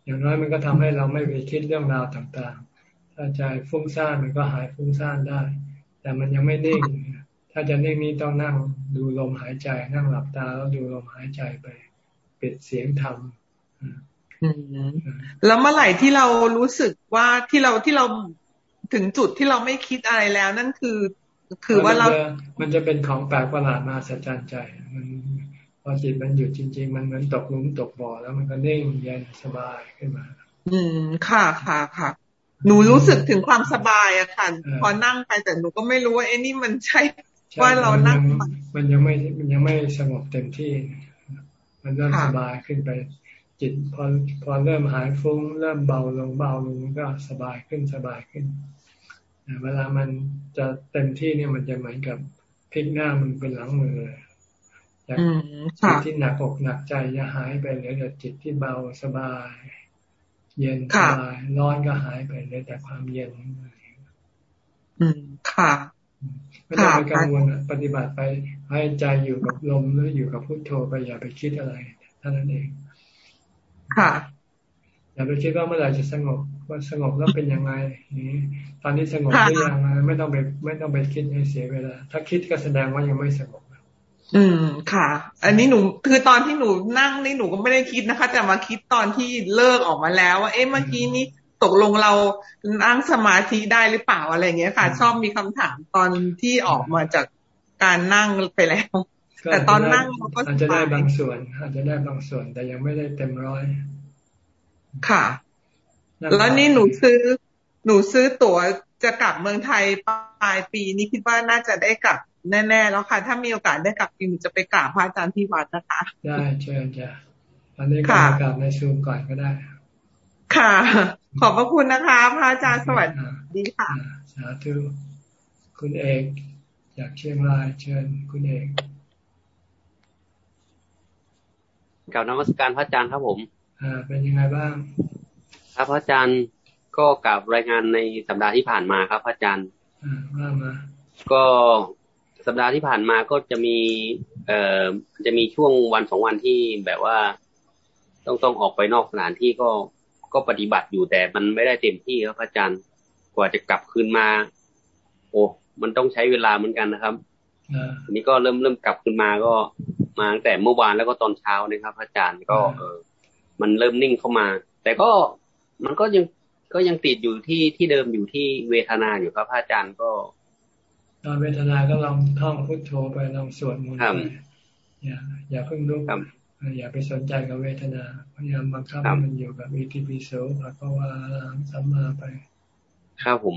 อย่างน้อยมันก็ทำให้เราไม่ไปคิดเรื่องราวต่างๆ ถ้าใจฟุ้งซ่านมันก็หายฟุ้งซ่านได้ แต่มันยังไม่นิ่ง ถ้าจะนิ่งนี้ต้องนั่งดูลมหายใจ นั่งหลับตาแล้วดูลมหายใจไป ปิดเสียงธรรม แล้วเมื่อไหร่ที่เรารู้สึกว่าที่เราที่เราถึงจุดที่เราไม่คิดอะไรแล้ว นั่นคือ คือว่าเรา มันจะเป็นของแปลกประหลาดมาสัจจ์ใจมันพอจิตมันหยุดจริง ๆ มันเหมือนตกลุมตกบ่อแล้วมันก็นิ่งเย็นสบายขึ้นมา อืมค่ะค่ะค่ะหนูรู้สึกถึงความสบายอะค่ะพอนั่งไปแต่หนูก็ไม่รู้ว่าไอ้นี่มันใช่ว่าเรานั่งมันยังไม่มันยังไม่สงบเต็มที่ มันเริ่มสบายขึ้นไป จิตพอพอเริ่มหายฟุ้ง เริ่มเบาลงเบาลงก็สบายขึ้นสบายขึ้นเวลามันจะเต็มที่เนี่ยมันจะเหมือนกับพลิกหน้ามันเป็นหลังมือเลยจากจิตที่หนักอกหนักใจจะหายไปเหลือแต่จิตที่เบาสบาย เย็นสบายร้อนก็หายไปเหลือแต่ความเย็นอืมค่ะไม่ต้องไปกังวลปฏิบัติไปให้ใจอยู่กับลมหรืออยู่กับพุทโธไปอย่าไปคิดอะไรเท่านั้นเอง ค่ะอย่าไปคิดว่าเมื่อไหร่จะสงบว่าสงบแล้วเป็นยังไงนี้ตอนนี้สงบหรือยังไม่ต้องไปไม่ต้องไปคิดให้เสียเวลา ถ้าคิดก็แสดงว่ายังไม่สงบอืมค่ะ อันนี้หนูคือตอนที่หนูนั่งนี่หนูก็ไม่ได้คิดนะคะ แต่มาคิดตอนที่เลิกออกมาแล้วว่าเอ๊ะเมื่อกี้นี้ตกลงเรานั่งสมาธิได้หรือเปล่าอะไรเงี้ยค่ะ ชอบมีคำถามตอนที่ออกมาจากการนั่งไปแล้ว แต่ตอนนั่งก็อาจจะได้บางส่วน อาจจะได้บางส่วน แต่ยังไม่ได้เต็มร้อยค่ะ แล้วนี่หนูซื้อ หนูซื้อตั๋วจะกลับเมืองไทยปลายปีนี้คิดว่าน่าจะได้กลับแน่ๆแล้วค่ะ ถ้ามีโอกาสได้กลับจริงหนูจะไปกราบพระอาจารย์ที่วัดนะคะ ได้เชิญจ้ะตอนนี้ก็กลับในซูมก่อนก็ได้ ค่ะ ขอบพระคุณนะคะ พระอาจารย์สวัสดีค่ะ สาธุ คุณเอก จากเชียงรายเชิญคุณเอก กับนมัสการพระอาจารย์ครับผมอ่าเป็นยังไงบ้างครับพระอาจารย์ก็กลับรายงานในสัปดาห์ที่ผ่านมาครับพระอาจารย์อ่าว่ามาก็สัปดาห์ที่ผ่านมาก็จะมี เอ่อจะมีช่วงวันสองวันที่แบบว่า ต้องต้องออกไปนอกสถานที่ก็ก็ปฏิบัติอยู่แต่มันไม่ได้เต็มที่ครับพระอาจารย์กว่าจะกลับคืนมา โอ้มันต้องใช้เวลาเหมือนกันนะครับอันนี้ก็เริ่มเริ่มกลับคืนมาก็ มาตั้งแต่เมื่อวานแล้วก็ตอนเช้านะครับ อาจารย์ก็เออ มันเริ่มนิ่งเข้ามา แต่ก็มันก็ยังก็ยังติดอยู่ที่ที่เดิมอยู่ที่เวทนาอยู่ครับอาจารย์ก็ ตอนเวทนาก็ลองท่องพุทโธไปลองสวดมนต์ไปอย่าอย่าเพิ่งลุกอย่าไปสนใจกับเวทนาพยายามบังคับให้มันอยู่กับอิติปิโสเพราะว่าสัมมาไปครับผม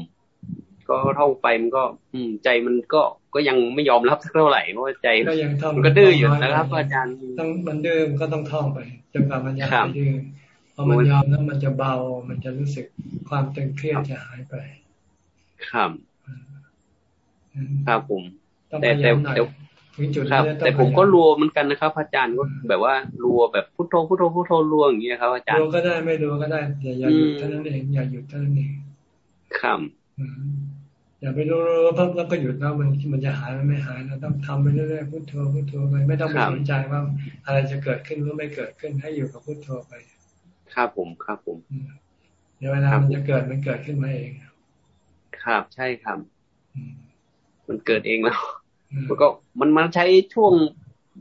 ก็ท่องไปมันก็ อืม ใจมันก็ ก็ยังไม่ยอมรับสักเท่าไหร่เพราะว่าใจก็ยังท่องมันก็ดื้ออยู่นะครับ อาจารย์ต้องมันดื้อก็ต้องท่องไปจนกว่ามันจะไม่ดื้อพอมันยอมแล้วมันจะเบา มันจะรู้สึกความตึงเครียดจะหายไป ครับครับผมแต่แต่แต่ครับ แต่ผมก็รัวเหมือนกันนะครับ อาจารย์ก็แบบว่ารัวแบบพุทโธพุทโธพุทโธรัวอย่างเงี้ยครับอาจารย์รัวก็ได้ไม่รัวก็ได้อย่าอย่าหยุดเท่านั้นเองอย่าหยุดเท่านั้นเองครับ อย่าไปรัวๆแล้วก็หยุดแล้วมันมันจะหายมันไม่หายเราต้องทำไปเรื่อยๆพุทโธพุทโธไปไม่ต้องไปสนใจว่าอะไรจะเกิดขึ้นหรือไม่เกิดขึ้นให้อยู่กับพุทโธไปครับผมครับผมเดี๋ยวเวลามันจะเกิดมันเกิดขึ้นมาเอง ครับใช่ครับ มันเกิดเองแล้วมันก็มันมันใช้ช่วง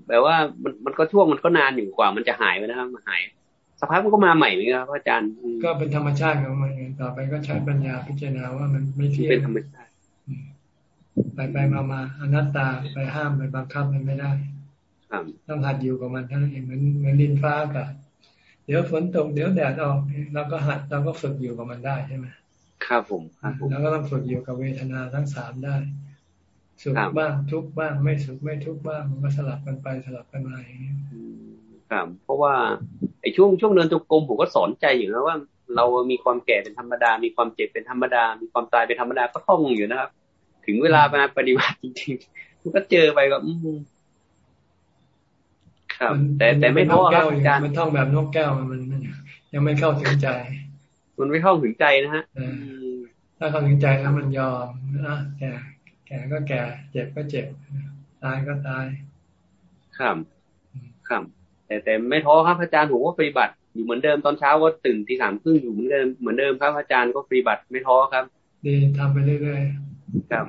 แบบว่ามันมันก็ช่วงมันก็นานอยู่กว่า มันจะหายไปนะครับมันหายสักพักมันก็มาใหม่เหมือนกันครับอาจารย์ ก็เป็นธรรมชาติของมันต่อไปก็ใช้ปัญญาพิจารณาว่ามันไม่เที่ยงเป็นธรรมชาติ ไปไปมามาอนัตตาไปห้ามไปบังคับมันไม่ได้ต้องหัดอยู่กับมันทั้งเองเหมือนเหมือนดินฟ้าอากาศเดี๋ยวฝนตกเดี๋ยวแดดออกเราก็หัดเราก็ฝึกอยู่กับมันได้ใช่ไหมครับผมครับผมแล้วก็ต้องฝึกอยู่กับเวทนาทั้งสามได้สุขบ้างทุกบ้างไม่สุขไม่ทุกบ้างมันก็สลับกันไปสลับกันมาอย่างนี้ครับเพราะว่าไอ้ช่วงช่วงเดินจงกรมผมก็สอนใจอยู่นะว่า เรามีความแก่เป็นธรรมดา มีความเจ็บเป็นธรรมดา มีความตายเป็นธรรมดาก็ท่องอยู่นะครับ ถึงเวลามาปฏิบัติจริงๆมันก็เจอไปก็อืครับ แต่แต่ไม่ท้อครับอาจารย์มันท่องแบบนกแก้วมันยังไม่เข้าถึงใจ มันไม่เข้าถึงใจนะฮะถ้าเข้าถึงใจแล้วมันยอมนะแกแก่ก็แก่ เจ็บก็เจ็บตายก็ตายครับครับแต่แต่ไม่ท้อครับอาจารย์ผมก็ปฏิบัติอยู่เหมือนเดิมตอนเช้าก็ตื่นที่สามครึ่งอยู่เหมือนเดิมเหมือนเดิมครับอาจารย์ก็ปฏิบัติไม่ท้อครับดีทำไปเรื่อยๆ ครับ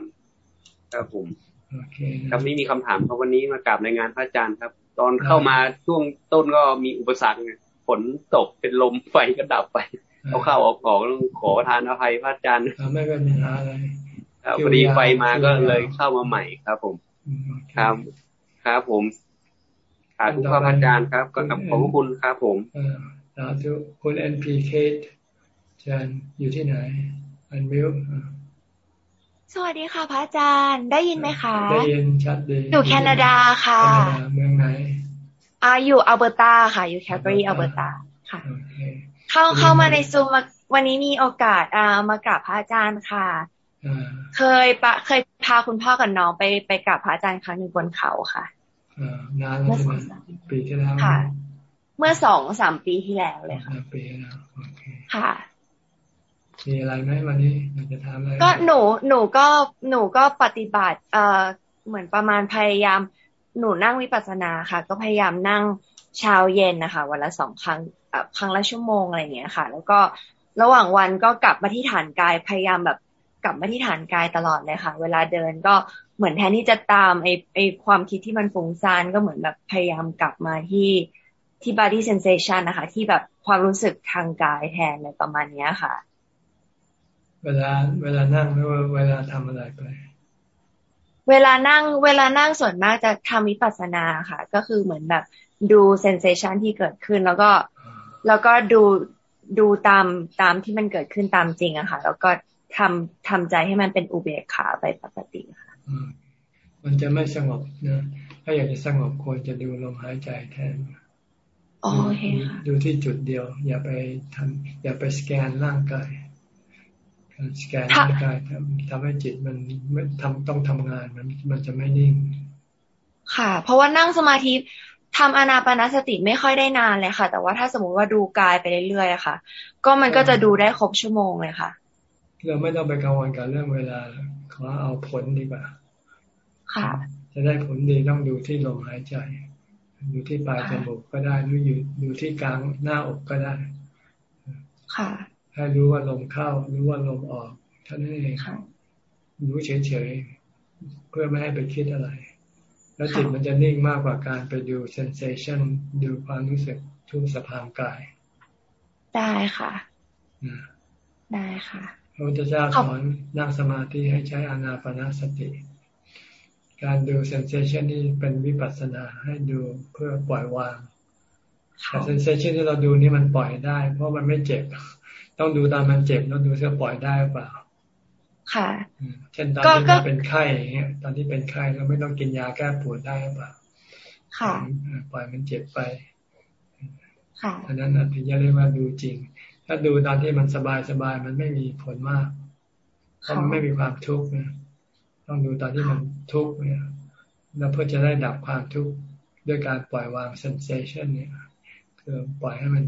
ครับผมโอเคครับไม่มีคำถามครับวันนี้มากราบในงานพระอาจารย์ครับ ตอนเข้ามาช่วงต้นก็มีอุปสรรคฝนตกเป็นลมไฟก็ดับไปเขาเข้าออกออกต้องขอทานอภัยพระอาจารย์ไม่เป็นปัญหาอะไรพอดีไฟมาก็เลยเข้ามาใหม่ครับ ผมครับครับผมขอบคุณพระอาจารย์ครับก็ขอบคุณครับผมสาธุคุณเอ็นพีเคอาจารย์อยู่ที่ไหน อันวิว สวัสดีค่ะพระอาจารย์ ได้ยินไหมคะ ได้ยินชัดดีอยู่แคนาดาค่ะเมืองไหนอ่าอยู่อัลเบอร์ตาค่ะ อยู่แคลการีอัลเบอร์ตาค่ะ เข้าเข้ามาในซูมวันนี้มีโอกาสอ่ามากราบพระอาจารย์ค่ะเคยปะเคยพาคุณพ่อกับน้องไปไปกราบพระอาจารย์ครั้งหนึ่งบนเขาค่ะนานแล้วใช่ไหมปีที่แล้วค่ะ เมื่อสองสามปีที่แล้วเลยค่ะปีแล้วโอเคค่ะ มีอะไรไหมวันนี้อยากจะถามอะไรก็หนูหนูก็หนูก็ปฏิบัติ เอ่อเหมือนประมาณพยายาม หนูนั่งวิปัสสนาค่ะ ก็พยายามนั่งเช้าเย็นนะคะ วันละสองครั้งครั้งละชั่วโมงอะไรอย่างเงี้ยค่ะ แล้วก็ระหว่างวันก็กลับมาที่ฐานกายพยายามแบบกลับมาที่ฐานกายตลอดเลยค่ะ เวลาเดินก็เหมือนแทนที่จะตามไอไอความคิดที่มันฟุ้งซ่านก็เหมือนแบบพยายามกลับมาที่ที่ body sensation นะคะ ที่แบบความรู้สึกทางกายแทนในประมาณนี้ค่ะ เวลาเวลานั่งหรือเวลาทำอะไรไป เวลานั่ง เวลานั่งส่วนมากจะทำวิปัสสนาค่ะ ก็คือเหมือนแบบดูเซนเซชันที่เกิดขึ้นแล้วก็ แล้วก็ดูดูตามตามที่มันเกิดขึ้นตามจริงอะค่ะ แล้วก็ทำทำใจให้มันเป็นอุเบกขาไปปกติค่ะมันจะไม่สงบนะถ้าอยากจะสงบควรจะดูลมหายใจแทนดูที่จุดเดียว อย่าไปทำอย่าไปสแกนร่างกาย การสแกนร่างกายทำทำให้จิตมันไม่ทำต้องทำงานมันมันจะไม่นิ่ง ค่ะ เพราะว่านั่งสมาธิทำอนาปนาสติไม่ค่อยได้นานเลยค่ะ แต่ว่าถ้าสมมติว่าดูกายไปเรื่อยๆค่ะ ก็มันก็จะดูได้ครบชั่วโมงเลยค่ะ เราไม่ต้องไปกังวลกับเรื่องเวลาขอเอาผลดีกว่า ค่ะ จะได้ผลดีต้องดูที่ลมหายใจอยู่ที่ปลายจมูกก็ได้หรืออยู่อยู่ที่กลางหน้าอกก็ได้ ค่ะ ให้รู้ว่าลมเข้า รู้ว่าลมออกท่านเองรู้เฉยๆ เพื่อไม่ให้ไปคิดอะไร แล้วจิตมันจะนิ่งมากกว่าการไปดูเซนเซชันดูความรู้สึกทุกสภาพกาย ได้ค่ะได้ค่ะพระพุทธเจ้าสอนนั่งสมาธิให้ใช้อานาปนาสติ การดูเซนเซชันนี่เป็นวิปัสสนาให้ดูเพื่อปล่อยวางแต่เซนเซชันที่เราดูนี่มันปล่อยได้ เพราะมันไม่เจ็บ ต้องดูตอนมันเจ็บแล้วดูเสื้อปล่อยได้หรือเปล่า ค่ะ เช่นตอนที่มันเป็นไข้อย่างเงี้ย ตอนที่เป็นไข้เราไม่ต้องกินยาแก้ปวดได้หรือเปล่า ค่ะ ปล่อยมันเจ็บไป ค่ะอันนั้นถึงจะเรียกว่าดูจริง ถ้าดูตอนที่มันสบายสบายมันไม่มีผลมาก เพราะมันไม่มีความทุกข์นะต้องดูตอนที่มันทุกข์เนี่ยแล้วเพื่อจะได้ดับความทุกข์ด้วยการปล่อยวางเซนเซชันเนี่ย คือปล่อยให้มัน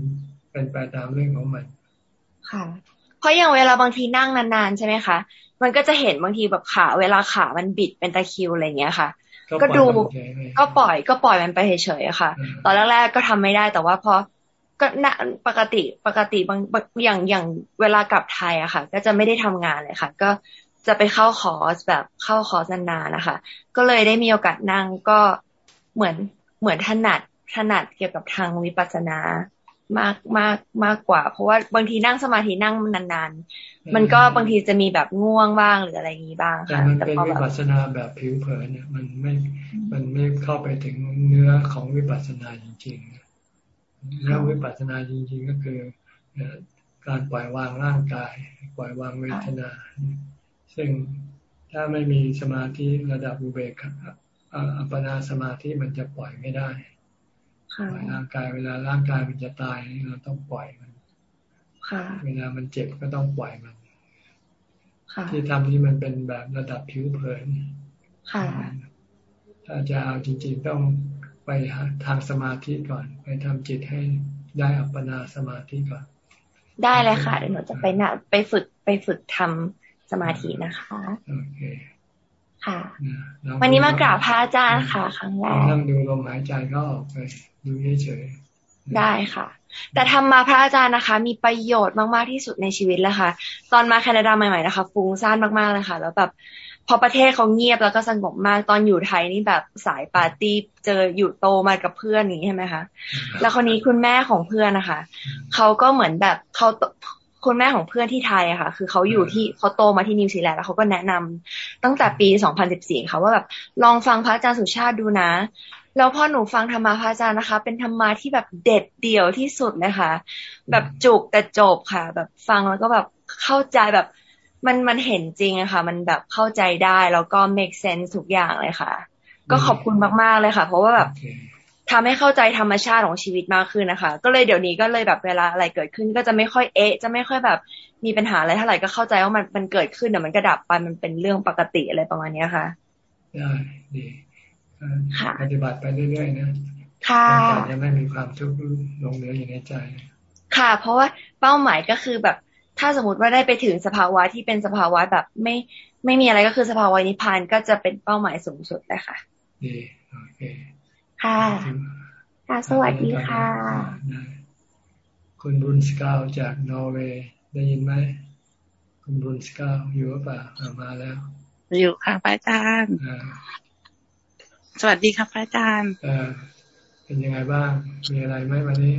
เป็นไปตามเรื่องของมัน ค่ะ เพราะอย่างเวลาบางทีนั่งนานๆใช่ไหมคะมันก็จะเห็นบางทีแบบขาเวลาขามันบิดเป็นตะคิวอะไรเงี้ยค่ะ ก็ดูก็ปล่อยก็ปล่อยมันไปเฉยๆค่ะ ตอนแรกๆก็ทำไม่ได้แต่ว่าพอก็นะปกติปกติบางอย่างอย่างเวลากลับไทยอะค่ะ ก็จะไม่ได้ทำงานเลยค่ะ ก็จะไปเข้าคอร์สแบบเข้าคอร์สนานๆนะคะ ก็เลยได้มีโอกาสนั่งก็เหมือนเหมือนถนัดถนัดเกี่ยวกับทางวิปัสสนา มากมากมากกว่า เพราะว่าบางทีนั่งสมาธินั่งนานๆ มันก็บางทีจะมีแบบง่วงบ้างหรืออะไรอย่างนี้บ้างค่ะแต่มันเป็นวิปัสสนาแบบผิวเผินเนี่ยมันไม่มันไม่เข้าไปถึงเนื้อของวิปัสสนาจริงๆเนื้อวิปัสสนาจริง ๆ ก็คือการปล่อยวางร่างกาย ปล่อยวางเวทนา ซึ่งถ้าไม่มีสมาธิระดับอุเบกขาอัปปนาสมาธิมันจะปล่อยไม่ได้ปล่อย ร่างกายเวลาร่างกายมันจะตายเราต้องปล่อยมันเวลามันเจ็บก็ต้องปล่อยมันที่ทำนี้มันเป็นแบบระดับผิวเผินถ้าจะเอาจริง ๆ ต้องไปทางสมาธิก่อน ไปทำจิตให้ได้อัปปนาสมาธิก่อน ได้เลยค่ะเดี๋ยวหนูจะไปนะไปฝึกไปฝึกทำสมาธินะคะค่ะ วันนี้มากราบพระอาจารย์ค่ะ ครั้งแรกนั่งดูลมหายใจก็ออกไปดูเฉยได้ค่ะ แต่ทำมาพระอาจารย์นะคะ มีประโยชน์มากๆที่สุดในชีวิตเลยค่ะ ตอนมาแคนาดาใหม่ๆนะคะฟุ้งซ่านมากๆเลยค่ะ แล้วแบบพอประเทศเขาเงียบแล้วก็สงบมากตอนอยู่ไทยนี่แบบสายปาร์ตี้เจออยู่โตมากับเพื่อนนี้ใช่ไหมคะแล้วคนนี้คุณแม่ของเพื่อนนะคะเขาก็เหมือนแบบเขา คุณแม่ของเพื่อนที่ไทยอะค่ะ คือเขาอยู่ที่เขาโตมาที่นิวซีแลนด์แล้วเขาก็แนะนำตั้งแต่ปี 2014 ค่ะว่าแบบลองฟังพระอาจารย์สุชาติดูนะ แล้วพอหนูฟังธรรมะพระอาจารย์นะคะ เป็นธรรมะที่แบบเด็ดเดี่ยวที่สุดเลยค่ะ แบบจุกแต่จบค่ะ แบบฟังแล้วก็แบบเข้าใจแบบมันมันเห็นจริงอะค่ะ มันแบบเข้าใจได้แล้วก็ make sense ทุกอย่างเลยค่ะ ก็ขอบคุณมากๆเลยค่ะ เพราะว่าแบบ ทำให้เข้าใจธรรมชาติของชีวิตมากขึ้นนะคะ ก็เลยเดี๋ยวนี้ก็เลยแบบเวลาอะไรเกิดขึ้น ก็จะไม่ค่อยเอ๊ะ จะไม่ค่อยแบบมีปัญหาอะไรเท่าไหร่ก็เข้าใจว่ามันมันเกิดขึ้นแต่มันก็ดับไปมันเป็นเรื่องปกติอะไรประมาณนี้ค่ะได้ดีปฏิบัติไปเรื่อยๆนะค่ะจะไม่มีความทุกข์ลงเหลืออยู่ในใจ ค่ะ เพราะว่าเป้าหมายก็คือแบบถ้าสมมติว่าได้ไปถึงสภาวะที่เป็นสภาวะแบบไม่ไม่มีอะไรก็คือสภาวะนิพพานก็จะเป็นเป้าหมายสูงสุดเลยค่ะดีโอเค ค่ะ ค่ะ สวัสดีค่ะ คุณบุญสกาวจากนอร์เวย์ได้ยินไหม คุณบุญสกาวอยู่หรือเปล่ามาแล้ว อยู่ค่ะพระอาจารย์สวัสดีค่ะพระอาจารย์เป็นยังไงบ้าง มีอะไรไหมวันนี้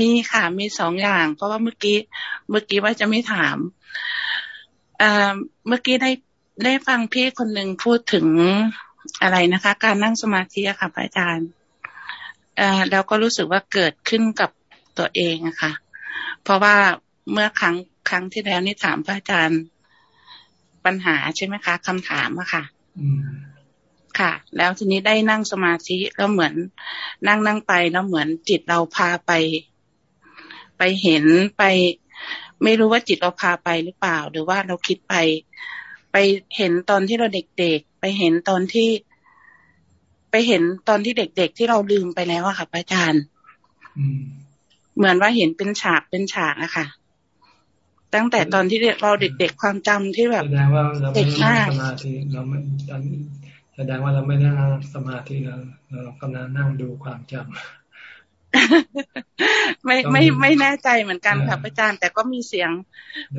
มีค่ะ มีสองอย่าง เพราะว่าเมื่อกี้ เมื่อกี้ว่าจะไม่ถามเมื่อกี้ได้ได้ฟังพี่คนหนึ่งพูดถึง อะไรนะคะ การนั่งสมาธิค่ะพระอาจารย์แล้วก็รู้สึกว่าเกิดขึ้นกับตัวเองอะค่ะ เพราะว่าเมื่อครั้งครั้งที่แล้วนี่ถามพระอาจารย์ปัญหาใช่ไหมคะคำถามอะค่ะค่ะ แล้วทีนี้ได้นั่งสมาธิแล้วเหมือนนั่งนั่งไปแล้วเหมือนจิตเราพาไป ไปเห็นไป ไม่รู้ว่าจิตเราพาไปหรือเปล่า หรือว่าเราคิดไป ไปเห็นตอนที่เราเด็กๆ ไปเห็นตอนที่ ไปเห็นตอนที่เด็กๆที่เราลืมไปแล้วอะค่ะพระอาจารย์เหมือนว่าเห็นเป็นฉากเป็นฉากอะค่ะ ตั้งแต่ตอนที่เราเด็กๆความจำที่แบบแสดงว่าเราไม่ได้นั่งสมาธิเราไม่ตอนแสดงว่าเราไม่ได้นั่งสมาธิเราเรากำลังนั่งดูความจำไม่ไม่ไม่แน่ใจเหมือนกันค่ะอาจารย์ แต่ก็มีเสียง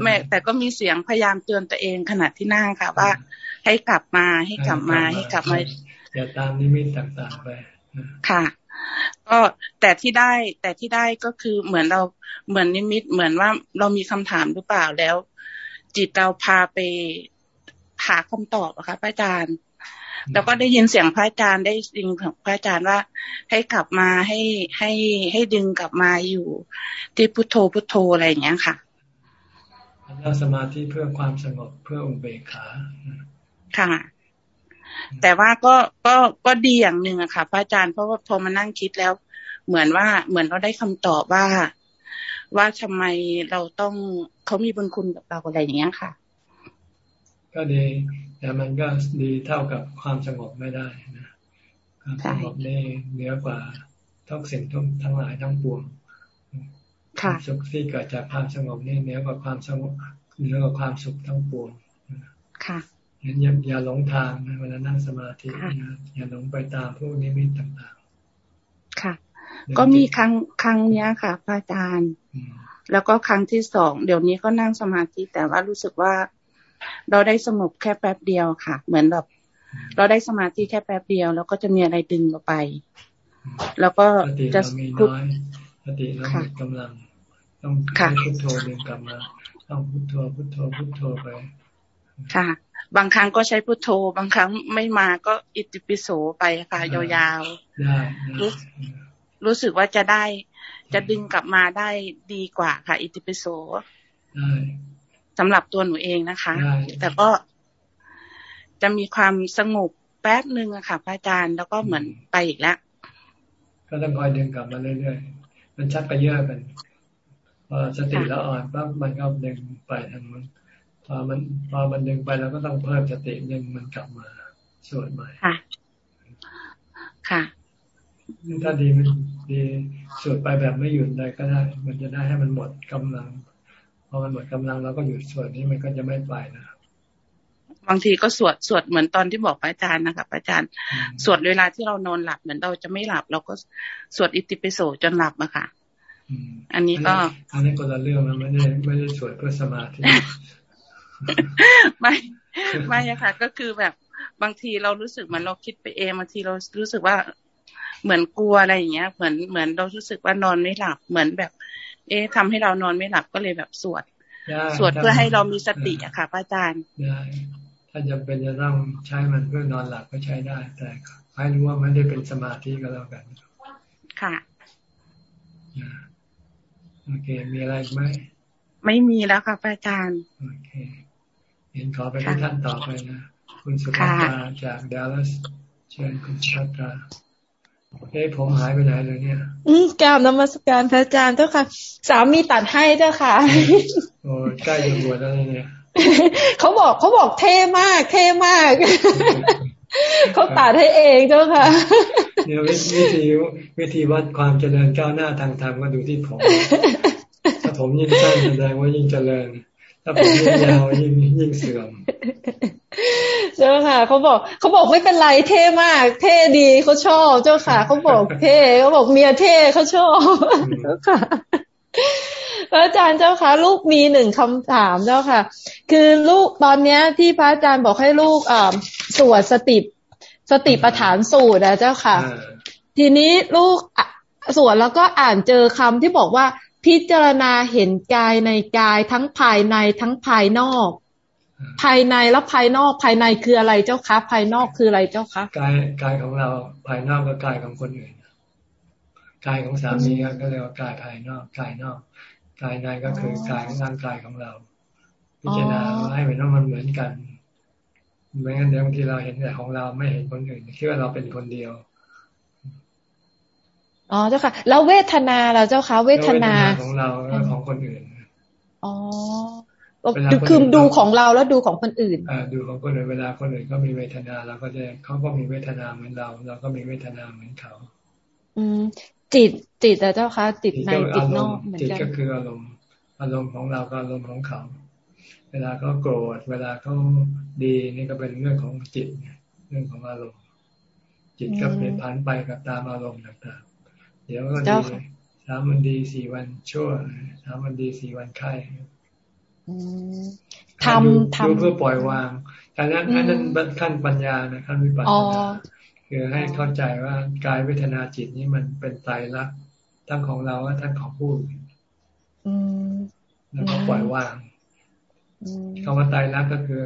แม่แต่ก็มีเสียงพยายามเตือนตัวเองขณะที่นั่งค่ะ ว่า ให้กลับมาให้กลับมาให้กลับมาอย่าตามนิมิตต่างๆไปค่ะ ก็แต่ที่ได้แต่ที่ได้ก็คือเหมือนเราเหมือนนิมิตเหมือนว่าเรามีคำถามหรือเปล่าแล้ว จิตเราพาไปหาคำตอบอะค่ะพระอาจารย์แล้วก็ได้ยินเสียงพระอาจารย์ได้ยินของพระอาจารย์ว่า ให้กลับมาให้ให้ให้ดึงกลับมาอยู่ที่พุทโธพุทโธอะไรอย่างเงี้ยค่ะนั่งสมาธิเพื่อความสงบเพื่ออุเบกขา ค่ะ แต่ว่าก็ก็ก็ดีอย่างหนึ่งอะค่ะ พระอาจารย์เพราะว่าพอมานั่งคิดแล้ว เหมือนว่าเหมือนเราได้คำตอบว่า ว่าทำไมเราต้องเขามีบุญคุณกับเราอะไรอย่างเงี้ยค่ะ ก็ดี แต่มันก็ดีเท่ากับความสงบไม่ได้นะความสงบนี่เหนือกว่าทุกสิ่งทุกทั้งหลายทั้งปวงความสุขที่เกิดจากความสงบนี่เหนือกว่าความสงบเหนือกว่าความสุขทั้งปวงค่ะ งั้นอย่าอย่าหลงทางนะเวลานั่งสมาธิอย่าหลงไปตามพวกนิมิตต่างๆ ค่ะ ก็มีครั้งครั้งเนี้ยค่ะพระอาจารย์ แล้วก็ครั้งที่สองเดี๋ยวนี้ก็นั่งสมาธิแต่ว่ารู้สึกว่า เราได้สงบแค่แป๊บเดียวค่ะ เหมือนแบบเราได้สมาธิแค่แป๊บเดียว แล้วก็จะมีอะไรดึงเราไป แล้วก็จะพุทสติเราหมดกำลัง ต้องใช้พุทโธดึงกลับมาต้องพุทโธพุทโธพุทโธไป ค่ะ บางครั้งก็ใช้พุทโธ บางครั้งไม่มาก็อิติปิโสไปค่ะยาวๆรู้รู้สึกว่าจะได้ จะดึงกลับมาได้ดีกว่าค่ะ อิติปิโสสำหรับตัวหนูเองนะคะ แต่ก็จะมีความสงบแป๊บหนึ่งอะค่ะพระอาจารย์แล้วก็เหมือนไปอีกแล้วก็ต้องคอยดึงกลับมาเรื่อยๆ มันชักกระเยาะกันพอสติแล้วอ่อนปั๊บมันก็ดึงไปทางมัน พอมันพอมันดึงไปเราก็ต้องเพิ่มสติดึงมันกลับมาสวดใหม่ค่ะ ค่ะถ้าดีมันดีสวดไปแบบไม่หยุดเลยก็ได้ มันจะได้ให้มันหมดกำลังพอมันหมดกำลังเราก็หยุดสวดนี้มันก็จะไม่ไปนะบางทีก็สวดสวดเหมือนตอนที่บอกพระอาจารย์นะครับอาจารย์ สวดเวลาที่เรานอนหลับเหมือนเราจะไม่หลับ เราก็สวดอิติปิโสจนหลับอะค่ะอันนี้ก็อันนี้คนละเรื่องมันไม่ได้ไม่ได้สวดเพื่อสมาธิ ไม่ไม่อะค่ะ ก็คือแบบบางทีเรารู้สึกเหมือนเราคิดไปเองบางทีเรารู้สึกว่าเหมือนกลัวอะไรอย่างเงี้ย เหมือนเหมือนเรารู้สึกว่านอนไม่หลับเหมือนแบบ เอ๊ะทำให้เรานอนไม่หลับก็เลยแบบสวดสวดเพื่อให้เรามีสติอะค่ะพระอาจารย์ได้ถ้าจำเป็นจะต้องใช้มันเพื่อนอนหลับก็ใช้ได้ แต่ให้รู้ว่าไม่ได้เป็นสมาธิก็แล้วกัน ค่ะโอเค มีอะไรไหม ไม่มีแล้วค่ะพระอาจารย์ โอเค เห็นขอไปที่ท่านต่อไปนะ คุณสุภาตาจากดัลลัสเชิญคุณสุภาตาเอ้ผมหายไปไหนเลยเนี่ย อืมกราบนมัสการพระอาจารย์เจ้าค่ะ สามีตัดให้เจ้าค่ะโอ้ใกล้จะบวชแล้วเนี่ยเขาบอกเขาบอกเท่มาก เท่มากเขาตัดให้เองเจ้าค่ะเนี่ยวิธีวิธีวัดความเจริญก้าวหน้าทางธรรมก็ดูที่ผมถ้าผมยิ่งสั้นแสดงว่ายิ่งเจริญ ถ้าผมยิ่งยาวยิ่งยิ่งเสื่อมเจ้าค่ะเขาบอกเขาบอกไม่เป็นไรเท่มาก เท่ดีเขาชอบ เจ้าค่ะเขาบอกเท่เขาบอกเมียเท่เขาชอบเจ้าค่ะพระอาจารย์เจ้าค่ะ ลูกมีหนึ่งคำถามเจ้าค่ะ คือลูกตอนเนี้ยที่พระอาจารย์บอกให้ลูกอ่าสวดสติสติปัฏฐานสูตรนะเจ้าค่ะ ทีนี้ลูกสวดแล้วก็อ่านเจอคำที่บอกว่า พิจารณาเห็นกายในกายทั้งภายในทั้งภายนอก ภายในแล้วภายนอกภายในคืออะไรเจ้าคะ ภายนอกคืออะไรเจ้าคะกายกายของเราภายนอกก็กายของคนอื่นกายของสามีก็เรียกว่ากายภายนอกกายนอกกายในก็คือกายร่างกายของเรา พิจารณาให้เห็นว่ามันเหมือนกันไม่งั้นเดี๋ยวบางทีเราเห็นแต่ของเราไม่เห็นคนอื่นคิดว่าเราเป็นคนเดียว อ๋อเจ้าค่ะ แล้วเวทนาเราเจ้าค่ะ เวทนาของเราของคนอื่นอ๋อคือดูของเราแล้วดูของคนอื่นอ่าดูของคนอื่นเวลาคนอื่นก็มีเวทนาเราก็จะเขาก็มีเวทนาเหมือนเรา เราก็มีเวทนาเหมือนเขา อืม จิตจิตเจ้าค่ะจิตในจิตนอกเหมือนกันจิตก็คืออารมณ์อารมณ์ของเราก็อารมณ์ของเขา เวลาเขาโกรธเวลาเขาดีนี่ก็เป็นเรื่องของจิตเรื่องของอารมณ์จิตก็เปลี่ยนผันไปกับตามอารมณ์ต่างๆ เดี๋ยวก็ดีสามวันดีสี่วันชั่วสามวันดีสี่วันไข้ทำทำเพื่อปล่อยวางการนั้นขั้นนั้นขั้นปัญญานะขั้นวิปัสสนาคือให้เข้าใจว่ากายเวทนาจิตนี้มันเป็นไตรลักษณ์ทั้งของเราและทั้งของผู้อื่นแล้วก็ปล่อยวางคำว่าไตรลักษณ์ก็คือ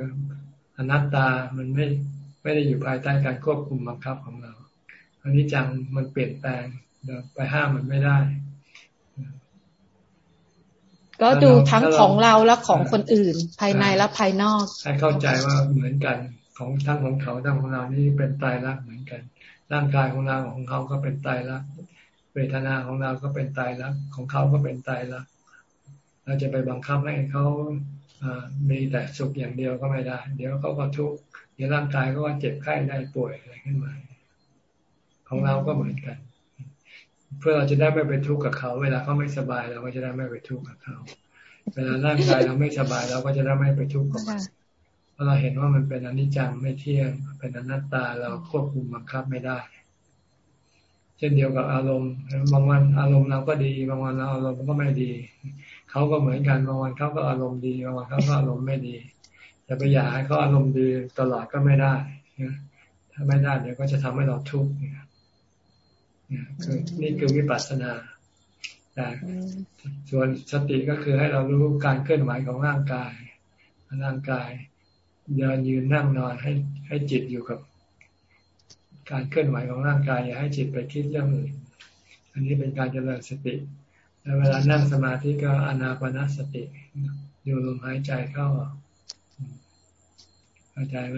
อนัตตามันไม่ไม่ได้อยู่ภายใต้การควบคุมบังคับของเราอันนี้จังมันเปลี่ยนแปลงเรา ไปห้ามมันไม่ได้ ก็ดูทั้งของเราและของคนอื่น ภายในและภายนอกให้เข้าใจว่าเหมือนกันของทั้งของเขาทั้งของเรานี่เป็นตายรักเหมือนกัน ร่างกายของเราของเขาก็เป็นตายรักเวทนาของเราก็เป็นตายรักของเขาก็เป็นตายรักเราจะไปบังคับให้เขามีแต่สุขอย่างเดียวก็ไม่ได้ เดี๋ยวเขาก็ทุกข์เดี๋ยวร่างกายก็ว่าเจ็บไข้ได้ป่วยอะไรขึ้นมา ของเราก็เหมือนกัน เพื่อเราจะได้ไม่ไปทุกข์กับเขา เวลาเขาไม่สบายเราก็จะได้ไม่ไปทุกข์กับเขา เวลาร่างกายเราไม่สบายเราก็จะได้ไม่ไปทุกข์กับมันเพราะเราเห็นว่ามันเป็นอนิจจังไม่เที่ยง เป็นอนัตตาเราควบคุมบังคับไม่ได้ เช่นเดียวกับอารมณ์บางวันอารมณ์เราก็ดี บางวันเราอารมณ์ก็ไม่ดีเขาก็เหมือนกันบางวันเขาก็อารมณ์ดีบางวันเขาก็อารมณ์ไม่ดีจะไปอยากให้เขาอารมณ์ดีตลอดก็ไม่ได้ถ้าไม่ได้เดี๋ยวก็จะทำให้เราทุกข์คือ นี่คือวิปัสสนาแต่ส่วนสติก็คือให้เรารู้การเคลื่อนไหวของร่างกาย ร่างกายเดินยืนนั่งนอนให้ให้จิตอยู่กับ การเคลื่อนไหวของร่างกาย อย่าให้จิตไปคิดเรื่องอื่น อันนี้เป็นการเจริญสติ แล้วเวลานั่งสมาธิก็อนาปนาสติดูลมหายใจเข้าเข้าใจไหม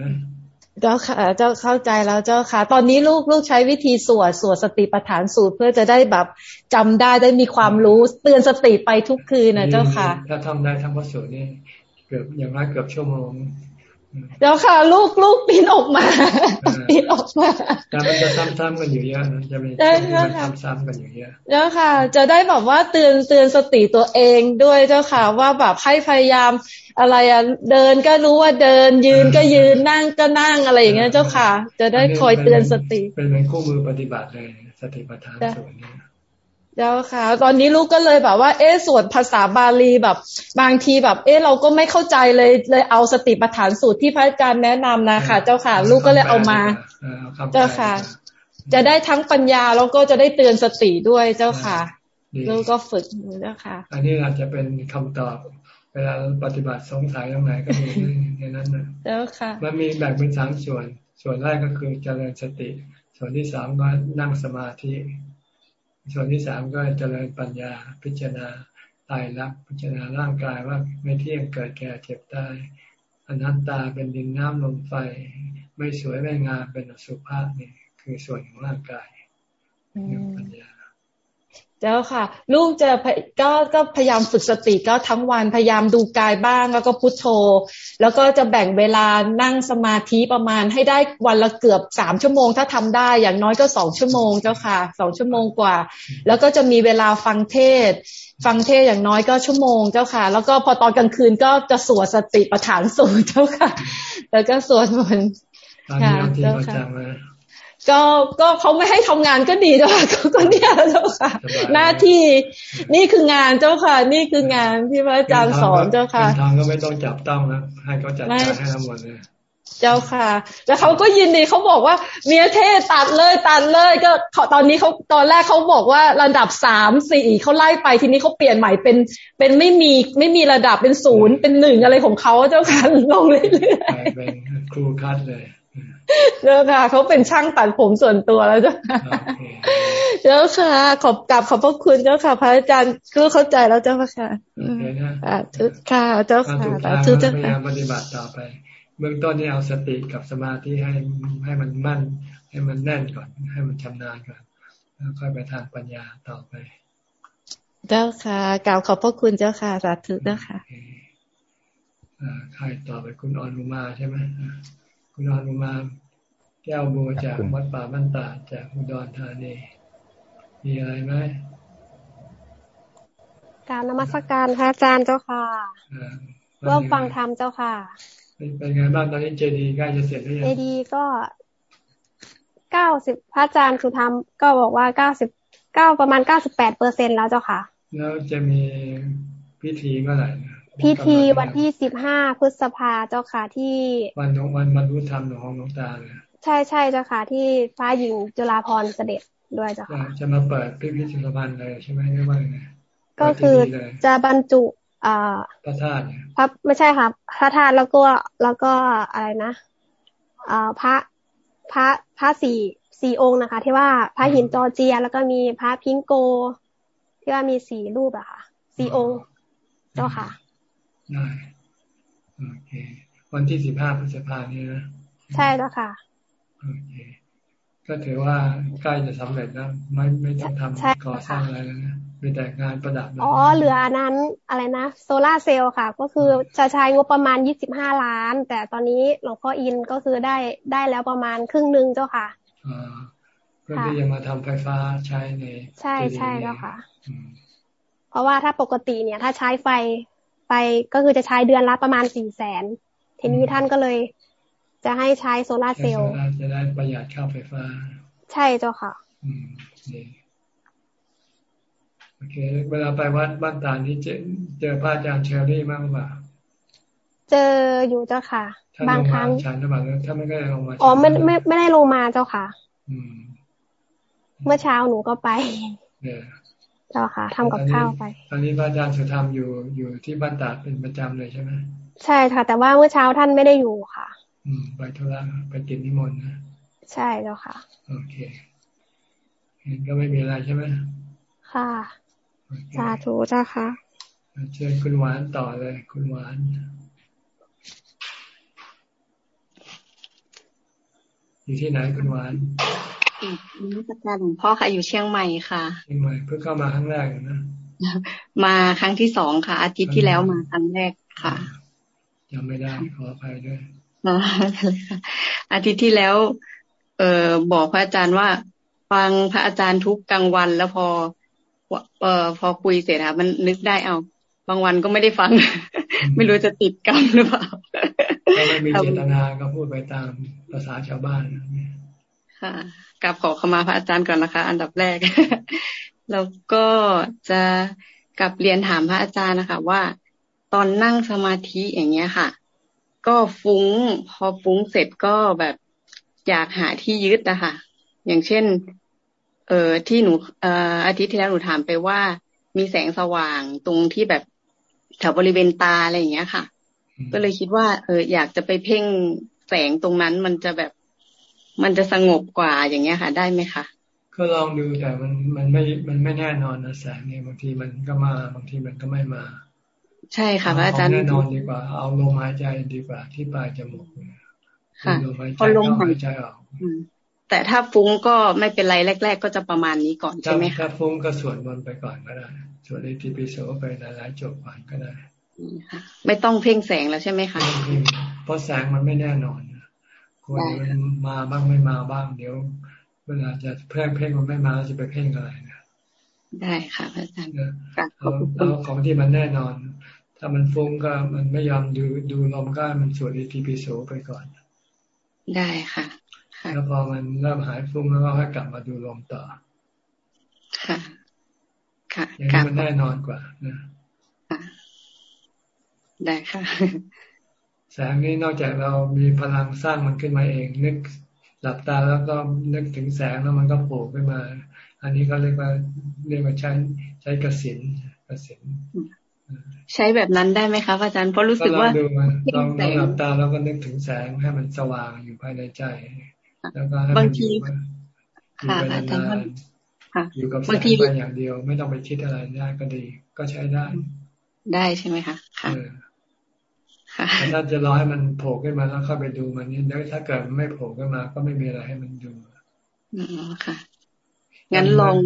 เจ้าค่ะเจ้าเข้าใจแล้วเจ้าค่ะ ตอนนี้ลูกลูกใช้วิธีสวดสวดสติปัฏฐานสูตรเพื่อจะได้แบบจำได้ได้มีความรู้เตือนสติไปทุกคืนนะเจ้าค่ะ ถ้าทำได้ทั้งพระสูตรนี่เกือบอย่างน้อยเกือบชั่วโมง เดี๋ยวค่ะ ลูกลูกปีนออกมาปีนออกมาแต่มันจะซ้ำๆกันอยู่เยอะนะจะมีมันซ้ำๆกันอยู่เยอะเจ้าค่ะ จะได้แบบว่าเตือนเตือนสติตัวเองด้วยเจ้าค่ะ ว่าแบบให้พยายามอะไรอะเดินก็รู้ว่าเดินยืนก็ยืนนั่งก็นั่งอะไรอย่างเงี้ยเจ้าค่ะ จะได้คอยเตือนสติ เป็นเป็นคู่มือปฏิบัติเลยสติปัฏฐานส่วนนี้ เจ้าค่ะ ตอนนี้ลูกก็เลยแบบว่า เอ๊สวดภาษาบาลีแบบ บางทีแบบ เอ๊เราก็ไม่เข้าใจเลยเลยเอาสติปัฏฐานสูตรที่พระอาจารย์แนะนำนะคะ เจ้าค่ะ ลูกก็เลยเอามา เจ้าค่ะ จะได้ทั้งปัญญาแล้วก็จะได้เตือนสติด้วยเจ้าค่ะ ลูกก็ฝึกเจ้าค่ะ อันนี้อาจจะเป็นคำตอบ เวลาปฏิบัติสงสัยตรงไหนก็มีในนั้นนะแล้วค่ะ มันมีแบ่งเป็นสามส่วน ส่วนแรกก็คือเจริญสติ ส่วนที่สามก็นั่งสมาธิ ส่วนที่สามก็เจริญปัญญาพิจารณาตายรักพิจารณาร่างกายว่าไม่เที่ยงเกิดแก่เจ็บตายอนัตตาเป็นดินน้ำลมไฟ ไม่สวยไม่งามเป็นอสุภะนี่คือส่วนของร่างกายปัญญา เจ้าค่ะ ลูกจะก็ก็พยายามฝึกสติก็ทั้งวันพยายามดูกายบ้าง แล้วก็พุทโธ แล้วก็จะแบ่งเวลานั่งสมาธิประมาณให้ได้วันละเกือบสามชั่วโมง ถ้าทำได้อย่างน้อยก็สองชั่วโมงเจ้าค่ะสองชั่วโมงกว่า แล้วก็จะมีเวลาฟังเทศ ฟังเทศอย่างน้อยก็ชั่วโมงเจ้าค่ะ แล้วก็พอตอนกลางคืนก็จะสวดสติปัฏฐานสูตรเจ้าค่ะ แล้วก็สวดมนต์ค่ะเจ้าค่ะ ก็ก็เขาไม่ให้ทำงานก็ดีเจ้าค่ะก็เนี่ยเจ้าค่ะ หน้าที่นี่คืองานเจ้าค่ะ นี่คืองานที่พระอาจารย์สอนเจ้าค่ะทางก็ไม่ต้องจับต้องนะให้เขาจัดการให้ทั้งหมดเลยเจ้าค่ะ แล้วเขาก็ยินดีเขาบอกว่าเมียเทศตัดเลยตัดเลย ก็ตอนนี้เขาตอนแรกเขาบอกว่าระดับสามสี่เขาไล่ไปทีนี้เขาเปลี่ยนใหม่เป็น เป็นไม่มีไม่มีระดับเป็นศูนย์เป็นหนึ่งอะไรของเขาเจ้าค่ะลงเรื่อยๆเป็นครูคัดเลย เจ้าค่ะเขาเป็นช่างตัดผมส่วนตัวแล้วเจ้าค่ะเจ้าค่ะ ขอบกลับขอบพระคุณเจ้าค่ะ พระอาจารย์ก็เข้าใจแล้วเจ้าค่ะอ่าทุกค่ะเจ้าค่ะทุกเจ้าค่ะปฏิบัติต่อไป เบื้องต้นนี่เอาสติกับสมาธิให้ให้มันมั่น ให้มันแน่นก่อน ให้มันชำนาญก่อนแล้วค่อยไปทางปัญญาต่อไป เจ้าค่ะกล่าวขอบพระคุณเจ้าค่ะสาธุเจ้าค่ะใครต่อไปคุณอนุมาใช่ไหม คุณอนุมาแก้วบัวจากวัดป่าบ้านตาจากอุดรธานีมีอะไรไหมการนมัสการพระอาจารย์เจ้าค่ะร่วมฟังธรรมเจ้าค่ะ เป็นไงบ้างตอนนี้เจดีใกล้จะเสร็จหรือยังเจดีก็เก้าสิบพระอาจารย์สุธรรมก็บอกว่าเก้าสิบเก้าประมาณเก้าสิบแปดเปอร์เซ็นแล้วเจ้าค่ะ แล้วจะมีพิธีเมื่อไหร่ พิธีวันที่สิบห้าพฤษภาเจ้าค่ะที่วันวันบรรลุธรรมของหลวงตาเลยใช่ใช่เจ้าค่ะที่ฟ้าหญิงจุฬาพรเสด็จด้วยเจ้าค่ะจะมาเปิดพิพิธภัณฑ์เลยใช่ไหมไม่ว่าไงก็คือจะบรรจุอ่าพระธาตุพระไม่ใช่ค่ะพระธาตุแล้วก็แล้วก็อะไรนะอ่าพระพระพระสี่สี่องค์นะคะ ที่ว่าพระหินจอเจีย แล้วก็มีพระพิงโก ที่ว่ามีสี่รูปอะค่ะสี่องค์ เจ้าค่ะ ได้โอเค วันที่สิบห้าพฤษภาเนี่ยนะใช่แล้วค่ะโอเคก็ถือว่าใกล้จะสำเร็จแล้วไม่ไม่ต้องทำก่อสร้างอะไรแล้วนะมีแต่งานประดับอ๋อเหลือนั้นอะไรนะโซลาเซลล์ค่ะ ก็คือจะใช้งบประมาณยี่สิบห้าล้าน แต่ตอนนี้หลวงพ่ออินก็คือได้ได้แล้วประมาณครึ่งหนึ่งเจ้าค่ะอ่าเพื่อที่จะมาทำไฟฟ้าใช้ใน ใช่ใช่แล้วค่ะ เพราะว่าถ้าปกติเนี่ย ถ้าใช้ไฟ ไฟก็คือจะใช้เดือนละประมาณสี่แสนทีนี้ท่านก็เลย จะให้ใช้โซลาเซลล์จะได้ประหยัดค่าไฟฟ้า ใช่เจ้าค่ะอืมนี่โอเค เวลาไปวัดบ้านตานี้เจอเจอพระอาจารย์เชอรี่มากกว่าเจออยู่เจ้าค่ะ บางครั้งฉันหรือเปล่าถ้าไม่ได้ลงมาอ๋อไม่ไม่ไม่ได้ลงมาเจ้าค่ะ อืม เมื่อเช้าหนูก็ไป เจ้าค่ะทำกับข้าวไป ตอนนี้พระอาจารย์สุธรรมอยู่อยู่ที่บ้านตาเป็นประจำเลยใช่ไหมใช่ค่ะ แต่ว่าเมื่อเช้าท่านไม่ได้อยู่ค่ะ อืม ไปธุระไปกินนิมนต์นะใช่แล้วค่ะ โอเคเห็นก็ไม่มีอะไรใช่ไหมค่ะสาธุเจ้าค่ะเชิญคุณหวานต่อเลย คุณหวานอยู่ที่ไหนคุณหวาน นิสการหลวงพ่อค่ะอยู่เชียงใหม่ค่ะเชียงใหม่เพิ่งเข้ามาครั้งแรกนะมาครั้งที่สองค่ะ อาทิตย์ที่แล้วมาครั้งแรกค่ะจำไม่ได้ขออภัยด้วยอาทิตย์ที่แล้ว เออบอกพระอาจารย์ว่า ฟังพระอาจารย์ทุกกลางวันแล้วพอ เออพอคุยเสร็จค่ะมันนึกได้เอา บางวันก็ไม่ได้ฟัง ไม่รู้จะติดกรรมหรือเปล่าก็ไม่มีเจตนาก็พูดไปตามภาษาชาวบ้าน ค่ะกลับขอขมาพระอาจารย์ก่อนนะคะ อันดับแรก แล้วก็จะกลับเรียนถามพระอาจารย์นะคะ ว่า ตอนนั่งสมาธิอย่างเงี้ยค่ะ ก็ฟุ้งพอฟุ้งเสร็จก็แบบอยากหาที่ยึดนะคะอย่างเช่น เออที่หนูเอ่ออาทิตย์ที่แล้วหนูถามไปว่า มีแสงสว่างตรงที่แบบแถวบริเวณตาอะไรอย่างเงี้ยค่ะ ก็เลยคิดว่า เอออยากจะไปเพ่งแสงตรงนั้นมันจะแบบ มันจะสงบกว่าอย่างเงี้ยค่ะ ได้ไหมคะก็ลองดูแต่มันมันไม่มันไม่แน่นอนนะแสงเนี่ยบางทีมันก็มาบางทีมันก็ไม่มา ใช่ค่ะพระอาจารย์แน่นอนดีกว่า เอาลมหายใจดีกว่าที่ปลายจมูกค่ะพอลมหายใจออกแต่ถ้าฟุ้งก็ไม่เป็นไรแรก ๆ ก็จะประมาณนี้ก่อนใช่ไหมคะถ้าฟุ้งก็สวดมนต์ไปก่อนก็ได้สวดอิติปิโสไปหลายๆจบก่อนก็ได้ไม่ต้องเพ่งแสงแล้วใช่ไหมคะเพราะแสงมันไม่แน่นอน คนมันมาบ้างไม่มาบ้าง เดี๋ยวเวลาจะเพ่งเพ่งมันไม่มาจะไปเพ่งอะไรนะได้ค่ะอาจารย์เอาของที่มันแน่นอน ถ้ามันฟุ้งก็มันไม่ยอมดูดูลมก็มันสวดอิติปิโสไปก่อน ได้ค่ะแล้วพอมันเริ่มหายฟุ้งแล้วก็ค่อยกลับมาดูลมต่อ ค่ะ ค่ะอย่างนี้มันแน่นอนกว่านะได้ค่ะ แสงนี้นอกจากเรามีพลังสร้างมันขึ้นมาเอง นึกหลับตาแล้วก็นึกถึงแสงแล้วมันก็โผล่ขึ้นมา อันนี้ก็เรียกว่าเรียกว่าใช้ใช้กระสินกระสินใช้แบบนั้นได้ไหมคะอาจารย์เพราะรู้สึกว่าลองลองหลับตาแล้วก็นึกถึงแสงให้มันสว่างอยู่ภายในใจ แล้วก็บางทีค่ะอาจารย์อยู่กับแสงไปอย่างเดียว ไม่ต้องไปคิดอะไรได้ก็ดี ก็ใช้ได้ ได้ใช่ไหมคะค่ะแต่ ถ้าจะรอให้มันโผล่ขึ้นมาแล้วเข้าไปดูมันนี่แล้วถ้าเกิดไม่โผล่ขึ้นมา ก็ไม่มีอะไรให้มันดูอ๋อค่ะ งั้นลอง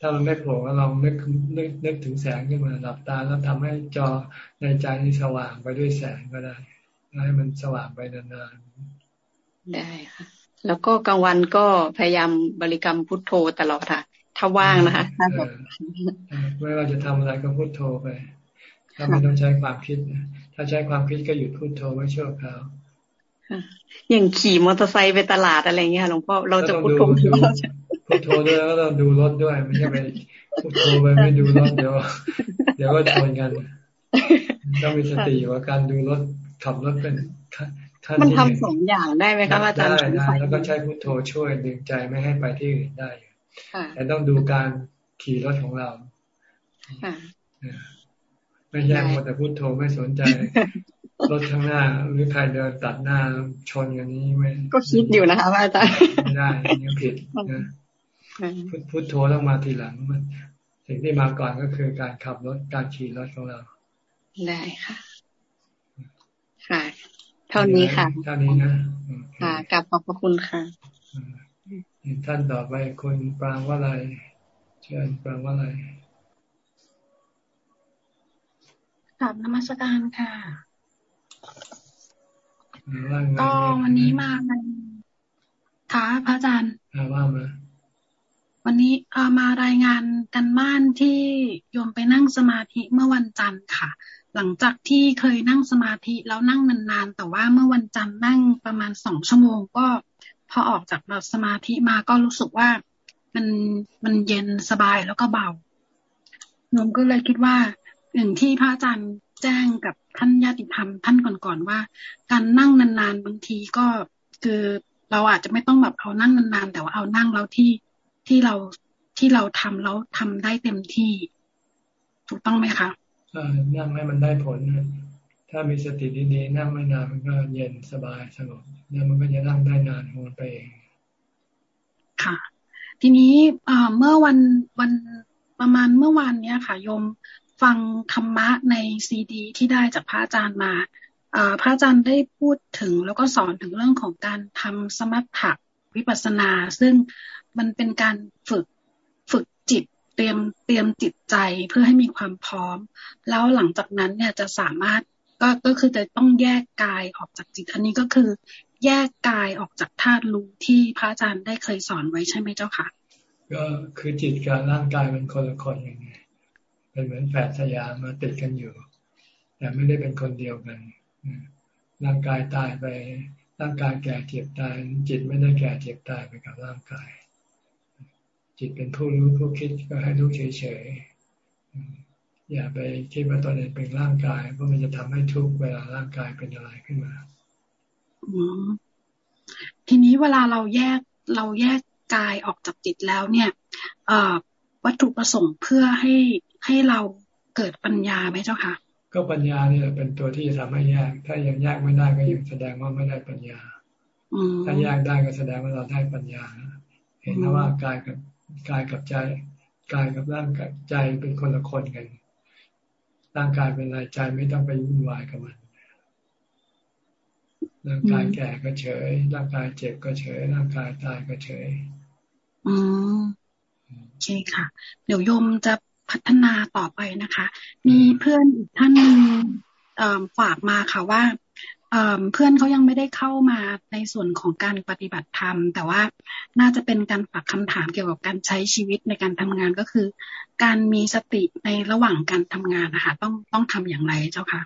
ถ้ามันไม่โผล่ก็ลองนึกนึกนึกถึงแสงขึ้นมาหลับตาแล้วทำให้จอในใจนี้สว่างไปด้วยแสงก็ได้ให้มันสว่างไปนานๆได้ค่ะแล้วก็กลางวันก็พยายามบริกรรมพุทโธตลอดค่ะ ถ้าว่างนะคะถ้าแบบไม่ว่าจะทำอะไรก็พุทโธไป ถ้าไม่ต้องใช้ความคิดถ้าใช้ความคิดก็หยุดพุทโธไว้ชั่วคราวอย่างขี่มอเตอร์ไซค์ไปตลาดอะไรเงี้ยหลวงพ่อเราจะพุทโธพุทโธด้วยแล้วก็ต้องดูรถด้วยไม่ใช่ไปพุทโธไปไม่ดูรถเดี๋ยวเดี๋ยวก็ชนกันต้องมีสติอยู่กับการดูรถขับรถเป็นมันทำสองอย่างได้ไหมครับอาจารย์ได้ได้แล้วก็ใช้พุทโธช่วยดึงใจไม่ให้ไปที่อื่นได้แต่ต้องดูการขี่รถของเรา ไม่แย่หมดแต่พุทโธไม่สนใจรถข้างหน้า หรือใครเดินตัดหน้าชนอย่างนี้ไม่ก็คิดอยู่นะคะอาจารย์ไม่ได้ยังผิดนะพุทโธต้องมาทีหลังมันสิ่งที่มาก่อนก็คือการขับรถการขี่รถของเรา ได้ค่ะ ค่ะ เท่านี้ค่ะ เท่านี้นะ ค่ะกลับขอบพระคุณค่ะท่านต่อไปคุณปรางว่าอะไร เชิญปรางว่าอะไร กลับนมัสการค่ะ ก็วันนี้มาค่ะพระอาจารย์ว่ามาวันนี้เอามารายงานกันบ้านที่โยมไปนั่งสมาธิเมื่อวันจันทร์ค่ะ หลังจากที่เคยนั่งสมาธิแล้วนั่งนานๆ แต่ว่าเมื่อวันจันทร์นั่งประมาณสองชั่วโมง ก็พอออกจากสมาธิมาก็รู้สึกว่ามันมันเย็นสบายแล้วก็เบาโยมก็เลยคิดว่า อย่างที่พระอาจารย์แจ้งกับท่านญาติธรรมท่านก่อนๆว่า การนั่งนานๆบางทีก็คือเราอาจจะไม่ต้องแบบเอานั่งนานๆแต่ว่าเอานั่งแล้วที่ที่เราที่เราทำแล้วทำได้เต็มที่ ถูกต้องไหมคะนั่งให้มันได้ผลถ้ามีสติดีๆนั่งไม่นานมันก็เย็นสบายสงบแล้วมันก็จะนั่งได้นานของมันไปเองค่ะ ทีนี้เมื่อวันวันประมาณเมื่อวานเนี้ยค่ะโยม ฟังธรรมะในซีดี ที่ได้จากพระอาจารย์มาพระอาจารย์ได้พูดถึงแล้วก็สอนถึงเรื่องของการทำสมถะวิปัสนา ซึ่งมันเป็นการฝึกฝึกจิตเตรียมเตรียมจิตใจเพื่อให้มีความพร้อม แล้วหลังจากนั้นเนี่ยจะสามารถก็ก็คือจะต้องแยกกายออกจากจิต อันนี้ก็คือ แยกกายออกจากธาตุรู้ที่พระอาจารย์ได้เคยสอนไว้ใช่ไหมเจ้าค่ะ ก็คือจิตกับร่างกายเป็นคนละคนอย่างไง เป็นเหมือนแฝดสยามมาติดกันอยู่ แต่ไม่ได้เป็นคนเดียวกันร่างกายตายไปร่างกายแก่เจ็บตาย จิตไม่ได้แก่เจ็บตายไปกับร่างกาย จิตเป็นผู้รู้ผู้คิดก็ให้รู้เฉยๆอย่าไปคิดว่าตนเองเป็นร่างกายเพราะมันจะทำให้ทุกเวลาร่างกายเป็นอะไรขึ้นมาทีนี้เวลาเราแยกเราแยกกายออกจากจิตแล้วเนี่ยวัตถุประสงค์เพื่อให้ ให้เราเกิดปัญญาไหมเจ้าค่ะ ก็ปัญญาเนี่ยเป็นตัวที่จะทำให้แยก ถ้ายังแยกไม่ได้ก็ยังแสดงว่าไม่ได้ปัญญาถ้าแยกได้ก็แสดงว่าเราได้ปัญญา เห็นว่ากายกับกายกับใจกายกับร่างกับใจเป็นคนละคนกัน ร่างกายเป็นอะไรใจไม่ต้องไปวุ่นวายกับมันร่างกายแก่ก็เฉย ร่างกายเจ็บก็เฉย ร่างกายตายก็เฉย อืมใช่ค่ะ เดี๋ยวโยมจะ พัฒนาต่อไปนะคะ มีเพื่อนอีกท่านนึงฝากมาค่ะว่าเพื่อนเขายังไม่ได้เข้ามาในส่วนของการปฏิบัติธรรม แต่ว่าน่าจะเป็นการฝากคำถามเกี่ยวกับการใช้ชีวิตในการทำงานก็คือ การมีสติในระหว่างการทำงานนะคะต้องต้องทำอย่างไรเจ้าคะ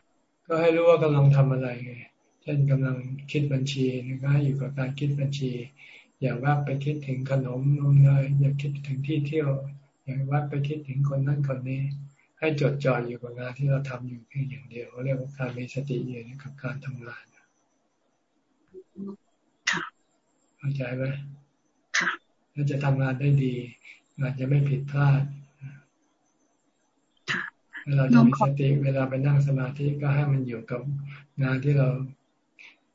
ก็ให้รู้ว่ากำลังทำอะไรไงเช่นกำลังคิดบัญชีก็ให้อยู่กับการคิดบัญชี อย่าว่าไปคิดถึงขนมนมเนยอย่าคิดถึงที่เที่ยว อย่าว่าไปคิดถึงคนนั้นคนนี้ ให้จดจ่ออยู่กับงานที่เราทำอยู่เพียงอย่างเดียวเรียกว่าการมีสติอยู่กับการทำงานค่ะเข้าใจไหมค่ะถ้าจะทำงานได้ดีงานจะไม่ผิดพลาดค่ะเวลาจะมีสติเวลาไปนั่งสมาธิก็ให้มันอยู่กับงานที่เรา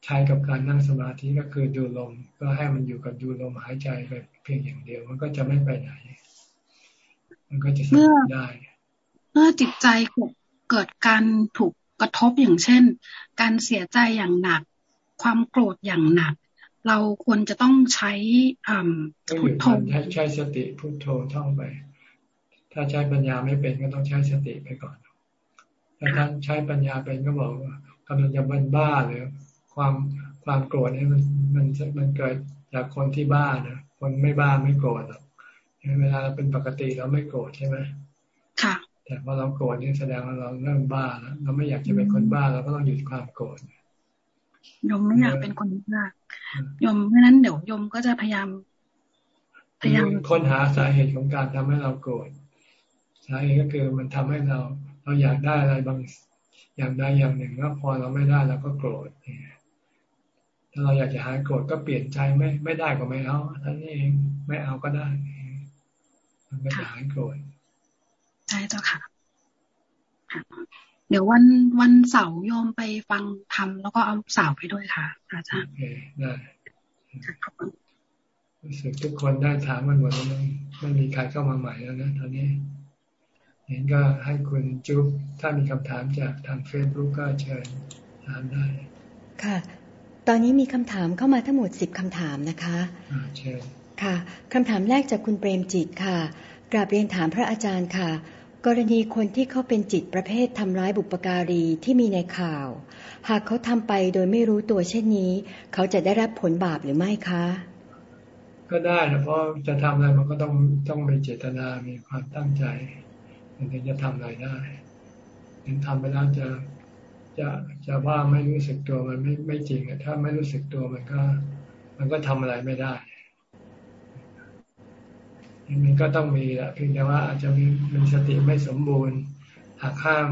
ใช้กับการนั่งสมาธิก็คือดูลม ก็ให้มันอยู่กับดูลมหายใจไปเพียงอย่างเดียว มันก็จะไม่ไปไหน มันก็จะสงบได้ เมื่อจิตใจเกิดการถูกกระทบอย่างเช่น การเสียใจอย่างหนัก ความโกรธอย่างหนัก เราควรจะต้องใช้พุทโธใช้สติพุทโธท่องไป ถ้าใช้ปัญญาไม่เป็นก็ต้องใช้สติไปก่อนถ้าท่านใช้ปัญญาเป็นก็บอกว่ากำลังจะเป็นบ้าเลยความความโกรธนี่มันมันมันเกิดจากคนที่บ้านะคนไม่บ้าไม่โกรธหรอก เวลาเราเป็นปกติเราไม่โกรธใช่ไหมค่ะ แต่พอเราโกรธนี่แสดงว่าเราเริ่มบ้าแล้วเราไม่อยากจะเป็นคนบ้าเราก็ต้องหยุดความโกรธยมไม่อยากเป็นคนบ้ายมเพราะนั้นเดี๋ยวยมก็จะพยายาม พยายามค้นหาสาเหตุของการทำให้เราโกรธสาเหตุก็คือมันทำให้เรา เราอยากได้อะไรบางอย่างใดอย่างหนึ่งแล้วพอเราไม่ได้เราก็โกรธถ้าเราอยากจะหายโกรธก็เปลี่ยนใจไม่ไม่ได้ก็ไม่เอาท่านเองไม่เอาก็ได้ มันก็จะหายโกรธใช่เจ้าค่ะ เดี๋ยววันวันเสาร์โยมไปฟังธรรมแล้วก็เอาสาวไปด้วยค่ะ อาจารย์โอเคได้รู้สึกทุกคนได้ถามมันหมดแล้วไม่มีใครเข้ามาใหม่แล้วนะตอนนี้เห็นก็ให้คุณจุ๊บถ้ามีคำถามจากทางเฟซบุ๊กก็เชิญถามได้ ค่ะ ตอนนี้มีคำถามเข้ามาทั้งหมดสิบคำถามนะคะเชิญ ค่ะคำถามแรกจากคุณเปรมจิตค่ะ กราบเรียนถามพระอาจารย์ค่ะ กรณีคนที่เขาเป็นจิตประเภททำร้ายบุปการีที่มีในข่าว หากเขาทำไปโดยไม่รู้ตัวเช่นนี้ เขาจะได้รับผลบาปหรือไม่คะ ก็ได้นะเพราะจะทำอะไรมันก็ต้องต้องมีเจตนามีความตั้งใจถึงจะทำอะไรได้ถึงทำไปแล้วจะจะจะว่าไม่รู้สึกตัวมันไม่ไม่จริงถ้าไม่รู้สึกตัวมันก็ มันก็ทำอะไรไม่ได้ มันก็ต้องมีแหละเพียงแต่ว่าอาจจะมีมีสติไม่สมบูรณ์หักข้าม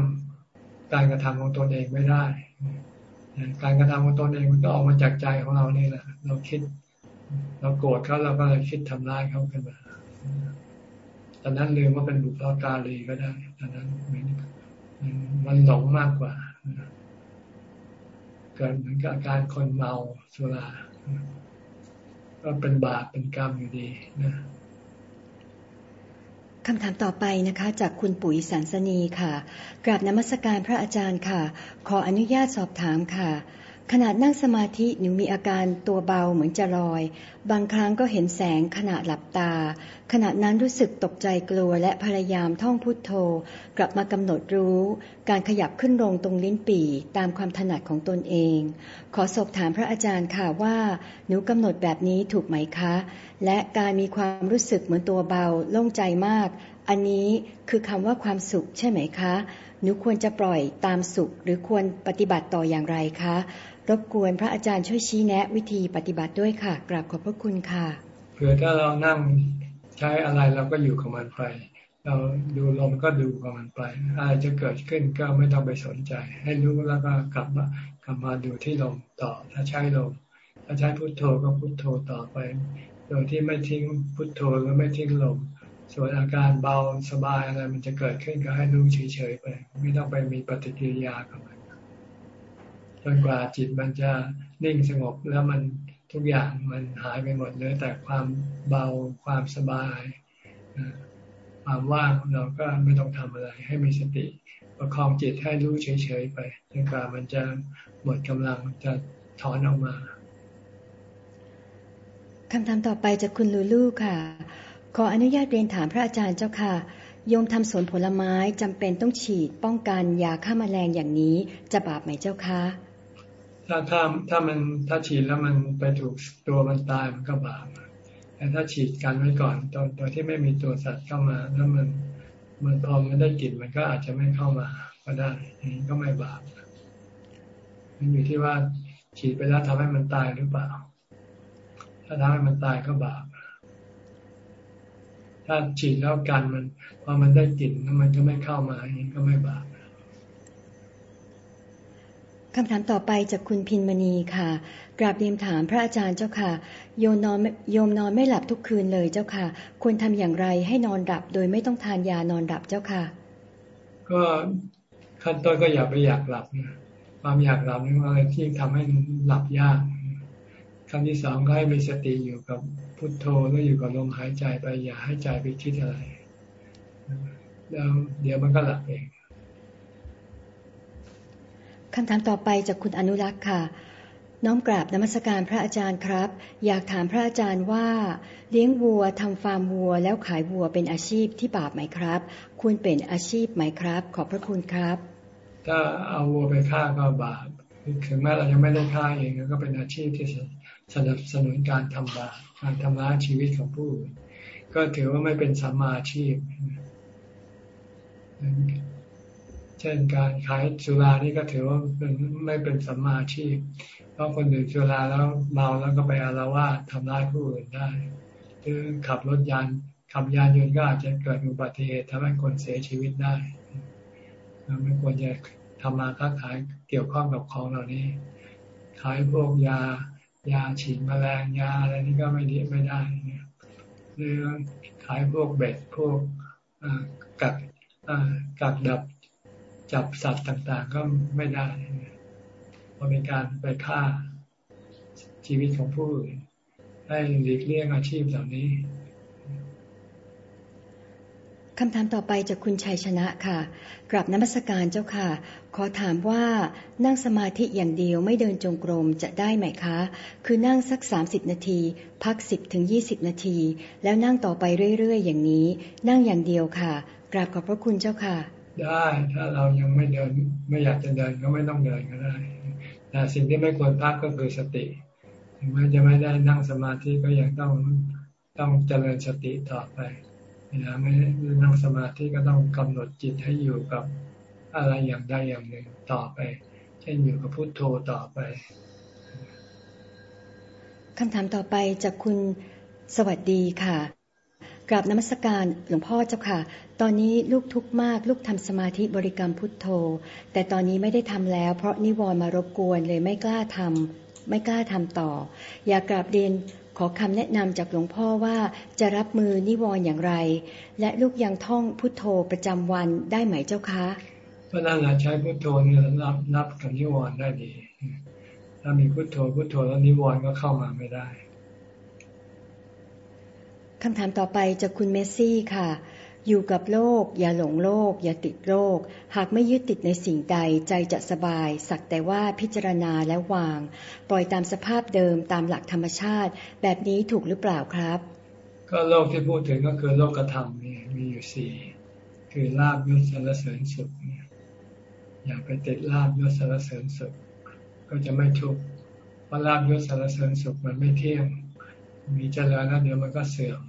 การกระทำของตนเองไม่ได้ การกระทำของตนเองมันก็ออกมาจากใจของเรานี่แหละ เราคิด เราโกรธเขาเราก็เลยคิดทำร้ายเขาขึ้นมาตอนนั้นลืมว่าเป็นบุพการีก็ได้ตอนนั้นมันหลงมากกว่าเกิดเหมือนกับการคนเมาสุราก็เป็นบาปเป็นกรรมอยู่ดีนะ คำถามต่อไปนะคะ จากคุณปุ๋ยสันสนีค่ะ กราบนมัสการพระอาจารย์ค่ะ ขออนุญาตสอบถามค่ะ ขณะนั่งสมาธิหนูมีอาการตัวเบาเหมือนจะลอย บางครั้งก็เห็นแสงขณะหลับตา ขณะนั้นรู้สึกตกใจกลัวและพยายามท่องพุทโธ กลับมากำหนดรู้ การขยับขึ้นลงตรงลิ้นปี่ตามความถนัดของตนเอง ขอสอบถามพระอาจารย์ค่ะว่า หนูกำหนดแบบนี้ถูกไหมคะ และการมีความรู้สึกเหมือนตัวเบาโล่งใจมาก อันนี้คือคำว่าความสุขใช่ไหมคะ หนูควรจะปล่อยตามสุข หรือควรปฏิบัติต่ออย่างไรคะ รบกวนพระอาจารย์ช่วยชี้แนะ วิธีปฏิบัติด้วยค่ะ กราบขอบพระคุณค่ะเผื่อถ้าเรานั่งใช้อะไรเราก็อยู่กับมันไป เราดูลมก็ดูกับมันไปอะไรจะเกิดขึ้นก็ไม่ต้องไปสนใจ ให้รู้แล้วก็กลับมากลับมาดูที่ลมต่อ ถ้าใช้ลมถ้าใช้พุทโธก็พุทโธต่อไป โดยที่ไม่ทิ้งพุทโธแล้วไม่ทิ้งลมส่วนอาการเบาสบายอะไรมันจะเกิดขึ้นก็ให้รู้เฉยๆไป ไม่ต้องไปมีปฏิกิริยากับมัน จนกว่าจิตมันจะนิ่งสงบแล้วมันทุกอย่างมันหายไปหมดเลยแต่ความเบาความสบาย ความว่างเราก็ไม่ต้องทำอะไร ให้มีสติ ประคองจิตให้รู้เฉยๆไปจนกว่ามันจะหมดกำลังจะถอนออกมาคำถามต่อไปจากคุณลูลูค่ะ ขออนุญาตเรียนถามพระอาจารย์เจ้าค่ะ โยมทำสวนผลไม้จำเป็นต้องฉีดป้องกันยาฆ่ามาแมลงอย่างนี้จะบาปไหมเจ้าคะ ถ้าถ้าถ้ามันถ้าฉีดแล้วมันไปถูกตัวมันตายมันก็บาปแต่ถ้าฉีดกันไว้ก่อนตอนตัวที่ไม่มีตัวสัตว์เข้ามาแล้วมันมันพอมันได้กลิ่นมันก็อาจจะไม่เข้ามาก็ได้นี้ก็ไม่บาปมันอยู่ที่ว่าฉีดไปแล้วทำให้มันตายหรือเปล่า ถ้าทำให้มันตายก็บาป ถ้าฉีดแล้วกันมันพอมันได้กลิ่นมันก็ไม่เข้ามาอย่างนี้ก็ไม่บาป คำถามต่อไปจากคุณพินมณีค่ะ กราบเรียนถามพระอาจารย์เจ้าค่ะ โยมนอนโยมนอนไม่หลับทุกคืนเลยเจ้าค่ะ ควรทำอย่างไรให้นอนหลับโดยไม่ต้องทานยานอนหลับเจ้าค่ะ ก็ขั้นต้นก็อย่าไปอยากหลับนะความอยากหลับนี่อะไรที่ทำให้หลับยากขั้นที่สองก็ให้มีสติอยู่กับพุทโธแล้วอยู่กับลมหายใจไปอย่าให้ใจไปคิดอะไร แล้วเดี๋ยวมันก็หลับเอง คำถามต่อไปจากคุณอนุรักษ์ค่ะ น้อมกราบนมัสการพระอาจารย์ครับ อยากถามพระอาจารย์ว่า เลี้ยงวัวทำฟาร์มวัว แล้วขายวัวเป็นอาชีพที่บาปไหมครับ ควรเป็นอาชีพไหมครับ ขอบพระคุณครับ ถ้าเอาวัวไปฆ่าก็บาปถึงแม้เรายังไม่ได้ฆ่าเองก็เป็นอาชีพที่สนับสนุนการทำบาปการทำร้ายชีวิตของผู้อื่นก็ถือว่าไม่เป็นสัมมาชีพ เช่นการขายสุรานี่ก็ถือว่าเป็นไม่เป็นสัมมาชีพ เพราะคนดื่มสุราแล้วเมาแล้วก็ไปอารวาสทำร้ายผู้อื่นได้หรือขับรถยานขับยานยนต์ก็อาจจะเกิดอุบัติเหตุทำให้คนเสียชีวิตได้เราไม่ควรจะทำมาค้าขายเกี่ยวข้องกับของเหล่านี้ ขายพวกยายาฉีดแมลงยาอะไรนี่ก็ไม่ดีไม่ได้หรือขายพวกเบ็ดพวกกักกักดับ จับสัตว์ต่างๆ ก็ไม่ได้เพราะเป็นการไปฆ่าชีวิตของผู้อื่นให้หลีกเลี่ยงอาชีพเหล่านี้คำถามต่อไปจากคุณชัยชนะค่ะ กลับนมัสการเจ้าค่ะ ขอถามว่านั่งสมาธิอย่างเดียวไม่เดินจงกรมจะได้ไหมคะ คือนั่งสักสามสิบนาที พักสิบถึงยี่สิบนาที แล้วนั่งต่อไปเรื่อย ๆ อย่างนี้ นั่งอย่างเดียวค่ะ กราบขอบพระคุณเจ้าค่ะ ได้ถ้าเรายังไม่เดิน ไม่อยากจะเดินก็ไม่ต้องเดินก็ได้แต่สิ่งที่ไม่ควรพักก็คือสติถึงแม้จะไม่ได้นั่งสมาธิก็ยังต้องต้องเจริญสติต่อไปเวลาไม่นั่งสมาธิก็ต้องกำหนดจิตให้อยู่กับอะไรอย่างใดอย่างหนึ่งต่อไป เช่นอยู่กับพุโทโธต่อไปคำถามต่อไปจากคุณสวัสดีค่ะ กราบนมัสการหลวงพ่อเจ้าค่ะ ตอนนี้ลูกทุกข์มาก ลูกทำสมาธิบริกรรมพุทโธ แต่ตอนนี้ไม่ได้ทำแล้ว เพราะนิวรณ์มารบกวนเลยไม่กล้าทำไม่กล้าทำต่อ อยากกราบเรียนขอคำแนะนำจากหลวงพ่อว่าจะรับมือนิวรณ์อย่างไร และลูกยังท่องพุทโธประจำวันได้ไหมเจ้าคะก็นั่นแหละใช้พุทโธนี่นับนับกับนิวรณ์ได้ดีถ้ามีพุทโธพุทโธแล้วนิวรณ์ก็เข้ามาไม่ได้ คำถามต่อไปจากคุณเมสซี่ค่ะ อยู่กับโลก อย่าหลงโลก อย่าติดโรคหากไม่ยึดติดในสิ่งใดใจจะสบาย สักแต่ว่าพิจารณาและวาง ปล่อยตามสภาพเดิมตามหลักธรรมชาติ แบบนี้ถูกหรือเปล่าครับ ก็โลกที่พูดถึงก็คือโลกธรรมนี่มีอยู่สี่คือลาบยศสารเสริญสุขเนี่ยอย่าไปติดลาบยศสารเสริญสุข ก็จะไม่ทุกข์เพราะลาบยศสารเสริญสุขมันไม่เที่ยงมีเจริญแล้วเดี๋ยวมันก็เสื่อม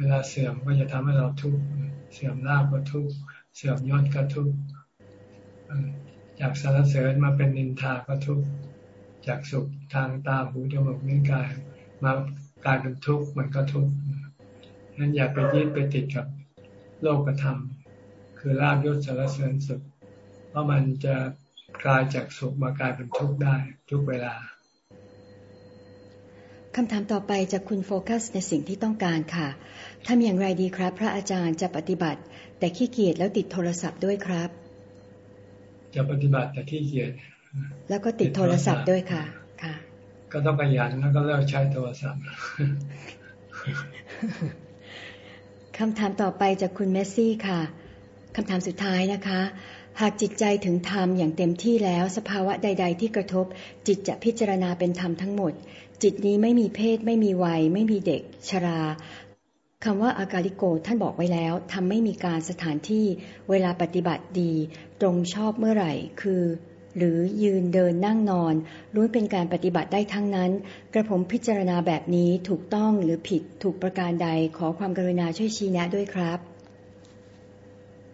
เวลาเสื่อมก็จะทำให้เราทุกข์เสื่อมลาภก็ทุกข์เสื่อมยศก็ทุกข์จากสารเสริญมาเป็นนินทาก็ทุกข์จากสุขทางตาหูจมูกนิ้วกายมากลายเป็นทุกข์มันก็ทุกข์นั้นอย่าไปยึดไปติดกับโลกธรรม คือลาบยศสารเสริญสุข เพราะมันจะกลายจากสุขมากลายเป็นทุกข์ได้ทุกเวลาคำถามต่อไปจากคุณโฟกัสในสิ่งที่ต้องการค่ะ ทำอย่างไรดีครับ พระอาจารย์จะปฏิบัติ แต่ขี้เกียจแล้วติดโทรศัพท์ด้วยครับ จะปฏิบัติแต่ขี้เกียจแล้วก็ติดโทรศัพท์ด้วยค่ะ ค่ะ ก็ต้องขยันแล้วก็เลิกใช้โทรศัพท์คำถามต่อไปจากคุณเมสซี่ค่ะคำถามสุดท้ายนะคะ หากจิตใจถึงธรรมอย่างเต็มที่แล้ว สภาวะใด ๆ ที่กระทบ จิตจะพิจารณาเป็นธรรมทั้งหมด จิตนี้ไม่มีเพศ ไม่มีวัย ไม่มีเด็ก ชรา คำว่าอากาลิโกท่านบอกไว้แล้วทำไม่มีการสถานที่เวลาปฏิบัติดี ตรงชอบเมื่อไหร่ คือ หรือยืนเดินนั่งนอนล้วนเป็นการปฏิบัติได้ทั้งนั้น กระผมพิจารณาแบบนี้ถูกต้องหรือผิดถูกประการใดขอความกรุณาช่วยชี้แนะด้วยครับ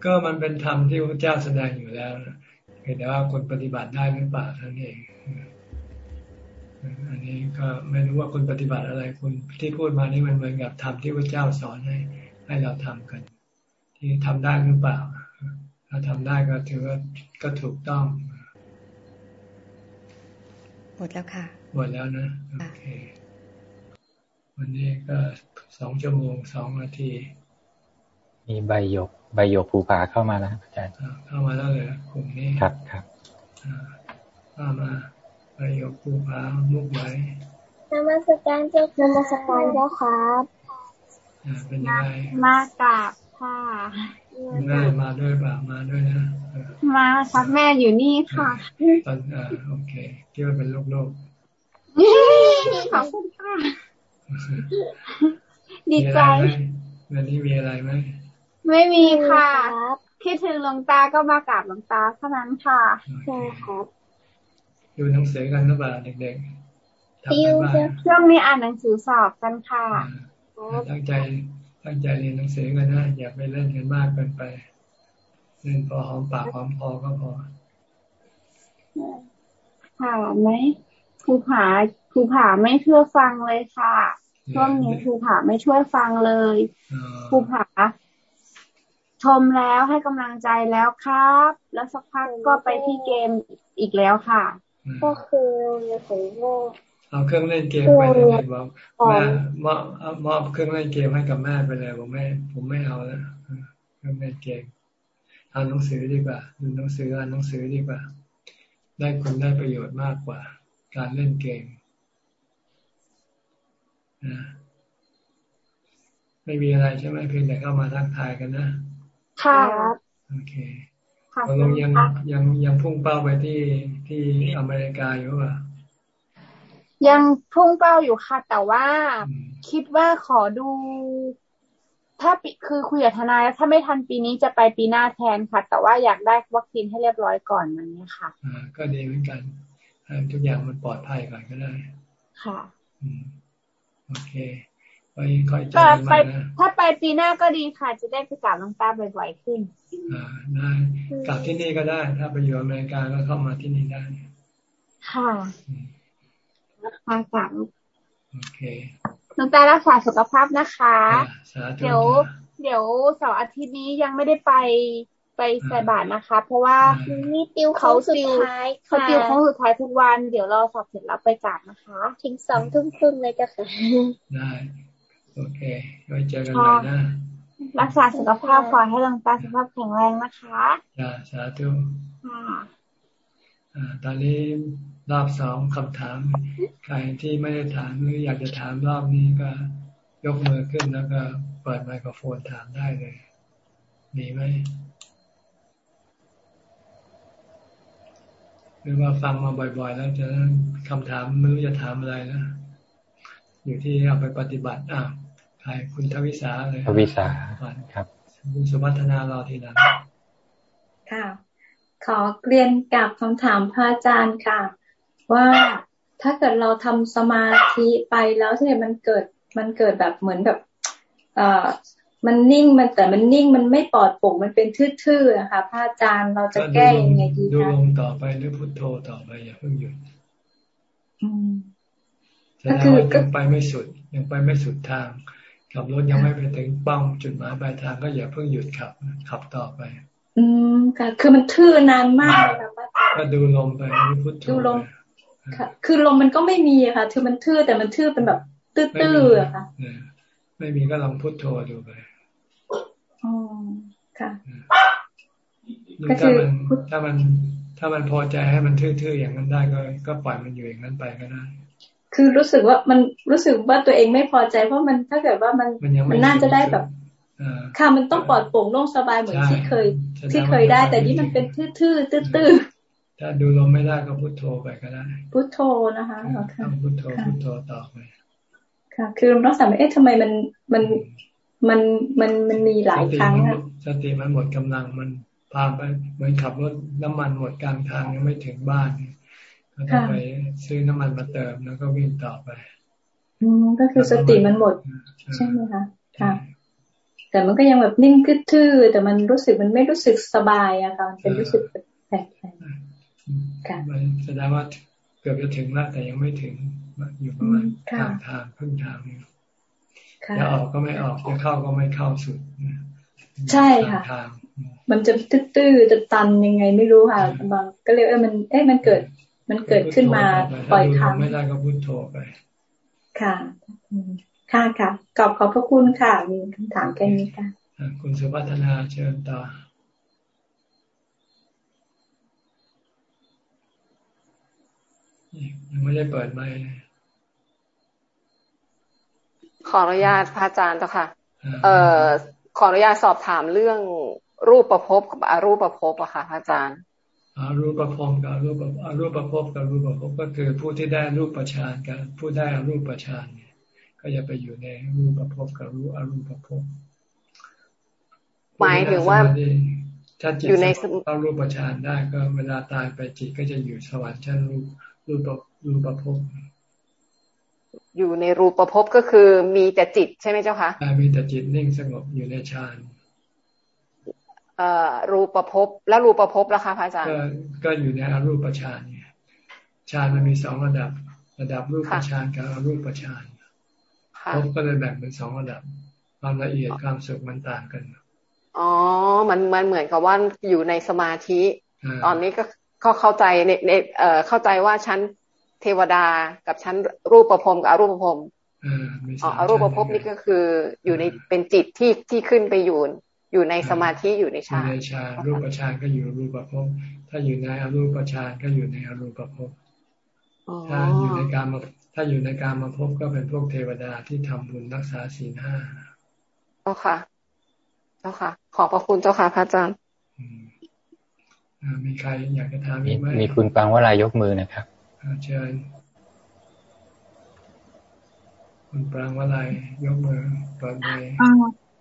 ก็มันเป็นธรรมที่พระเจ้าแสดงอยู่แล้วเห็นแต่ว่าคนปฏิบัติได้หรือเปล่าท่านเอง อันนี้ก็ไม่รู้ว่าคุณปฏิบัติอะไร คุณที่พูดมานี่มันเหมือนกับทำที่พระเจ้าสอนให้ให้เราทำกัน ที่ทำได้หรือเปล่าถ้าทำได้ก็ถือว่าก็ถูกต้องหมดแล้วค่ะหมดแล้วนะโอเควันนี้ก็สองชั่วโมงสองนาที มีใบหยก ใบหยกภูผาเข้ามาแล้วอาจารย์เข้ามาแล้วเลยกลุ่มนี้ครับครับเข้ามา ใบหยกภูผามุกไหมนมัสการเจ้านมัสการเจ้าครับเป็นยังไงมากราบค่ะแม่มาด้วยป่ามาด้วยนะ มาครับแม่อยู่นี่ค่ะตอนอ่าโอเคที่ว่าเป็นโลกๆขอบคุณค่ะดีใจวันนี้มีอะไรไหมไม่มีค่ะ คิดถึงหลวงตาก็มากราบหลวงตาเท่านั้นค่ะใช่ครับ ดูหนังสือกันหรือเปล่าเด็กๆทำกันบ้างช่วงนี้อ่านหนังสือสอบกันค่ะตั้งใจตั้งใจเรียนหนังสือกันนะอย่าไปเล่นกันมากเกินไปเล่นพอหอมปากหอมคอก็พอค่ะไหมครูผาครูผาไม่เชื่อฟังเลยค่ะช่วงนี้ครูผาไม่ช่วยฟังเลยครูผาชมแล้วให้กำลังใจแล้วครับ แล้วสักพักก็ไปที่เกมอีกแล้วค่ะ ก็คือผมก็เอาเครื่องเล่นเกมไปเลยบอกแม่มอบมอบเครื่องเล่นเกมให้กับแม่ไปเลยผมไม่ ผมไม่เอาแล้วเครื่องเล่นเกมอ่านหนังสือดีกว่าดูหนังสืออ่านหนังสือดีกว่า ได้คุณได้ประโยชน์มากกว่า การเล่นเกมนะไม่มีอะไรใช่ไหมเพียงแต่เข้ามาทักทายกันนะค่ะโอเคเรายังยังยังพุ่งเป้าไปที่ ที่อเมริกาอยู่ป่ะยังพุ่งเป้าอยู่ค่ะ แต่ว่าคิดว่าขอดู ถ้าคือคุยกับทนายแล้วถ้าไม่ทันปีนี้จะไปปีหน้าแทนค่ะ แต่ว่าอยากได้วัคซีนให้เรียบร้อยก่อนมันนี้ค่ะอ่าก็ดีเหมือนกันทุกอย่างมันปลอดภัยก่อนก็ได้ ค่ะโอเค ไปคอยเจอกันมานะถ้าไปปีหน้าก็ดีค่ะ จะได้ไปกราบหลวงตาบ่อยๆขึ้น อ่าได้กลับที่นี่ก็ได้ ถ้าไปอยู่อเมริกาก็เข้ามาที่นี่ได้ ค่ะค่ะกลับโอเคหลวงตารักษาสุขภาพนะคะ เดี๋ยว เดี๋ยวเสาร์อาทิตย์นี้ยังไม่ได้ไปไปใส่บาตรนะคะ เพราะว่านี่ติวเขาสุดท้ายเขาติวเขาสุดท้ายทุกวัน เดี๋ยวเราสอบเสร็จแล้วไปกราบนะคะ ถึงสองทุ่มครึ่งเลยจ้ะค่ะได้ โอเคไว้เจอกันใหม่นะรักษาสุขภาพขอให้หลวงตาสุขภาพแข็งแรงนะคะจ้าสาธุอ่าตอนนี้รอบสองคำถาม ใครที่ไม่ได้ถามหรืออยากจะถามรอบนี้ก็ยกมือขึ้นแล้วก็เปิดไมโครโฟนถามได้เลย มีไหมหรือว่าฟังมาบ่อย ๆ แล้วจะคำถามไม่รู้จะถามอะไรนะ อยู่ที่เอาไปปฏิบัติอ่า ใครคุณทวิสาเลยทวิสาครับคุณสุพัฒนารอทีหลังค่ะ ขอเรียนกับคำถามพระอาจารย์ค่ะ ว่าถ้าเกิดเราทำสมาธิไปแล้วที่มันเกิดมันเกิดแบบเหมือนแบบเอ่อมันนิ่งมันแต่มันนิ่งมันไม่ปลอดโปร่งมันเป็นทื่อๆนะคะพระอาจารย์เราจะแก้ยังไงดีคะดูลงต่อไปหรือพุทโธต่อไปอย่าเพิ่งหยุดก็คือยังไปไม่สุดยังไปไม่สุดทาง ขับรถยังไม่ไปถึงป้อมจุดหมายปลายทางก็อย่าเพิ่งหยุดขับ ขับต่อไป อืมค่ะคือมันทื่อนานมากเลยค่ะก็ดูลมไปพุทโธดูลมค่ะ คือลมมันก็ไม่มีค่ะคือมันทื่อแต่มันทื่อเป็นแบบตื้อๆอะค่ะไม่มีก็ลองพุทโธดูไปอ๋อค่ะถ้ามันถ้ามันถ้ามันพอใจให้มันทื่อๆอย่างนั้นได้ก็ก็ปล่อยมันอยู่อย่างนั้นไปก็ได้ คือรู้สึกว่ามันรู้สึกว่าตัวเองไม่พอใจ เพราะมันถ้าเกิดว่ามันมันน่าจะได้แบบค่ะมันต้องปลอดโปร่งโล่งสบายเหมือนที่เคย ที่เคยได้ แต่นี่มันเป็นทื่อๆตื้อๆถ้าดูลมไม่ได้ก็พุทโธไปก็ได้ พุทโธนะคะต้องพุทโธพุทโธต่อไปค่ะ คือเราสามารถเอ๊ะทำไมมันมันมันมันมันมีหลายครั้งอะสติมันหมดกำลังมันพาไปเหมือนขับรถน้ำมันหมดกลางทางยังไม่ถึงบ้าน ก็ต้องไปซื้อน้ำมันมาเติมแล้วก็วิ่งต่อไปอืมก็คือสติมันหมด ใช่ไหมคะค่ะ แต่มันก็ยังแบบนิ่งกึดทื่อแต่มันรู้สึกมันไม่รู้สึกสบายอะค่ะมันเป็นรู้สึกแปลกๆค่ะแสดงว่าเกือบจะถึงแล้วแต่ยังไม่ถึงอยู่ประมาณทางทางพึ่งทางอยู่จะออกก็ไม่ออกจะเข้าก็ไม่เข้าสุดใช่ค่ะมันจะตื้อๆจะตันยังไงไม่รู้ค่ะบางก็เลยเออมันเอ๊ะมันเกิด มันเกิดขึ้นมาปล่อยคำไม่ได้ก็พุทโธไป ค่ะ ค่ะค่ะขอบขอบพระคุณค่ะ มีคำถามแค่นี้ค่ะคุณสุพัฒนาเชิญต่อยังไม่ได้เปิดไมค์ขออนุญาตพระอาจารย์เจ้าค่ะ เอ่อ ขออนุญาตสอบถามเรื่องรูปประพบกับอรูปประพบอะค่ะพระอาจารย์ อารูปประพกับอรูปอารูปประพกับรูปประพก็คือผู้ที่ได้รูปประชานกับผู้ได้อรูปประชานเนี่ย ก็จะไปอยู่ในรูปประพกับรูปอรูปประพหมายถึงว่าถ้าจิตอยู่ในรูปประชานได้ก็เวลาตายไปจิตก็จะอยู่สวรรค์ชั้นรูปรูปรูปประพอยู่ในรูปประพก็คือมีแต่จิตใช่ไหมเจ้าคะมีแต่จิตนิ่งสงบอยู่ในฌาน เอ่อรูปประพบแล้วรูปประพบล่ะคะพระอาจารย์ก็อยู่ในอรูปฌานเนี่ยฌานมันมีสองระดับ ระดับรูปฌานกับอรูปฌานพบก็เลยแบ่งเป็นสองระดับ ความละเอียดความสุขมันต่างกันอ๋อ มันมันเหมือนกับว่าอยู่ในสมาธิ ตอนนี้ก็เขาเข้าใจในในเอ่อเข้าใจว่าชั้นเทวดากับชั้นรูปประพรมกับอรูปประพรมอ๋ออรูปประพรมนี่ก็คืออยู่ในเป็นจิตที่ที่ขึ้นไปอยู่ อยู่ในสมาธิอยู่ในฌานในฌานรูปฌานก็อยู่รูปประพรมถ้าอยู่ในอรูปฌานก็อยู่ในอรูปประพรมถ้าอยู่ในการมาถ้าอยู่ในการมาพบก็เป็นพวกเทวดาที่ทำบุญรักษาศีลห้าเจ้าค่ะเจ้าค่ะ ขอบพระคุณเจ้าค่ะพระอาจารย์มีใครอยากจะถามมีไหมมีคุณปังวรายกมือนะครับเชิญคุณปรางวลายยกมือเปิดไม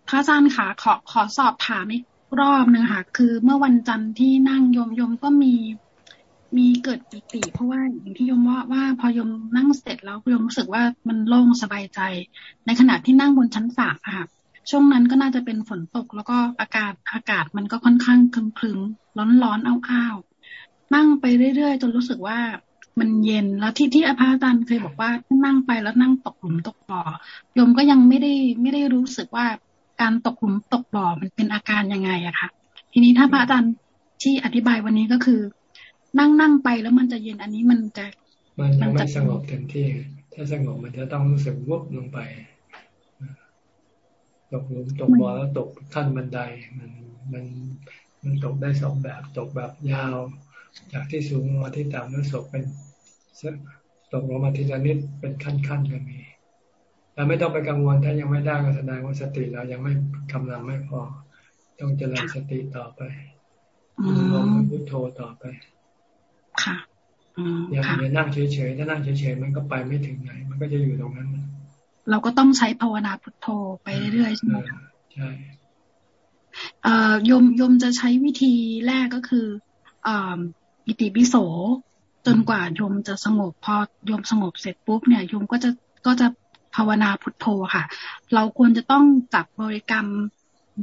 พระอาจารย์ค่ะขอขอสอบถามอีกรอบนึงค่ะ คือเมื่อวันจันทร์ที่นั่งยมยมก็มีมีเกิดปิติ เพราะว่าอย่างที่ยมว่าว่าพอยมนั่งเสร็จแล้วยมรู้สึกว่ามันโล่งสบายใจ ในขณะที่นั่งบนชั้นสามค่ะ ช่วงนั้นก็น่าจะเป็นฝนตก แล้วก็อากาศอากาศมันก็ค่อนข้างคลึ้มๆร้อนๆอ้าวๆนั่งไปเรื่อยๆ จนรู้สึกว่ามันเย็นแล้วที่ที่อภาจารย์เคยบอกว่านั่งไปแล้วนั่งตกหลุมตกบ่อยมก็ยังไม่ได้ไม่ได้รู้สึกว่า การตกหลุมตกบ่อมันเป็นอาการยังไงอะค่ะทีนี้ถ้าพระอาจารย์ที่อธิบายวันนี้ก็คือ นั่งนั่งไปแล้วมันจะเย็นอันนี้มันจะ มันยังไม่สงบเต็มที่ ถ้าสงบมันจะต้องรู้สึกวุบลงไป ตกหลุมตกบ่อแล้วตกขั้นบันไดมันมันมันตกได้สองแบบตกแบบยาว จากที่สูงมาที่ต่ำแล้วตกเป็นตกลงมาทีละนิดเป็นขั้นๆก็มี เราไม่ต้องไปกังวลถ้ายังไม่ได้ก็แสดงว่าสติเรายังไม่กำลังไม่พอ ต้องเจริญสติต่อไปลงพุทโธต่อไป ค่ะอย่าอย่านั่งเฉยๆถ้านั่งเฉยๆมันก็ไปไม่ถึงไหน มันก็จะอยู่ตรงนั้นเราก็ต้องใช้ภาวนาพุทโธไปเรื่อยๆใช่ไหมคะใช่เอ่อยมยมจะใช้วิธีแรกก็คืออ่าอิติปิโส จนกว่าโยมจะสงบพอโยมสงบเสร็จปุ๊บเนี่ยโยมก็จะก็จะ ภาวนาพุทโธค่ะ เราควรจะต้องจับบริกรรม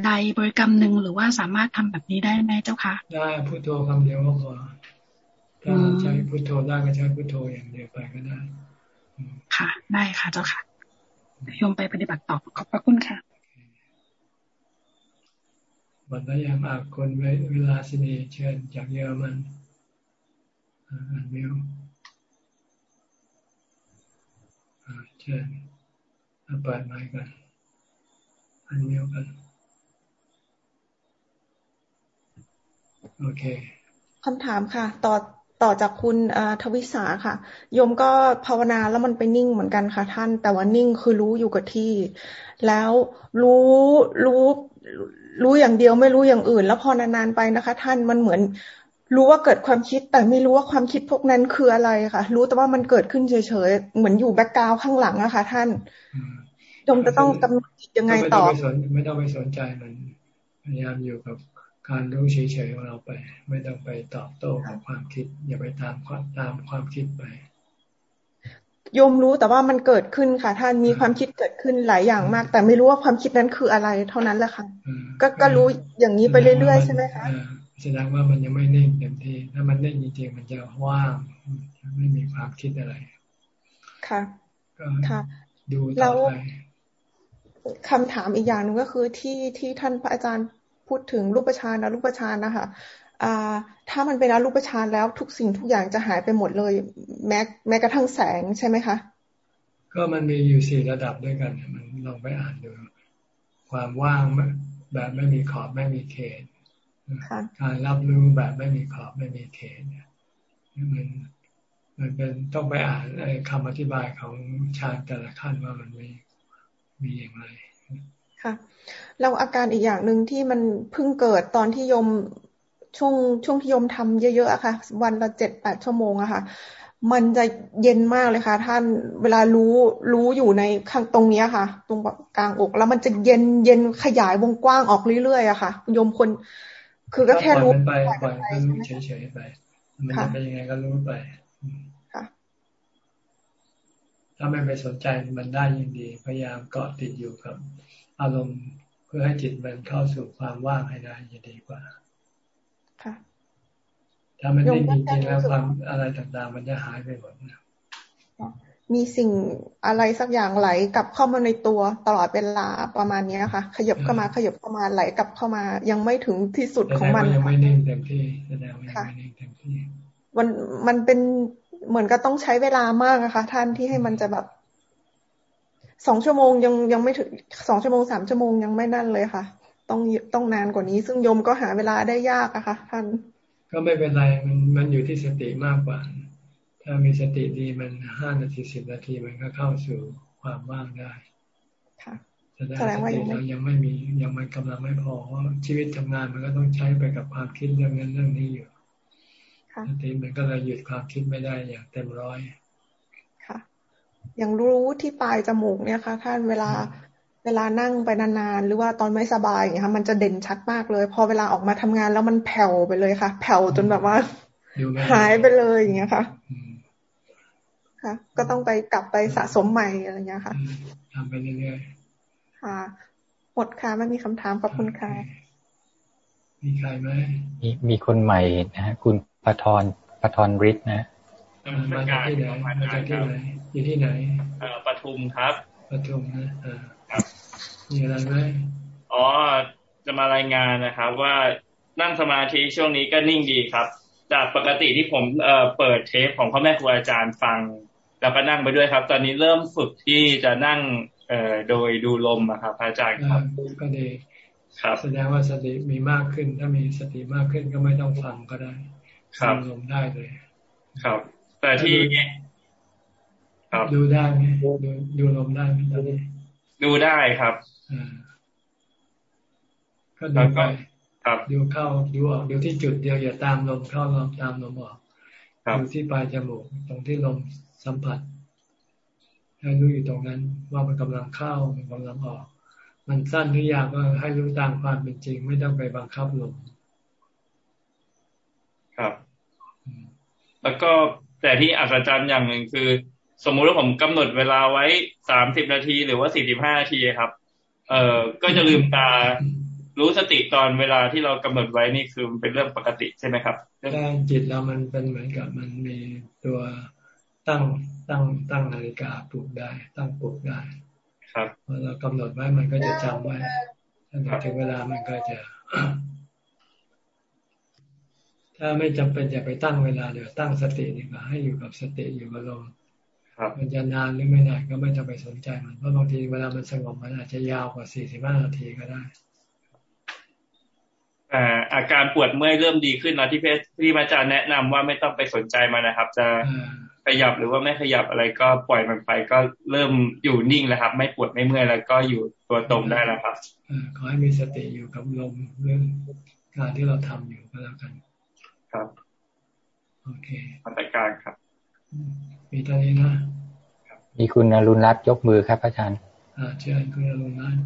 ใดบริกรรมหนึ่งหรือว่าสามารถทำแบบนี้ได้ไหมเจ้าคะได้พุทโธคำเดียวก็พอถ้าใช้พุทโธได้ก็ใช้พุทโธอย่างเดียวไปก็ได้ ค่ะ ได้ค่ะเจ้าค่ะโยมไปปฏิบัติต่อขอบพระคุณค่ะบัตรยามอาคนเวลาสินีเชิญจากเยอรมันอันมิวเชิญ เปิดไมค์กัน อันมิวกัน โอเคคำถามค่ะ ต่อต่อจากคุณทวิสาค่ะโยมก็ภาวนาแล้วมันไปนิ่งเหมือนกันค่ะ ท่าน แต่ว่านิ่งคือรู้อยู่กับที่ แล้วรู้รู้รู้อย่างเดียวไม่รู้อย่างอื่น แล้วพอนานๆไปนะคะ ท่านมันเหมือน รู้ว่าเกิดความคิด แต่ไม่รู้ว่าความคิดพวกนั้นคืออะไรค่ะ รู้แต่ว่ามันเกิดขึ้นเฉยๆเหมือนอยู่แบ็กกราวข้างหลังอะค่ะท่าน จงจะต้องกำหนดยังไงต่อ ไม่ต้องไปสนใจมันพยายามอยู่กับการรู้เฉยๆของเราไป ไม่ต้องไปตอบโต้กับความคิด อย่าไปตามความตามความคิดไปโยมรู้แต่ว่ามันเกิดขึ้นค่ะ ท่านมีความคิดเกิดขึ้นหลายอย่างมาก แต่ไม่รู้ว่าความคิดนั้นคืออะไรเท่านั้นแหละค่ะก็ก็รู้อย่างนี้ไปเรื่อยๆใช่ไหมคะแสดงว่ามันยังไม่นิ่งเต็มที่ถ้ามันนิ่งจริงๆมันจะว่างไม่มีความคิดอะไร ค่ะค่ะดูต่อไป คำถามอีกอย่างหนึ่งก็คือที่ที่ท่านพระอาจารย์พูดถึงรูปฌานนะรูปฌานนะคะอ่าถ้ามันเป็นรูปฌานแล้วทุกสิ่งทุกอย่างจะหายไปหมดเลย แม้แม้กระทั่งแสงใช่ไหมคะก็มันมีอยู่สี่ระดับด้วยกันมันลองไปอ่านดูความว่างแบบไม่มีขอบไม่มีเขตการรับรู้แบบไม่มีขอบไม่มีเขตเนี่ยมันมันเป็นต้องไปอ่านคำอธิบายของฌานแต่ละขั้นว่ามันมี มีอย่างไรค่ะแล้วอาการอีกอย่างหนึ่งที่มันเพิ่งเกิดตอนที่ยมช่วงช่วงที่ยมทำเยอะๆอะค่ะ วันละเจ็ดแปดชั่วโมงอะค่ะ มันจะเย็นมากเลยค่ะ ท่านเวลารู้รู้อยู่ในข้างตรงนี้ค่ะ ตรงกลางอก แล้วมันจะเย็นเย็นขยายวงกว้างออกเรื่อยๆอะค่ะยมคน คือก็แค่รู้ไปปล่อยก็รู้เฉยๆไป มันจะเป็นยังไงก็รู้ไป ถ้าไม่ไปสนใจมันได้ยินดี พยายามเกาะติดอยู่กับ อารมณ์เพื่อให้จิตมันเข้าสู่ความว่างให้ได้ยินดีกว่า ค่ะ ถ้ามันไม่มีจริงแล้วความอะไรต่างๆ มันจะหายไปหมดนะมีสิ่งอะไรสักอย่างไหลกลับเข้ามาในตัวตลอดเวลาประมาณนี้ค่ะ ขยับเข้ามาขยับเข้ามาไหลกลับเข้ามา ยังไม่ถึงที่สุดของมันยังไม่นิ่งเต็มที่แสดงว่ายังไม่นิ่งเต็มที่มันมันเป็น เหมือนก็ต้องใช้เวลามากนะคะ ท่านที่ให้มันจะแบบสองชั่วโมงยังยังไม่ถึงสองชั่วโมงสามชั่วโมงยังไม่นั่นเลยค่ะ ต้องต้องนานกว่านี้ ซึ่งโยมก็หาเวลาได้ยากอะค่ะ ท่าน ก็ไม่เป็นไรมันมันอยู่ที่สติมากกว่า ถ้ามีสติดีมันห้านาทีสิบนาทีมันก็เข้าสู่ความว่างได้ค่ะแสดงว่าเรายังไม่มียังมันกำลังไม่พอเพราะชีวิตทำงานมันก็ต้องใช้ไปกับความคิดเรื่องนั้นเรื่องนี้อยู่ สติมันก็เลยหยุดความคิดไม่ได้อย่างเต็มร้อยค่ะ อย่างรู้ที่ปลายจมูกเนี่ยค่ะท่านเวลาเวลานั่งไปนานๆหรือว่าตอนไม่สบายอย่างเงี้ยค่ะมันจะเด่นชัดมากเลย พอเวลาออกมาทำงานแล้วมันแผ่วไปเลยค่ะ แผ่วจนแบบว่าหายไปเลยอย่างเงี้ยค่ะค่ะ ก็ต้องไปกลับไปสะสมใหม่อะไรเงี้ยค่ะทำไปเรื่อยๆค่ะหมดค่ะไม่มีคำถามขอบคุณค่ะมีใครไหมมีมีคนใหม่นะฮะคุณ ปทรปทรฤทธิ์นะมาจากที่ไหนมาจากที่ไหนอยู่ที่ไหนเอ่อปทุมครับปทุมนะอ่าครับมีอะไรไหมอ๋อจะมารายงานนะครับ ว่านั่งสมาธิช่วงนี้ก็นิ่งดีครับ จากปกติที่ผมเอ่อเปิดเทปของพ่อแม่ครูอาจารย์ฟัง แล้วก็นั่งไปด้วยครับ ตอนนี้เริ่มฝึกที่จะนั่งเอ่อโดยดูลมครับอาจารย์ครับก็ดีครับแสดงว่าสติมีมากขึ้น ถ้ามีสติมากขึ้นก็ไม่ต้องฟังก็ได้ ครับลมได้เลย ครับ แต่ที่ครับดูได้ไหมดูดูลมได้ไหมตอนนี้ดูได้ครับก็ดูไปครับดูเข้าดูออกดูที่จุดเดียวอย่าตามลมเข้าลมตามลมออกดูที่ปลายจมูกตรงที่ลมสัมผัสให้รู้อยู่ตรงนั้นว่ามันกำลังเข้ามันกำลังออก มันสั้นหรือยาวก็ให้รู้ตามความเป็นจริง ไม่ต้องไปบังคับลม ครับ แล้วก็แต่ที่อัศจรรย์อย่างหนึ่งคือ สมมุติว่าผมกำหนดเวลาไว้สามสิบนาทีหรือว่าสี่สิบห้านาทีครับ เอ่อก็จะลืมตารู้สติตอนเวลาที่เรากำหนดไว้นี่คือเป็นเรื่องปกติใช่ไหมครับใช่จิตเรามันเป็นเหมือนกับมันมีตัวตั้งตั้งตั้งนาฬิกาปลุกได้ ตั้งปลุกได้ ครับพอเรากำหนดไว้มันก็จะจำไว้ถ้าถึงเวลามันก็จะ ถ้าไม่จำเป็นอย่าไปตั้งเวลาเดี๋ยวตั้งสติดีกว่าให้อยู่กับสติอยู่กับลมมันจะนานหรือไม่นานก็ไม่จะไปสนใจมันเพราะบางทีเวลามันสงบมันอาจจะยาวกว่าสี่สิบห้านาทีก็ได้อ่าอาการปวดเมื่อยเริ่มดีขึ้นนะที่เพชที่อาจารย์แนะนำว่าไม่ต้องไปสนใจมันนะครับ จะขยับหรือว่าไม่ขยับอะไรก็ปล่อยมันไปก็เริ่มอยู่นิ่งแล้วครับ ไม่ปวดไม่เมื่อยแล้วก็อยู่ตัวตรงได้แล้วครับขอให้มีสติอยู่กับลมเรื่องการที่เราทำอยู่ก็แล้วกัน ครับ โอเคมาตรการครับ มีตอนนี้นะมีคุณอรุณรัตน์ยกมือครับอาจารย์อ่าเชิญคุณอรุณรัตน์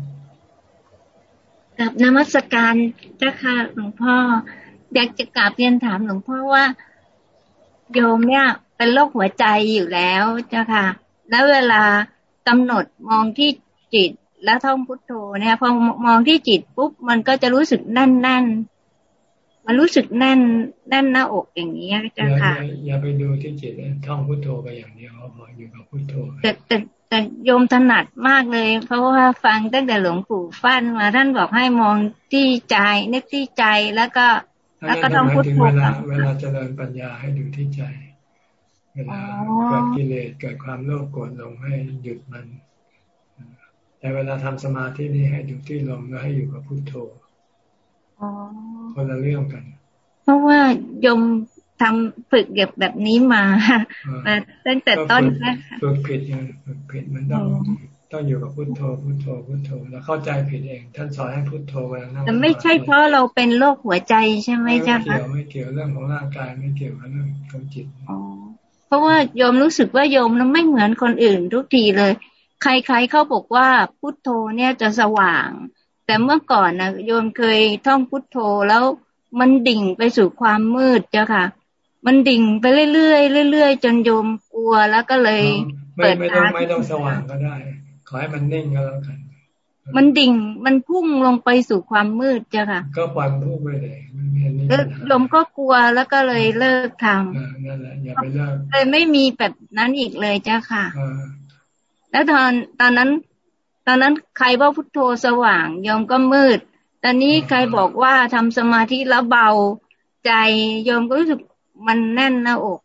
กับนมัสการเจ้าค่ะหลวงพ่อ อยากจะกราบเรียนถามหลวงพ่อว่า โยมเนี่ยเป็นโรคหัวใจอยู่แล้วเจ้าค่ะ แล้วเวลากำหนดมองที่จิตแล้วท่องพุทโธเนี่ยพอมองที่จิตปุ๊บมันก็จะรู้สึกแน่นๆ มันรู้สึกแน่นแน่นหน้าอกอย่างนี้จ้ะค่ะอย่าไปดูที่จิตท่องพุทโธไปอย่างเดียวพออยู่กับพุทโธแต่แต่แต่โยมถนัดมากเลย เพราะว่าฟังตั้งแต่หลวงปู่ฟันมาท่านบอกให้มองที่ใจนึกที่ใจแล้วก็ แล้วก็ต้องพุทโธเวลาเวลาเจริญปัญญาให้ดูที่ใจ เวลาเกิดกิเลสเกิดความโลภโกรธลงให้หยุดมัน แต่เวลาทำสมาธินี่ให้อยู่ที่ลมแล้วให้อยู่กับพุทโธ คนละเรื่องกัน เพราะว่ายมทำฝึกเก็บแบบนี้มามาตั้งแต่ต้นนะฝึกผิดไงฝึกผิดมันต้องต้องอยู่กับพุทโธพุทโธพุทโธแล้วเข้าใจผิดเอง ท่านสอนให้พุทโธเวลานั่งแต่ไม่ใช่เพราะเราเป็นโรคหัวใจใช่ไหมจ๊ะไม่เกี่ยวไม่เกี่ยวเรื่องของร่างกายไม่เกี่ยวกับเรื่องของจิตเพราะว่าโยมรู้สึกว่าโยมนั้นไม่เหมือนคนอื่นทุกทีเลย ใครๆเขาบอกว่าพุทโธเนี่ยจะสว่าง แต่เมื่อก่อนนะโยมเคยท่องพุทโธแล้วมันดิ่งไปสู่ความมืดจ้ะค่ะ มันดิ่งไปเรื่อยๆเรื่อยๆจนโยมกลัวแล้วก็เลยเปิดไม่ต้องไม่ต้องสว่างก็ได้ ขอให้มันนิ่งก็แล้วกันมันดิ่งมันพุ่งลงไปสู่ความมืดจ้ะค่ะ ก็ปล่อยมันพุ่งไปเลยลมก็กลัวแล้วก็เลยเลิกทำนั่นแหละอย่าไปเลิกเลยไม่มีแบบนั้นอีกเลยจ้ะค่ะ แล้วตอนตอนนั้น ตอนนั้นใครว่าพุทโธสว่างยอมก็มืด ตอนนี้ใครบอกว่าทำสมาธิแล้วเบาใจยอมก็รู้สึกมันแน่นหน้าอก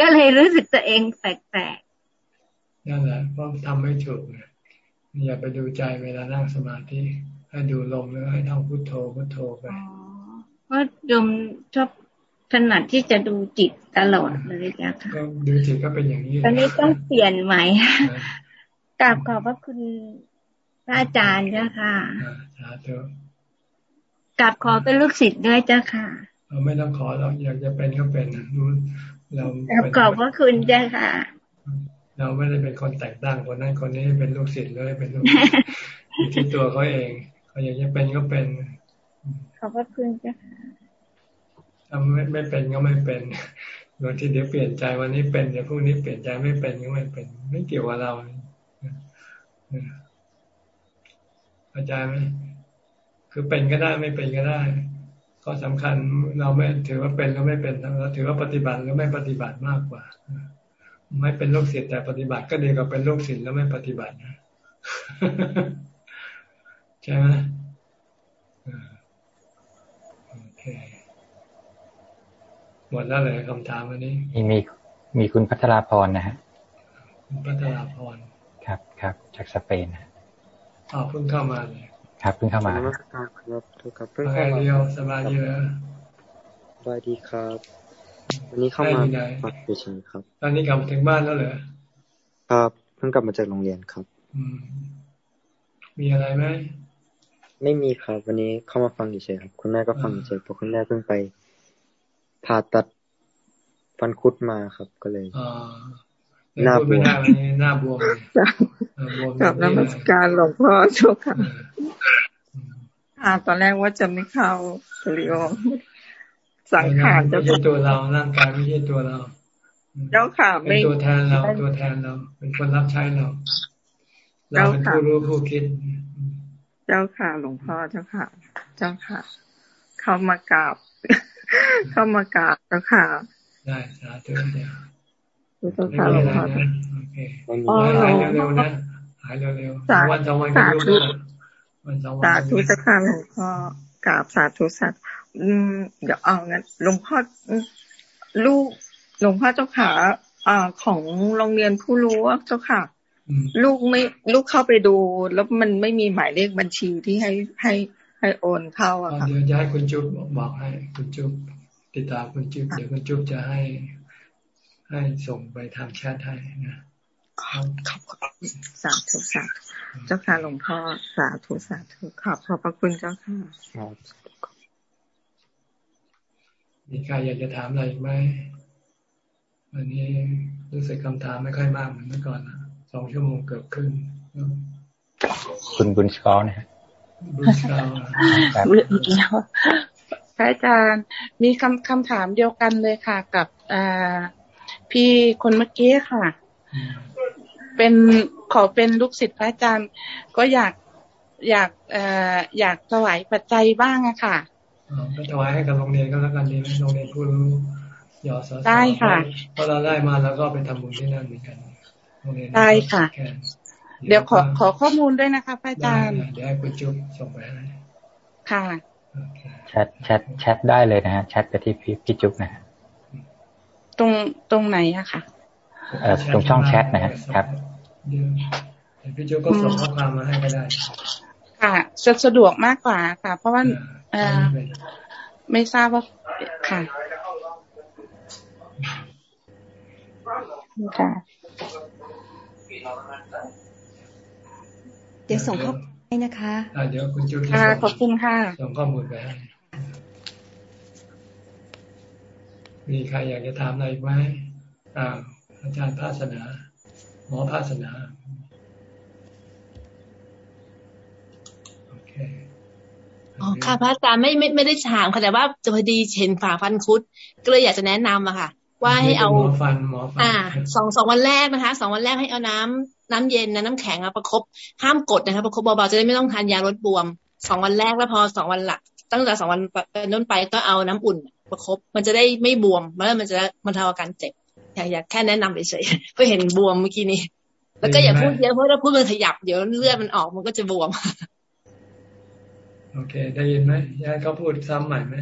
ก็เลยรู้สึกตัวเองแปลกๆนั่นแหละเพราะทำไม่ถูกเนี่ยอย่าไปดูใจเวลานั่งสมาธิให้ดูลมแล้วให้ท่องพุทโธพุทโธไปราะโยมชอบถนัดที่จะดูจิตตลอดเลยจ้ะค่ะดูจิตก็เป็นอย่างนี้ตอนนี้ต้องเปลี่ยนใหม่ กราบขอบพระคุณพระอาจารย์เจ้าค่ะสาธุกราบขอเป็นลูกศิษย์ด้วยเจ้าค่ะเราไม่ต้องขอเราอยากจะเป็นก็เป็นนู้นเราขอบพระคุณเจ้าค่ะ เราไม่ได้เป็นคนแต่งตั้งคนนั้นคนนี้เป็นลูกศิษย์เลยเป็นลูกอยู่ที่ตัวเขาเองเขาอยากจะเป็นก็เป็น ขอบพระคุณจ้ะถ้าไม่ไม่เป็นก็ไม่เป็นบางทีเดี๋ยวเปลี่ยนใจวันนี้เป็นเดี๋ยวพรุ่งนี้เปลี่ยนใจไม่เป็นก็ไม่เป็น ไม่เกี่ยวกับเรา เข้าใจไหมคือเป็นก็ได้ไม่เป็นก็ได้ ก็สำคัญเราไม่ถือว่าเป็นก็ไม่เป็นเราถือว่าปฏิบัติก็ไม่ปฏิบัติมากกว่า ไม่เป็นโรคศิษย์แต่ปฏิบัติก็ดีกว่าเป็นโรคศิษย์แล้วไม่ปฏิบัตินะใช่ไหมหมดแล้วเลยคำถามวันนี้มีมีมีคุณพัทราพรนะฮะคุณพัทราพรครับครับ จากสเปนนะอ๋อเพิ่งเข้ามาเลยครับเพิ่งเข้ามาครับถูกครับเพิ่งเข้ามาเดียวสบายดีแล้วสบายดีครับวันนี้เข้ามาฟังเฉยครับ ตอนนี้กลับถึงบ้านแล้วเหรอครับเพิ่งกลับมาจากโรงเรียนครับอืมมีอะไรไหมไม่มีครับ วันนี้เข้ามาฟังเฉยครับ คุณแม่ก็ฟังเฉยเพราะคุณแม่เพิ่งไปผ่าตัดฟันคุดมาครับก็เลย หน้าบวมหน้าบวมกับน้ำสการหลวงพ่อชุกค่ะอ่าตอนแรกว่าจะไม่เข้าสริโอสังขารจะเป็นตัวเราร่างกายไม่ใช่ตัวเรา เจ้าค่ะเป็นตัวแทนเราตัวแทนเรา เป็นคนรับใช้เรา เราเป็นผู้รู้ผู้คิด เจ้าค่ะ หลวงพ่อเจ้าค่ะ เจ้าค่ะ เข้ามากราบ เข้ามากราบเจ้าค่ะ ได้สาธุเดียวเจ้าค่ะหลวงพ่อโอเคหายเร็วๆนะหายเร็วๆวันสองวันก็รู้วันสองวันสาธุเจ้าค่ะหลวงพ่อกราบสาธุสัตว์เดี๋ยวเอางั้นหลวงพ่อลูกหลวงพ่อเจ้าขาอ่าของโรงเรียนผู้รู้เจ้าค่ะ ลูกไม่ลูกเข้าไปดู แล้วมันไม่มีหมายเลขบัญชีที่ให้ให้ให้โอนเข้าอะค่ะเดี๋ยวจะให้คุณจุ๊บบอกให้คุณจุ๊บติดตามคุณจุ๊บเดี๋ยวคุณจุ๊บจะให้ ให้ส่งไปทางแชทให้นะขอบสาธุสาธุเจ้าค่ะหลวงพ่อสาธุสาธุขอบขอบพระคุณเจ้าค่ะมีใครอยากจะถามอะไรไหมวันนี้รู้สึกคำถามไม่ค่อยมากเหมือนเมื่อก่อนนะสองชั่วโมงเกือบครึ่งคุณบุญชอนะฮะบุญชออีกแล้วพระอาจารย์มีคำคำถามเดียวกันเลยค่ะกับอ่า พี่คนเมื่อกี้ค่ะ เป็นขอเป็นลูกศิษย์พระอาจารย์ ก็อยากอยากเอ่ออยากถวายปัจจัยบ้างอะค่ะก็ถวายให้กับโรงเรียนก็แล้วกันดีไหมโรงเรียนผู้รู้ยอสได้ค่ะพอเราได้มาแล้วก็ไปทำบุญที่นั่นเหมือนกันได้ค่ะ เดี๋ยวขอขอข้อมูลด้วยนะคะพระอาจารย์เดี๋ยวให้คุณจุ๊บส่งไปให้ค่ะแชทแชทแชทได้เลยนะฮะแชทไปที่พี่พี่จุ๊บนะฮะ ตรงตรงไหนอะค่ะเอ่อตรงช่องแชทนะฮะครับพี่จุ๊ก็ส่งข้อความมาให้ก็ได้ ค่ะจะสะดวกมากกว่าค่ะ เพราะว่าเออไม่ทราบว่าค่ะค่ะเดี๋ยวส่งข้อให้นะคะเดี๋ยวคุณจุ๊ค่ะขอบคุณค่ะส่งข้อมูลไปให้ มีใครอยากจะถามอะไรไหมอ่าอาจารย์ภาสนา หมอภาสนาโอเคอ๋อค่ะพระอาจารย์ไม่ไม่ไม่ได้ถามค่ะแต่ว่าจะพอดีเห็นฝาฟันคุด ก็เลยอยากจะแนะนำอะค่ะ ว่าให้เอาหมอฟันหมอฟันอ่าสองสองวันแรกนะคะสองวันแรกให้เอาน้ำน้ำเย็นนะน้ำแข็งอะประคบห้ามกดนะคะประคบเบาๆจะได้ไม่ต้องทานยาลดบวมสองวันแรกแล้วพอสองวันหลักตั้งแต่สองวันเป็นต้นไปก็เอาน้ำอุ่น ประครบมันจะได้ไม่บวมแล้วมันจะมันทำอาการเจ็บอยากอยากแค่แนะนำเฉยๆเพื่อเห็นบวมเมื่อกี้นี้ แล้วก็อย่าพูดเยอะเพราะถ้าพูดมันขยับเดี๋ยวเลือดมันออกมันก็จะบวมโอเค ได้ยินไหมยายเขาพูดซ้ำใหม่ไหม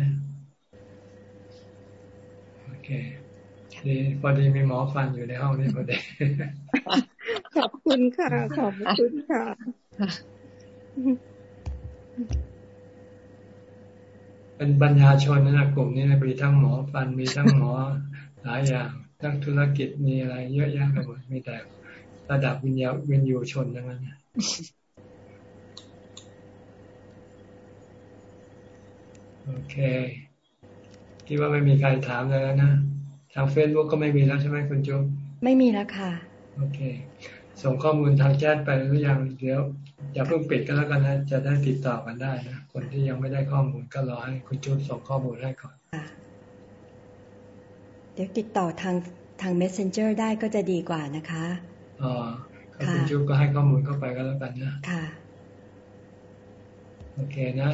โอเคดีพอดีมีหมอฟันอยู่ในห้องนี้พอดีขอบคุณค่ะ ขอบคุณค่ะ เป็นบัญญาชนนะกลุ่มนี้มีทั้งหมอฟันมีทั้งหมอหลายอย่างทั้งธุรกิจมีอะไร เยอะแยะไปหมดมีแต่ระดับวิญญาวิญญูชนทั้งนั้นโอเคคิดว่าไม่มีใครถามเลยแล้วนะ ทางเฟซบุ๊กก็ไม่มีแล้วใช่ไหมคุณจุ๊บไม่มีแล้วค่ะ โอเค ส่งข้อมูลทางแชทไปหรือยังเดี๋ยว อย่าเพิ่งปิดก็แล้วกันนะจะได้ติดต่อกันได้นะคนที่ยังไม่ได้ข้อมูลก็รอให้คุณจุ๊บส่งข้อมูลให้ก่อนเดี๋ยวติดต่อทางทาง messenger ได้ก็จะดีกว่านะคะอ๋อคุณจุ๊บก็ให้ข้อมูลเข้าไปก็แล้วกันนะค่ะโอเคนะ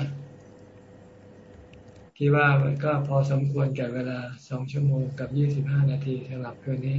คิดว่ามันก็พอสมควรแก่เวลาสองชั่วโมงกับยี่สิบห้านาทีสำหรับคืนนี้